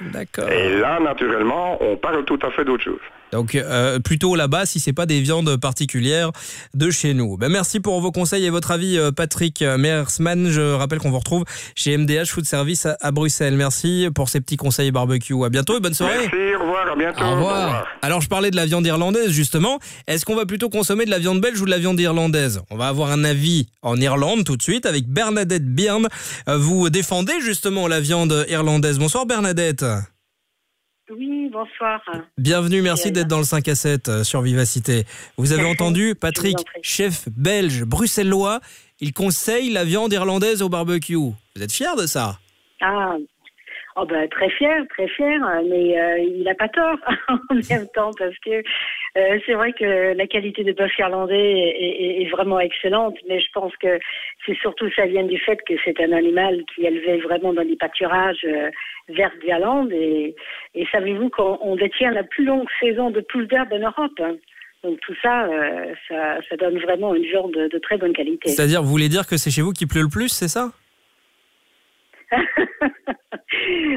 D'accord. Et là, naturellement, on parle tout à fait d'autre chose. Donc euh, plutôt là-bas si c'est pas des viandes particulières de chez nous. Ben, merci pour vos conseils et votre avis euh, Patrick Mersman. Je rappelle qu'on vous retrouve chez MDH Food Service à, Bruxelles. Merci pour ces petits conseils barbecue. À bientôt et bonne soirée. Merci, au revoir, à bientôt. Au revoir. Alors je parlais de la viande irlandaise justement. Est-ce qu'on va plutôt consommer de la viande belge ou de la viande irlandaise? On va avoir un avis en Irlande tout de suite avec Bernadette Byrne. Euh, Vous défendez justement la viande irlandaise. Bonsoir Bernadette. Oui, bonsoir. Bienvenue, merci d'être dans le 5 à 7 euh, sur Vivacité. Vous avez entendu Patrick, chef belge bruxellois, il conseille la viande irlandaise au barbecue. Vous êtes fier de ça? Ah, oh ben, très fier, très fier, mais euh, il n'a pas tort en même temps parce que euh, c'est vrai que la qualité de bœuf irlandais est, vraiment excellente, mais je pense que c'est surtout ça vient du fait que c'est un animal qui est élevé vraiment dans des pâturages euh, verts d'Irlande et, et savez-vous qu'on on détient la plus longue saison de pousse d'herbe en Europe. hein. Donc tout ça, euh, ça, donne vraiment une viande de, de très bonne qualité. C'est-à-dire, vous voulez dire que c'est chez vous qui pleut le plus, c'est ça?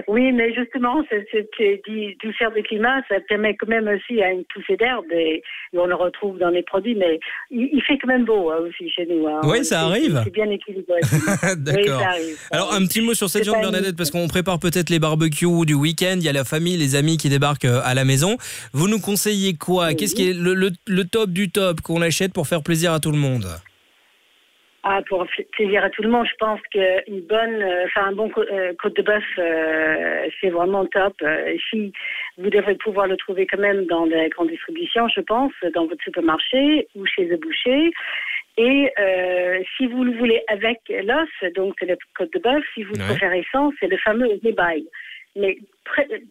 Oui, mais justement, cette, cette di- douceur de climat, ça permet quand même aussi à une poussée d'herbe et, et on le retrouve dans les produits, mais il, il fait quand même beau hein, aussi chez nous. hein. Oui, ça arrive. C'est bien équilibré. Oui, D'accord. ça arrive. Alors un petit mot sur cette viande Bernadette parce qu'on prépare peut-être les barbecues du week-end, il y a la famille, les amis qui débarquent euh, à la maison. Vous nous conseillez quoi? Qu'est-ce qui est le, le- le top du top qu'on achète pour faire plaisir à tout le monde? Ah, pour plaisir à tout le monde, je pense qu'une bonne, euh, enfin un bon euh, côte de bœuf, euh, c'est vraiment top. Euh, si vous devrez pouvoir le trouver quand même dans les grandes distributions, je pense, dans votre supermarché ou chez le boucher. Et euh, si vous le voulez avec l'os, donc c'est le côte de bœuf, si vous Ouais. préférez sans, c'est le fameux ribeye. Mais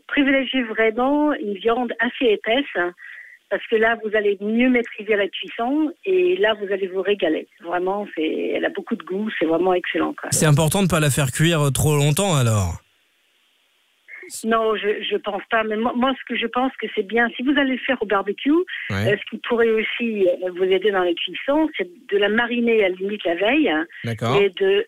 privilégiez vraiment une viande assez épaisse hein, parce que là, vous allez mieux maîtriser la cuisson et là, vous allez vous régaler. Vraiment, elle a beaucoup de goût, c'est vraiment excellent. C'est important de ne pas la faire cuire euh, trop longtemps alors. Non, je je pense pas. Mais moi, moi, ce que je pense que c'est bien, si vous allez le faire au barbecue, Ouais. euh, ce qui pourrait aussi euh, vous aider dans les cuissons, c'est de la mariner à la limite la veille hein, et de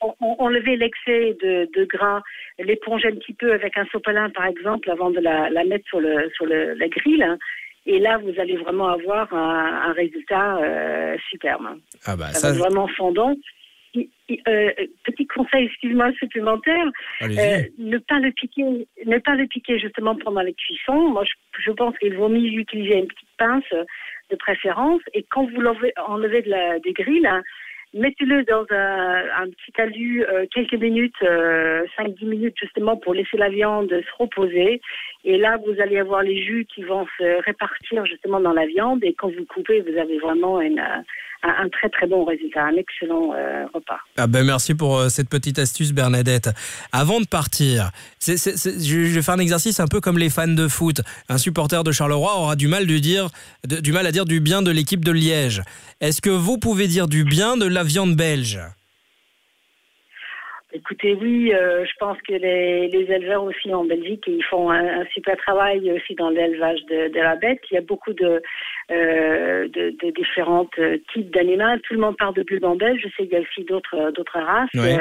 en- en- enlever l'excès de, de gras, l'éponger un petit peu avec un sopalin par exemple avant de la, la mettre sur le sur le la grille. hein. Et là, vous allez vraiment avoir un, un résultat euh, superbe. Ah bah ça, ça, vraiment fondant. Euh, petit conseil, excuse-moi, supplémentaire, euh, ne pas le piquer, ne pas le piquer justement pendant les cuissons. Moi, je, je pense qu'il vaut mieux utiliser une petite pince de préférence. Et quand vous l'enlevez enlevez de la, des grilles, hein, mettez-le dans un, un petit talus euh, quelques minutes, euh, 5-10 minutes justement pour laisser la viande se reposer. Et là, vous allez avoir les jus qui vont se répartir justement dans la viande. Et quand vous coupez, vous avez vraiment euh, un, très très bon résultat, un excellent euh, repas. Ah ben merci pour euh, cette petite astuce Bernadette. Avant de partir, je vais faire un exercice un peu comme les fans de foot. Un supporter de Charleroi aura du mal, de dire, du mal à dire du bien de l'équipe de Liège. Est-ce que vous pouvez dire du bien de la viande belge? Écoutez, oui, euh, je pense que les, les éleveurs aussi en Belgique, ils font un, un super travail aussi dans l'élevage de, de la bête. Il y a beaucoup de, euh, de, de différents euh, types d'animaux. Tout le monde parle de bleu belge. Je sais qu'il y a aussi d'autres euh, d'autres races. Ouais.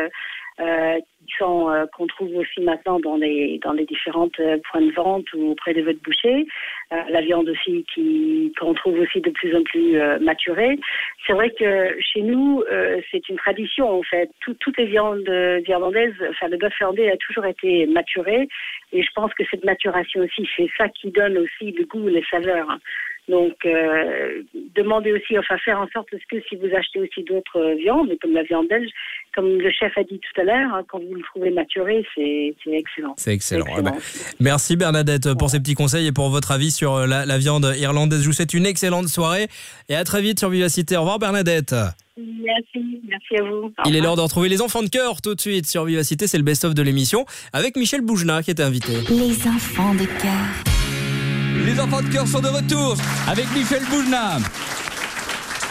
euh, euh, qu'on trouve aussi maintenant dans les dans les différentes euh, points de vente ou auprès de votre boucher. Euh, la viande aussi qui qu'on trouve aussi de plus en plus euh, maturée. C'est vrai que chez nous c'est une tradition en fait. Tout- toutes les viandes irlandaises, enfin le bœuf irlandais a toujours été maturé et je pense que cette maturation aussi c'est ça qui donne aussi le goût, les saveurs. Donc, euh, demandez aussi, enfin, faire en sorte que si vous achetez aussi d'autres euh, viandes, comme la viande belge, comme le chef a dit tout à l'heure, hein, quand vous le trouvez maturé, c'est excellent. C'est excellent. Ah bah, merci Bernadette pour ces petits conseils et pour votre avis sur euh, la, la viande irlandaise. Je vous souhaite une excellente soirée et à très vite sur Vivacité. Au revoir Bernadette. Merci, merci à vous. Au Il est l'heure de retrouver les enfants de cœur tout de suite sur Vivacité. C'est le best-of de l'émission avec Michel Boujna qui était invité. Les enfants de cœur. Les enfants de cœur sont de retour avec Michel Boujna.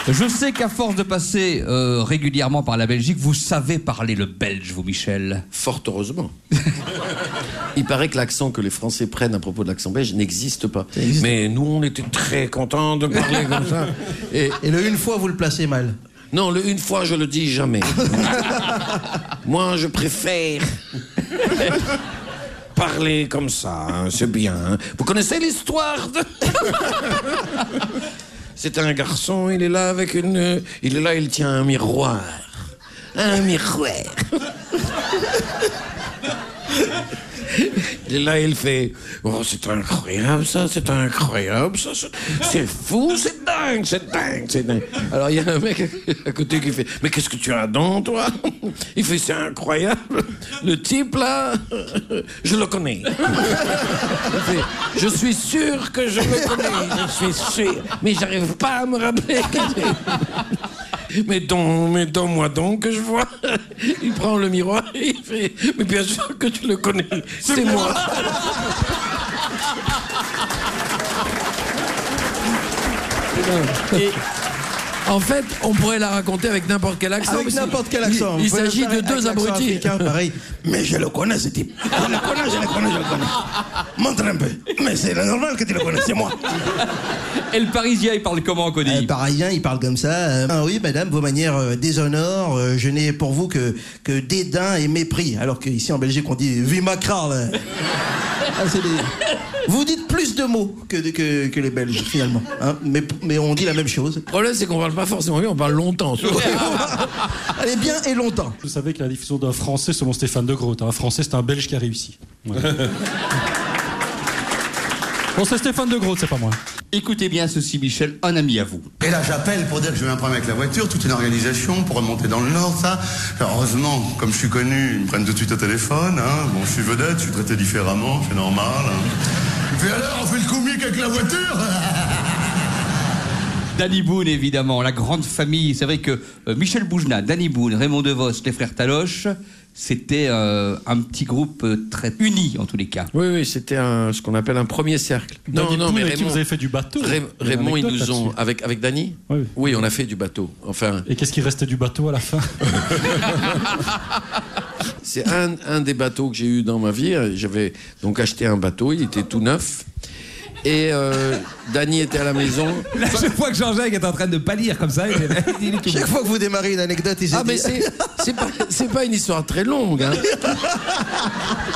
Je sais qu'à force de passer euh, régulièrement par la Belgique, vous savez parler le belge, vous, Michel. Fort heureusement. Il paraît que l'accent que les Français prennent à propos de l'accent belge n'existe pas. Mais nous, on était très contents de parler comme ça. Et, le une fois, vous le placez mal. Non, le une fois, je le dis jamais. Moi, je préfère parler comme ça, hein, c'est bien. hein. Vous connaissez l'histoire de... C'est un garçon, il est là avec une... Il est là, il tient un miroir. Un miroir. Est là, il fait Oh, c'est incroyable ça, c'est incroyable ça, c'est- fou, c'est c'est dingue, c'est dingue. Alors il y a un mec à côté qui fait Mais qu'est-ce que tu as dans toi? Il fait C'est incroyable. Le type là, je le connais. Je suis sûr que je le connais, je suis sûr, mais j'arrive pas à me rappeler. Mais don, mais donne-moi donc que je vois. Il prend le miroir et il fait Mais bien sûr que tu le connais, c'est moi. Et en fait, on pourrait la raconter avec n'importe quel accent. Avec n'importe quel accent. Il, s'agit de deux abrutis. africain, pareil. Mais je le connais, ce type. Je le connais, je le connais, je le connais. Montre un peu. Mais c'est normal que tu le connais, c'est moi. Et le Parisien, il parle comment, Cody Le parisien, il parle comme ça. euh, Ah oui, madame, vos manières euh, déshonorent. euh, je n'ai pour vous que, que dédain et mépris. Alors qu'ici en Belgique, on dit Vie macra, là. Ah, c'est des- Vous dites plus de mots que, que, que les Belges, finalement. hein. mais, mais on dit la même chose. Le problème, c'est qu'on parle pas forcément bien, on parle longtemps. Allez bien et longtemps. Vous savez que la diffusion d'un Français selon Stéphane de Groot. Un Français, c'est un Belge qui a réussi. Bon, c'est Stéphane de Groot, c'est pas moi. Écoutez bien ceci, Michel, un ami à vous. Et là, j'appelle pour dire que j'ai eu un problème avec la voiture, toute une organisation pour remonter dans le Nord, ça. Alors, heureusement, comme je suis connu, ils me prennent tout de suite au téléphone. Hein. Bon, je suis vedette, je suis traité différemment, c'est normal. Hein. Fait alors, on fait le comique avec la voiture Danny Boone, évidemment, la grande famille. C'est vrai que euh, Michel Boujna, Danny Boone, Raymond DeVos, les frères Taloche, c'était euh, un petit groupe euh, très uni, en tous les cas. Oui, oui, c'était un- ce qu'on appelle un premier cercle. Danny Boone, avec qui vous avez fait du bateau. Ray- une Raymond, ils nous ont. Avec, avec Danny Oui. on a fait du bateau. Enfin, Et qu'est-ce qui restait du bateau à la fin? c'est un, un des bateaux que j'ai eu dans ma vie. J'avais donc acheté un bateau, il était tout neuf. Et euh, Danny était à la maison. Là, chaque fois que Jean-Jacques est en train de pâlir comme ça, il est, il Chaque fois que vous démarrez une anecdote, ils Ah, mais c'est, c'est, pas, c'est pas une histoire très longue. hein.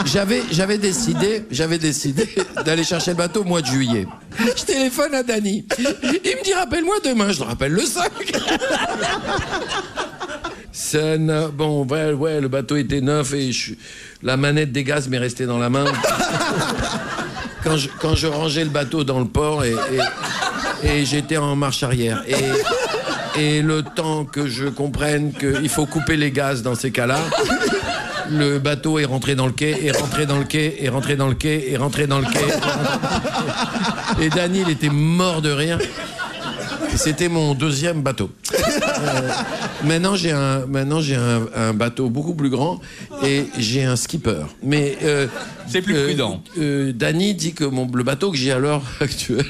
J'avais, j'avais décidé, j'avais décidé d'aller chercher le bateau au mois de juillet. Je téléphone à Danny. Il me dit rappelle-moi demain. Je le rappelle le 5. N'a- bon, ouais, ouais, le bateau était neuf et je- la manette des gaz m'est restée dans la main. Quand je, quand je rangeais le bateau dans le port et, et- et j'étais en marche arrière. Et, et le temps que je comprenne qu'il faut couper les gaz dans ces cas-là, le bateau est rentré dans le quai, est rentré dans le quai, est rentré dans le quai, est rentré dans le quai. Et Danny, il était mort de rire. C'était mon deuxième bateau. Euh, maintenant, j'ai un, maintenant j'ai un, un bateau beaucoup plus grand et j'ai un skipper. Mais euh, c'est plus prudent. Danny dit que mon, le bateau que j'ai à l'heure actuelle,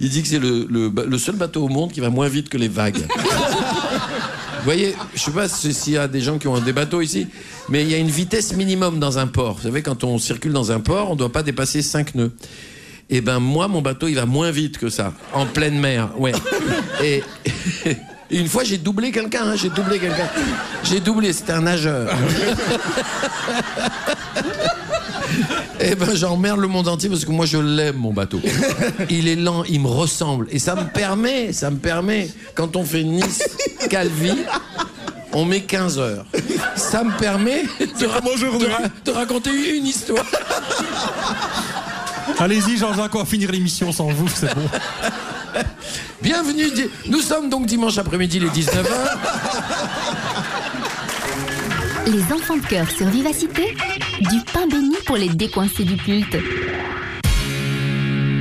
il dit que c'est le, le seul bateau au monde qui va moins vite que les vagues. Vous voyez, je sais pas si- s'il y a des gens qui ont des bateaux ici, mais il y a une vitesse minimum dans un port. Vous savez, quand on circule dans un port, on ne doit pas dépasser 5 nœuds. Et ben moi, mon bateau, il va moins vite que ça, en pleine mer. Ouais. Et, et une fois, j'ai doublé quelqu'un. hein, j'ai doublé quelqu'un. J'ai doublé. C'était un nageur. Et ben j'emmerde le monde entier parce que moi je l'aime mon bateau. Il est lent, il me ressemble et ça me permet, ça me permet quand on fait Nice Calvi, on met 15 heures. Ça me permet de, ra- de ra- de raconter une histoire. Allez-y, Jean-Jacques, on va finir l'émission sans vous, c'est bon. Bienvenue. Nous sommes donc dimanche après-midi, les 19h. Les enfants de cœur sur Vivacité, du pain béni pour les décoincés du culte.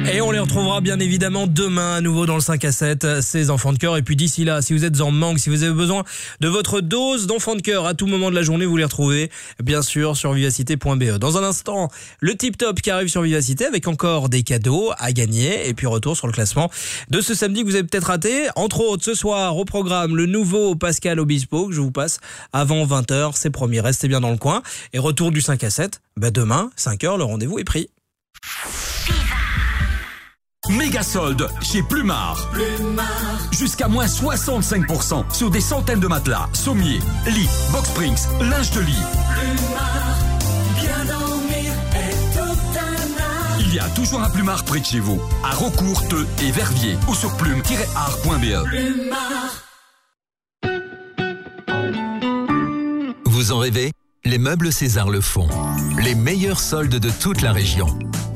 Et on les retrouvera bien évidemment demain à nouveau dans le 5 à 7, ces enfants de cœur. Et puis d'ici là, si vous êtes en manque, si vous avez besoin de votre dose d'enfants de cœur à tout moment de la journée, vous les retrouvez bien sûr sur vivacité.be. Dans un instant, le tip top qui arrive sur Vivacité avec encore des cadeaux à gagner. Et puis retour sur le classement de ce samedi que vous avez peut-être raté. Entre autres, ce soir au programme, le nouveau Pascal Obispo que je vous passe avant 20h. C'est promis, restez bien dans le coin. Et retour du 5 à 7, bah demain, 5h, le rendez-vous est pris. Méga solde chez Plumard. Jusqu'à moins 65% sur des centaines de matelas, sommiers, lits, box springs, linge de lit. Bien dormir. Il y a toujours un Plumard près de chez vous, à Rocourt, et Verviers ou sur plume-art.be. Plumard. Vous en rêvez? Les meubles César le font. Les meilleurs soldes de toute la région.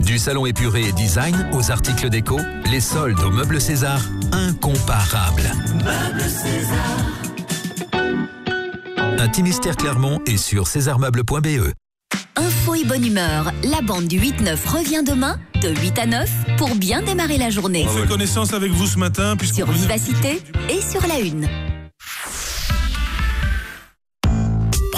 Du salon épuré et design aux articles déco, les soldes aux meubles César, incomparables. Meuble César. Intimistère Clermont est sur césarmeubles.be. Info et bonne humeur. La bande du 8-9 revient demain de 8 à 9 pour bien démarrer la journée. On fait connaissance avec vous ce matin puisque Sur Vivacité et sur la Une.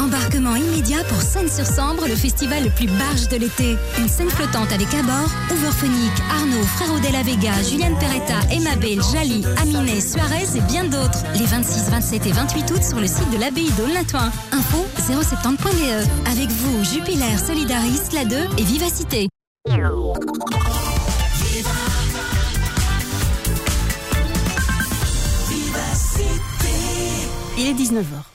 Embarquement immédiat pour Seine-sur-Sambre, le festival le plus barge de l'été. Une scène flottante avec à bord Overphonic, Arnaud, Frérot de la Vega, Juliane Peretta, Emma Bell, Jali, Aminé, Suarez et bien d'autres. Les 26, 27 et 28 août sur le site de l'abbaye d'Aulnatoin. Info 070.be. Avec vous, Jupiler, Solidaris, La 2 et Vivacité. Il est 19h.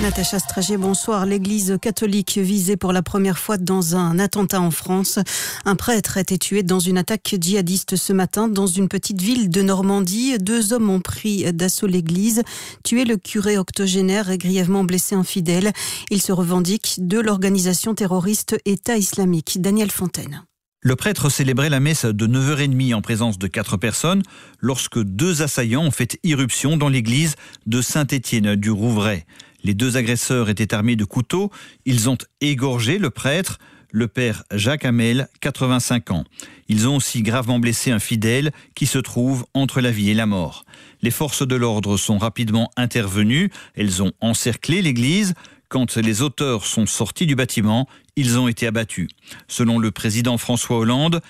Natacha Stragé, bonsoir. L'église catholique visée pour la première fois dans un attentat en France. Un prêtre a été tué dans une attaque djihadiste ce matin dans une petite ville de Normandie. Deux hommes ont pris d'assaut l'église, tué le curé octogénaire et grièvement blessé un fidèle. Ils se revendiquent de l'organisation terroriste État islamique. Daniel Fontaine. Le prêtre célébrait la messe de 9h30 en présence de quatre personnes lorsque deux assaillants ont fait irruption dans l'église de Saint-Étienne du Rouvray. Les deux agresseurs étaient armés de couteaux. Ils ont égorgé le prêtre, le père Jacques Hamel, 85 ans. Ils ont aussi gravement blessé un fidèle qui se trouve entre la vie et la mort. Les forces de l'ordre sont rapidement intervenues. Elles ont encerclé l'église. Quand les auteurs sont sortis du bâtiment, ils ont été abattus. Selon le président François Hollande,